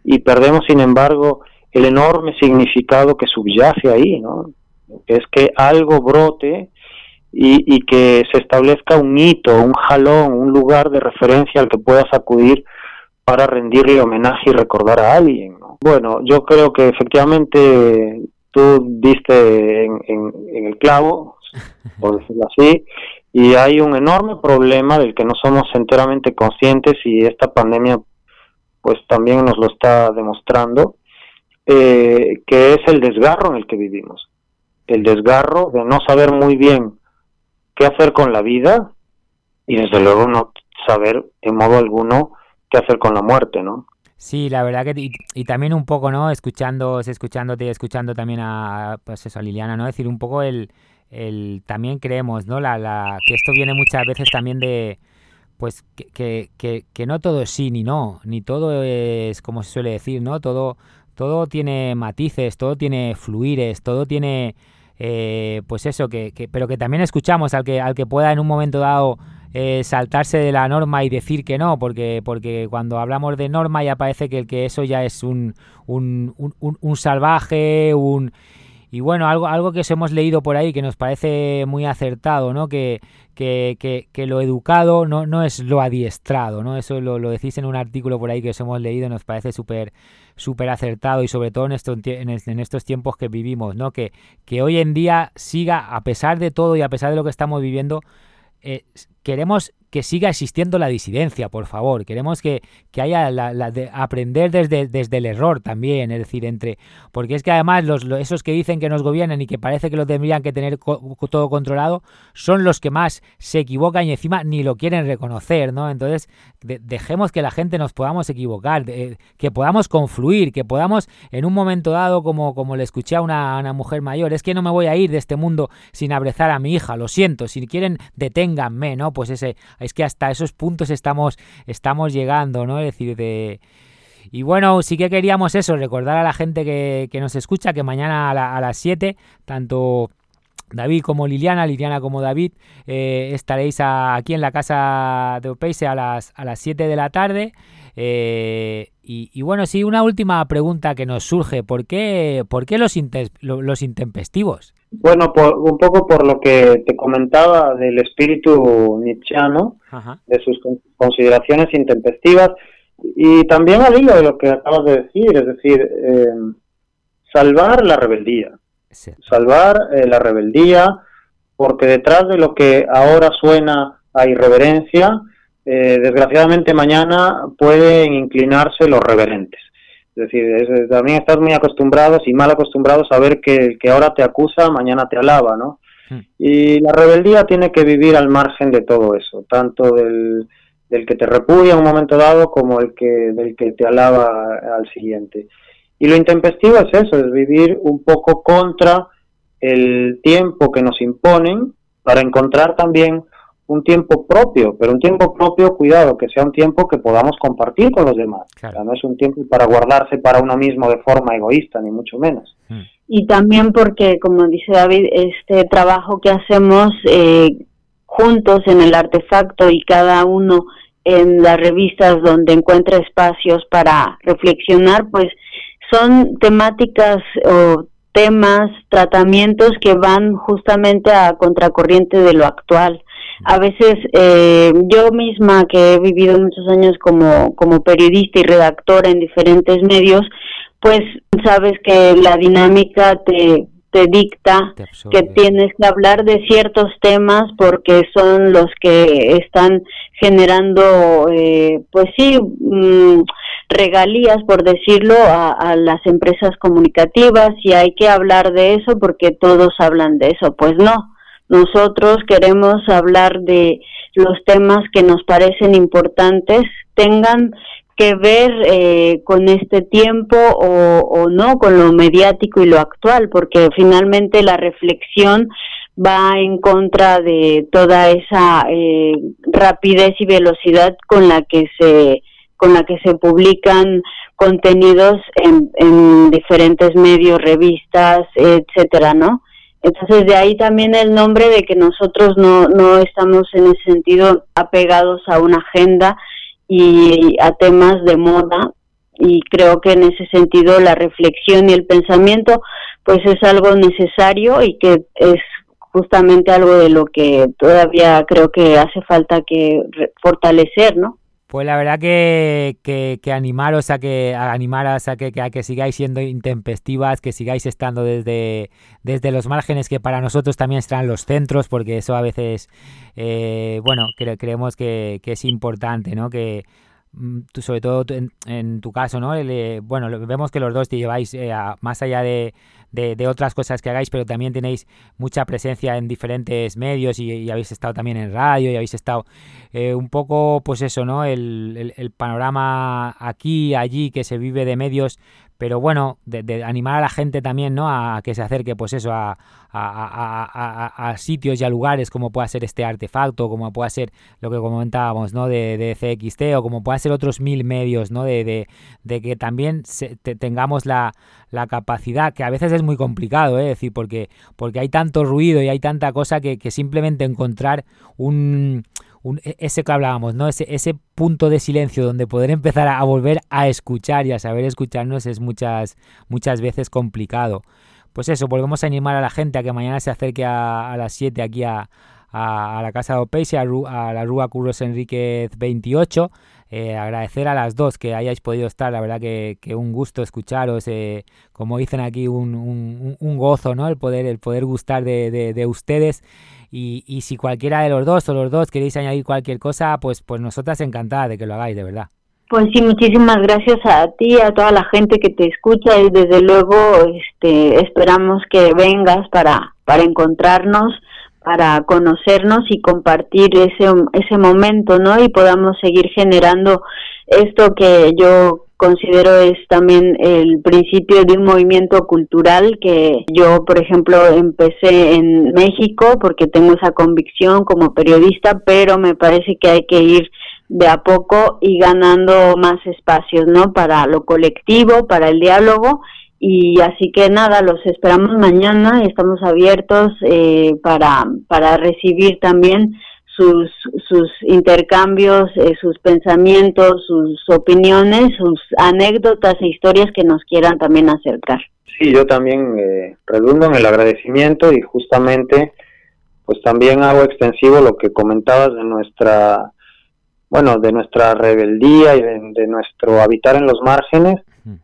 Y perdemos, sin embargo, el enorme significado que subyace ahí, ¿no? Es que algo brote y, y, que se establezca un hito, un jalón, un lugar de referencia al que puedas acudir para rendirle homenaje y recordar a alguien. ¿no? Bueno, yo creo que efectivamente tú diste en, en, en el clavo, por decirlo así, Y hay un enorme problema del que no somos enteramente conscientes y esta pandemia pues también nos lo está demostrando, eh, que es el desgarro en el que vivimos. El desgarro de no saber muy bien qué hacer con la vida y desde luego no saber en modo alguno qué hacer con la muerte, ¿no? Sí, la verdad que y, también un poco, ¿no? Escuchando, escuchándote, escuchando también a, pues eso, a Liliana, ¿no? Decir un poco el, el también creemos, ¿no? La, la, que esto viene muchas veces también de, pues que, que, que, no todo es sí ni no, ni todo es como se suele decir, ¿no? Todo, todo tiene matices, todo tiene fluires, todo tiene, eh, pues eso, que, pero que también escuchamos al que, al que pueda en un momento dado eh, saltarse de la norma y decir que no, porque, porque cuando hablamos de norma ya parece que, el que eso ya es un, un, un salvaje, un... Y bueno, algo, algo que os hemos leído por ahí que nos parece muy acertado, ¿no? Que, que, que, lo educado no, no es lo adiestrado, ¿no? Eso lo, lo, decís en un artículo por ahí que os hemos leído, nos parece súper súper acertado y sobre todo en, esto, en, en, estos tiempos que vivimos, ¿no? Que, que hoy en día siga, a pesar de todo y a pesar de lo que estamos viviendo, eh, queremos que siga existiendo la disidencia, por favor. Queremos que, que haya la, de aprender desde, desde el error también, es decir, entre porque es que además los, esos que dicen que nos gobiernan y que parece que lo tendrían que tener todo controlado son los que más se equivocan y encima ni lo quieren reconocer, ¿no? Entonces de, dejemos que la gente nos podamos equivocar, que podamos confluir, que podamos en un momento dado como como le escuché a una, a una mujer mayor, es que no me voy a ir de este mundo sin abrazar a mi hija, lo siento, si quieren deténganme, ¿no? Pues ese es que hasta esos puntos estamos, estamos llegando, ¿no? Es decir, de... Y bueno, sí que queríamos eso, recordar a la gente que, nos escucha que mañana a, la, a las 7, tanto David como Liliana, Liliana como David, eh, estaréis aquí en la casa de Opeise a las, a las 7 de la tarde. Eh, y, bueno, sí, una última pregunta que nos surge, ¿por qué, por qué los, los intempestivos? Bueno, por, un poco por lo que te comentaba del espíritu nietzscheano, Ajá. de sus consideraciones intempestivas, y también al hilo de lo que acabas de decir, es decir, eh, salvar la rebeldía, sí. salvar eh, la rebeldía, porque detrás de lo que ahora suena a irreverencia, eh, desgraciadamente mañana pueden inclinarse los reverentes. Es decir, es, también estás muy acostumbrados y mal acostumbrados a ver que el que ahora te acusa, mañana te alaba, ¿no? Hmm. Y la rebeldía tiene que vivir al margen de todo eso, tanto del, del que te repudia en un momento dado como el que del que te alaba al siguiente. Y lo intempestivo es eso, es vivir un poco contra el tiempo que nos imponen para encontrar también un tiempo propio, pero un tiempo propio, cuidado, que sea un tiempo que podamos compartir con los demás. Claro. O sea, no es un tiempo para guardarse para uno mismo de forma egoísta, ni mucho menos. Mm. Y también porque, como dice David, este trabajo que hacemos eh, juntos en el artefacto y cada uno en las revistas donde encuentra espacios para reflexionar, pues son temáticas o temas, tratamientos que van justamente a contracorriente de lo actual a veces eh, yo misma que he vivido muchos años como, como periodista y redactora en diferentes medios, pues sabes que la dinámica te, te dicta te que tienes que hablar de ciertos temas porque son los que están generando, eh, pues sí, mmm, regalías, por decirlo, a, a, las empresas comunicativas y hay que hablar de eso porque todos hablan de eso. Pues no, nosotros queremos hablar de los temas que nos parecen importantes, tengan que ver eh, con este tiempo o, o, no, con lo mediático y lo actual, porque finalmente la reflexión va en contra de toda esa eh, rapidez y velocidad con la que se con la que se publican contenidos en, en diferentes medios, revistas, etcétera, ¿no? Entonces de ahí también el nombre de que nosotros no, no estamos en ese sentido apegados a una agenda y a temas de moda y creo que en ese sentido la reflexión y el pensamiento pues es algo necesario y que es justamente algo de lo que todavía creo que hace falta que fortalecer, ¿no? Pues la verdad que, que, animaros a que animaros a que, a que sigáis siendo intempestivas, que sigáis estando desde, desde los márgenes que para nosotros también están los centros, porque eso a veces, eh, bueno, cre creemos que, es importante, ¿no? Que tú, sobre todo en, en, tu caso, ¿no? Le, bueno, vemos que los dos te lleváis eh, más allá de, de, otras cosas que hagáis, pero también tenéis mucha presencia en diferentes medios y, habéis estado también en radio y habéis estado eh, un poco, pues eso, ¿no? El, el, panorama aquí, allí, que se vive de medios, pero bueno, de, de, animar a la gente también, ¿no? A, que se acerque, pues eso, a, a, a, sitios y a lugares como pueda ser este artefacto, como pueda ser lo que comentábamos, ¿no? De, de CXT o como pueda ser otros mil medios, ¿no? De, de que también se, te, tengamos la, la, capacidad, que a veces es muy complicado, ¿eh? decir, porque, porque hay tanto ruido y hay tanta cosa que, que simplemente encontrar un un, ese que hablábamos, ¿no? Ese, ese punto de silencio donde poder empezar a, volver a escuchar y a saber escucharnos es muchas, muchas veces complicado. Pues eso, volvemos a animar a la gente a que mañana se acerque a, a las 7 aquí a, a, la Casa de Opeise, a, a, la Rúa Curros Enríquez 28. Eh, agradecer a las dos que hayáis podido estar, la verdad que, que un gusto escucharos, eh, como dicen aquí, un, un, un, gozo, ¿no? El poder, el poder gustar de, de, de ustedes. Y, y, si cualquiera de los dos o los dos queréis añadir cualquier cosa, pues, pues nosotras encantadas de que lo hagáis, de verdad. Pues sí, muchísimas gracias a ti, a toda la gente que te escucha y desde luego este, esperamos que vengas para, para encontrarnos, para conocernos y compartir ese, ese momento, ¿no? Y podamos seguir generando esto que yo considero es también el principio de un movimiento cultural que yo, por ejemplo, empecé en México porque tengo esa convicción como periodista, pero me parece que hay que ir de a poco y ganando más espacios, ¿no? Para lo colectivo, para el diálogo y así que nada, los esperamos mañana y estamos abiertos eh, para, para recibir también sus, sus intercambios, eh, sus pensamientos, sus opiniones, sus anécdotas e historias que nos quieran también acercar. Sí, yo también eh, redundo en el agradecimiento y justamente pues también hago extensivo lo que comentabas de nuestra bueno de nuestra rebeldía y de, de nuestro habitar en los márgenes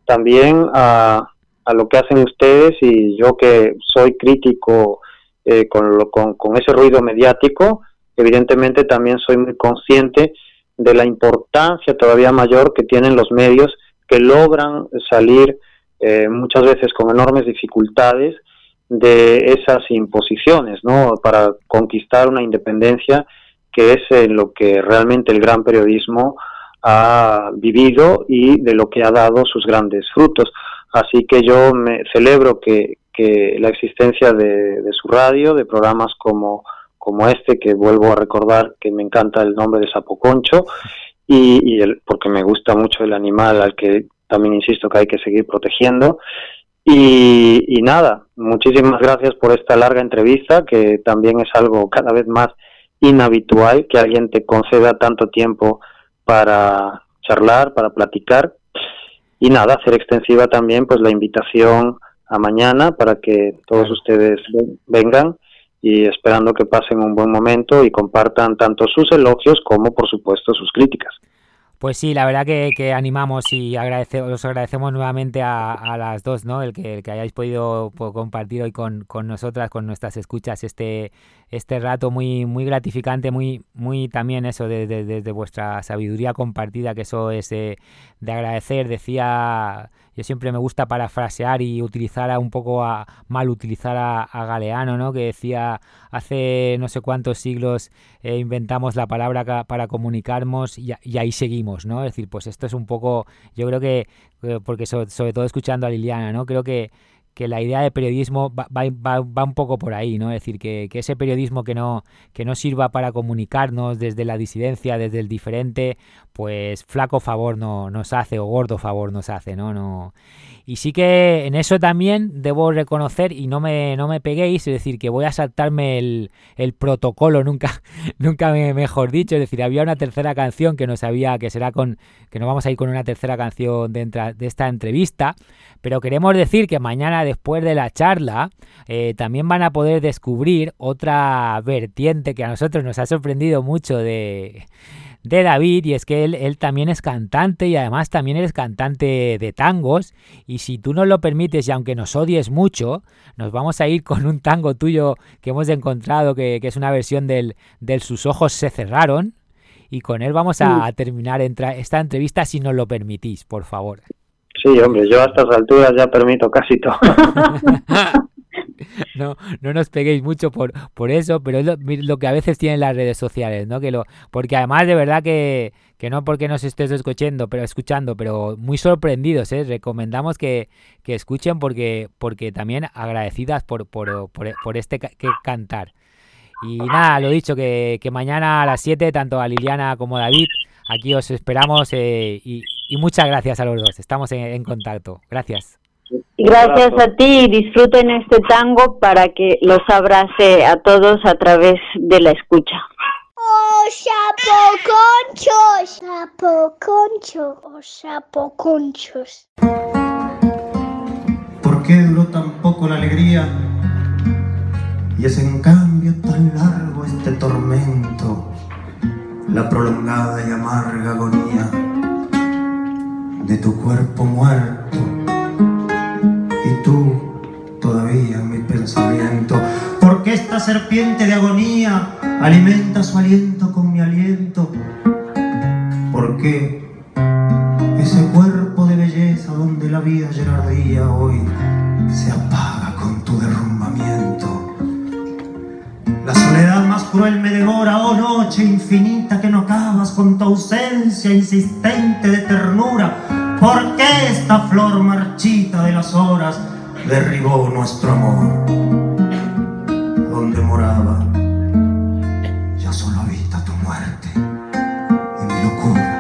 también a, a lo que hacen ustedes y yo que soy crítico eh, con, lo, con, con ese ruido mediático evidentemente también soy muy consciente de la importancia todavía mayor que tienen los medios que logran salir eh, muchas veces con enormes dificultades de esas imposiciones, ¿no? Para conquistar una independencia que es en lo que realmente el gran periodismo ha vivido y de lo que ha dado sus grandes frutos. Así que yo me celebro que, que la existencia de, de su radio, de programas como como este, que vuelvo a recordar que me encanta el nombre de Sapoconcho, y, y el, porque me gusta mucho el animal al que también insisto que hay que seguir protegiendo. Y, y nada, muchísimas gracias por esta larga entrevista, que también es algo cada vez más inhabitual, que alguien te conceda tanto tiempo para charlar, para platicar. Y nada, hacer extensiva también pues la invitación a mañana para que todos ustedes vengan y esperando que pasen un buen momento y compartan tanto sus elogios como, por supuesto, sus críticas. Pues sí, la verdad que, que animamos y agradece, os agradecemos nuevamente a, a, las dos, ¿no? El que, que hayáis podido pues, compartir hoy con, con, nosotras, con nuestras escuchas, este, este rato muy, muy gratificante, muy, muy también eso desde de, de, vuestra sabiduría compartida, que eso es de, de agradecer. Decía yo siempre me gusta parafrasear y utilizar a un poco a mal utilizar a, a, Galeano, ¿no? Que decía hace no sé cuántos siglos eh, inventamos la palabra para comunicarnos y, y, ahí seguimos, ¿no? Es decir, pues esto es un poco, yo creo que eh, porque sobre, sobre todo escuchando a Liliana, ¿no? Creo que que la idea de periodismo va, un poco por ahí, ¿no? Es decir, que, que, ese periodismo que no, que no sirva para comunicarnos desde la disidencia, desde el diferente, pues flaco favor no, nos hace o gordo favor nos hace, ¿no? no y sí que en eso también debo reconocer, y no me, no me peguéis, es decir, que voy a saltarme el, el protocolo, nunca, nunca me, mejor dicho, es decir, había una tercera canción que nos había, que será con, que nos vamos a ir con una tercera canción de, de esta entrevista, pero queremos decir que mañana mañana después de la charla eh, también van a poder descubrir otra vertiente que a nosotros nos ha sorprendido mucho de, de David y es que él, él, también es cantante y además también eres cantante de tangos y si tú nos lo permites y aunque nos odies mucho, nos vamos a ir con un tango tuyo que hemos encontrado que, que es una versión del, del Sus ojos se cerraron y con él vamos a, a terminar esta entrevista si nos lo permitís, por favor. Sí, hombre, yo a estas alturas ya permito casi todo. no, no nos peguéis mucho por, por eso, pero es lo, lo, que a veces tienen las redes sociales, ¿no? Que lo, porque además de verdad que, que no porque nos estés escuchando, pero escuchando, pero muy sorprendidos, ¿eh? Recomendamos que, que escuchen porque, porque también agradecidas por, por, por, este que cantar. Y nada, lo dicho, que, que mañana a las 7, tanto a Liliana como a David, aquí os esperamos eh, y, y, muchas gracias a los dos. Estamos en contacto. Gracias. Gracias a ti y disfruten este tango para que los abrace a todos a través de la escucha. ¡Oh, sapoconchos! ¡Sapoconchos! ¡Oh, sapoconchos! ¿Por qué duró tan poco la alegría? Y es en cambio tan largo este tormento, la prolongada y amarga agonía de tu cuerpo muerto todavía en mi pensamiento. Porque esta serpiente de agonía alimenta su aliento con mi aliento. Porque ese cuerpo de belleza donde la vida ayer hoy se apaga con tu derrumbamiento. La soledad más cruel me devora, oh noche infinita que no acabas con tu ausencia insistente de ternura. ¿Por qué esta flor marchita de las horas derribó nuestro amor? Donde moraba, ya solo habita tu muerte y mi locura.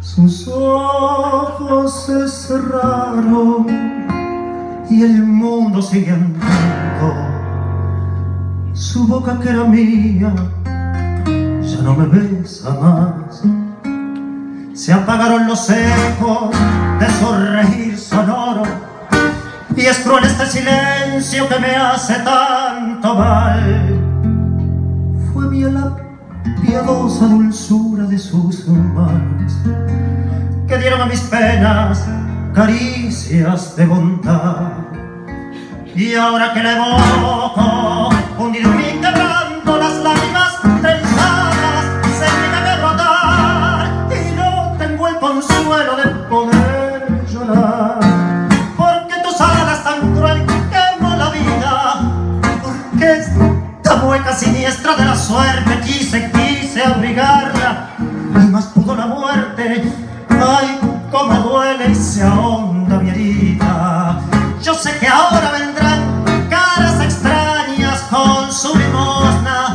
Sus ojos se cerraron y el mundo sigue andando. Su boca que era mía ya no me besa más. Se apagaron los ecos de su reír sonoro y es este silencio que me hace tanto mal. Fue mía la piadosa dulzura de sus manos que dieron a mis penas caricias de bondad. Y ahora que le evoco, mi quebranto, mueca siniestra de la suerte quise, quise abrigarla y más pudo la muerte. Ay, cómo duele y se ahonda mi herida. Yo sé que ahora vendrán caras extrañas con su limosna.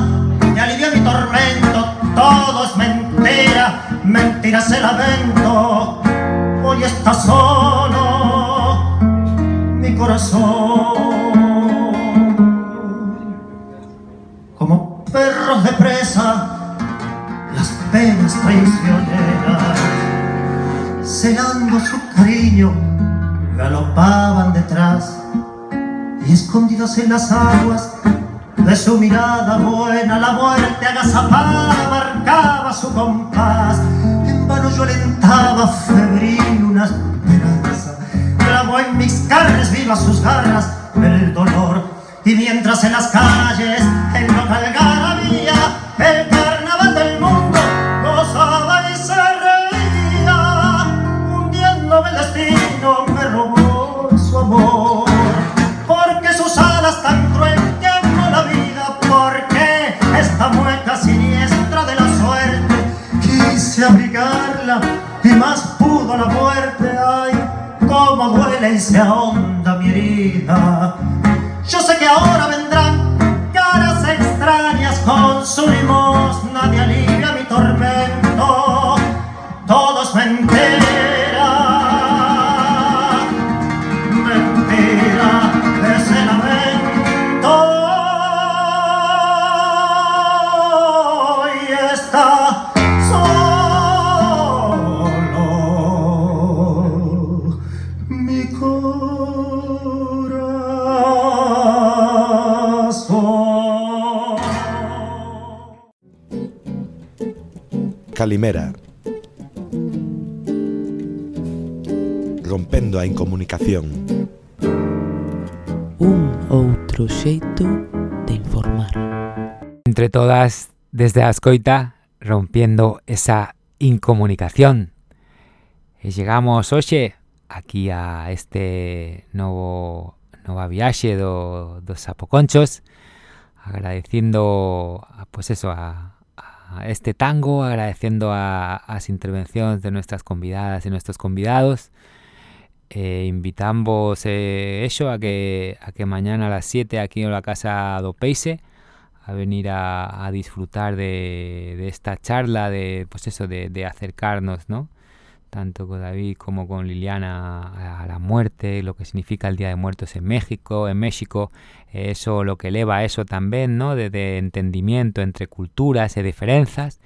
Me alivia mi tormento, todo es mentira, mentira se lamento. Hoy está solo mi corazón. Penas traicioneras celando su cariño, galopaban detrás y escondidas en las aguas de su mirada buena, la muerte agazapada marcaba su compás. En vano yo alentaba febril una esperanza, clavó en mis carnes vivas sus garras el dolor. Y mientras en las calles el local se ahonda mi herida desde a escoita, rompiendo esa incomunicación. E chegamos hoxe aquí a este novo nova viaxe do, dos sapoconchos agradeciendo pues eso a, a este tango, agradeciendo a las intervenciones de nuestras convidadas y nuestros convidados. Eh, invitamos eh, eso a que, a que mañana a las 7 aquí en la casa do Peise a venir a, a disfrutar de, esta charla, de pues eso, de, acercarnos, ¿no? tanto con David como con Liliana a la muerte, lo que significa el Día de Muertos en México, en México, eso lo que eleva eso tamén, ¿no? De, entendimiento entre culturas e diferenzas.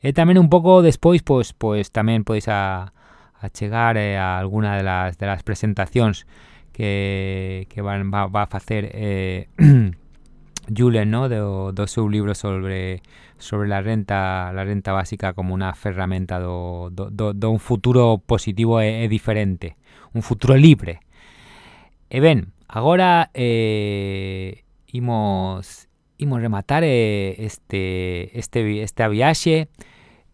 E tamén un pouco despois, pois, pois tamén pois a, a eh, a alguna de las, de las presentacións que, van, va, a facer eh, Julen, ¿no? Do, do seu libro sobre sobre la renta la renta básica como unha ferramenta do, un futuro positivo e, diferente, un futuro libre. E ben, agora eh, imos rematar eh, este este viaxe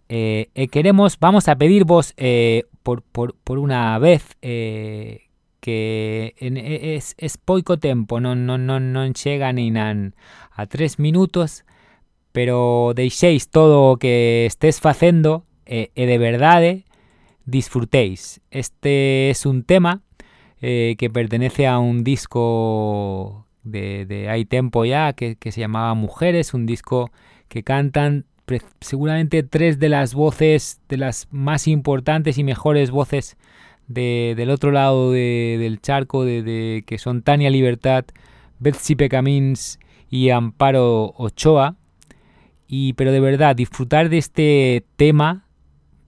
eh, e queremos vamos a pedirvos eh, por, por, por unha vez eh, que en, es, es poico tempo, non, non, non, non chega nin an a tres minutos, pero deixéis todo o que estés facendo e, e de verdade disfrutéis. Este es un tema eh, que pertenece a un disco de, de hay tempo ya que, que, se llamaba Mujeres, un disco que cantan seguramente tres de las voces, de las más importantes y mejores voces de, del otro lado de, del charco, de, de, que son Tania Libertad, Betsy Pecamins y Amparo Ochoa. Y, pero de verdad, disfrutar de este tema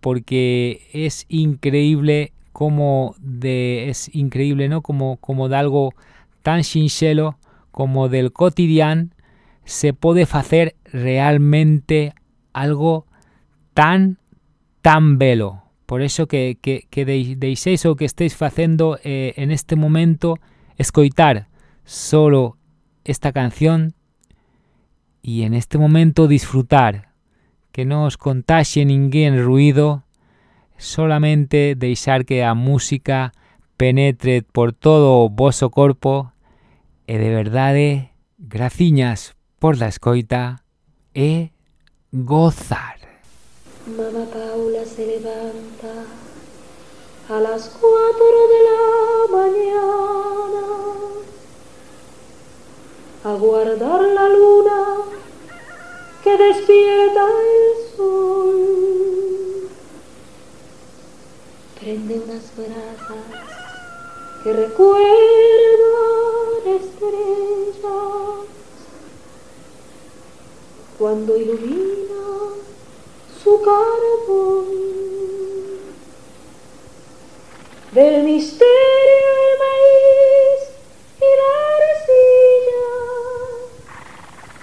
porque es increíble como de es increíble, ¿no? Como como de algo tan sinxelo como del cotidiano se puede hacer realmente algo tan tan velo. Por eso que, que, que deixéis o que estéis facendo eh, en este momento escoitar solo esta canción y en este momento disfrutar, que no os contaxe ninguén ruido, solamente deixar que a música penetre por todo o voso corpo e de verdade, graciñas por la escoita e gozar. Mamá Paula se levanta a las cuatro de la mañana a guardar la luna que despierta el sol. Prenden las brasas que recuerdan estrellas cuando ilumina su carbón del misterio del maíz y la arcilla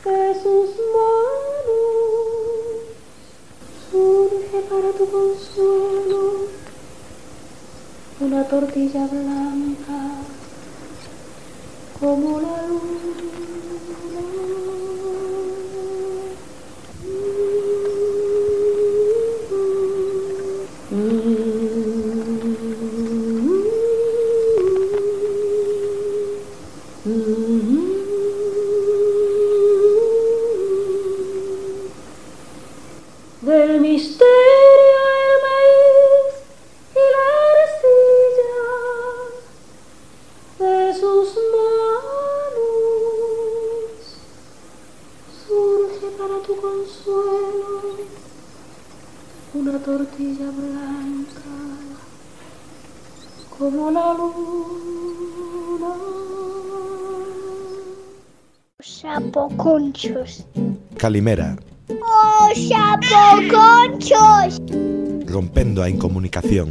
de sus manos surge para tu consuelo una tortilla blanca como la luna. Calimera. ¡Oh, sapoconchos! Rompendo a incomunicación.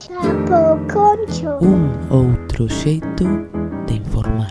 Sapoconchos. Un outro xeito de informar.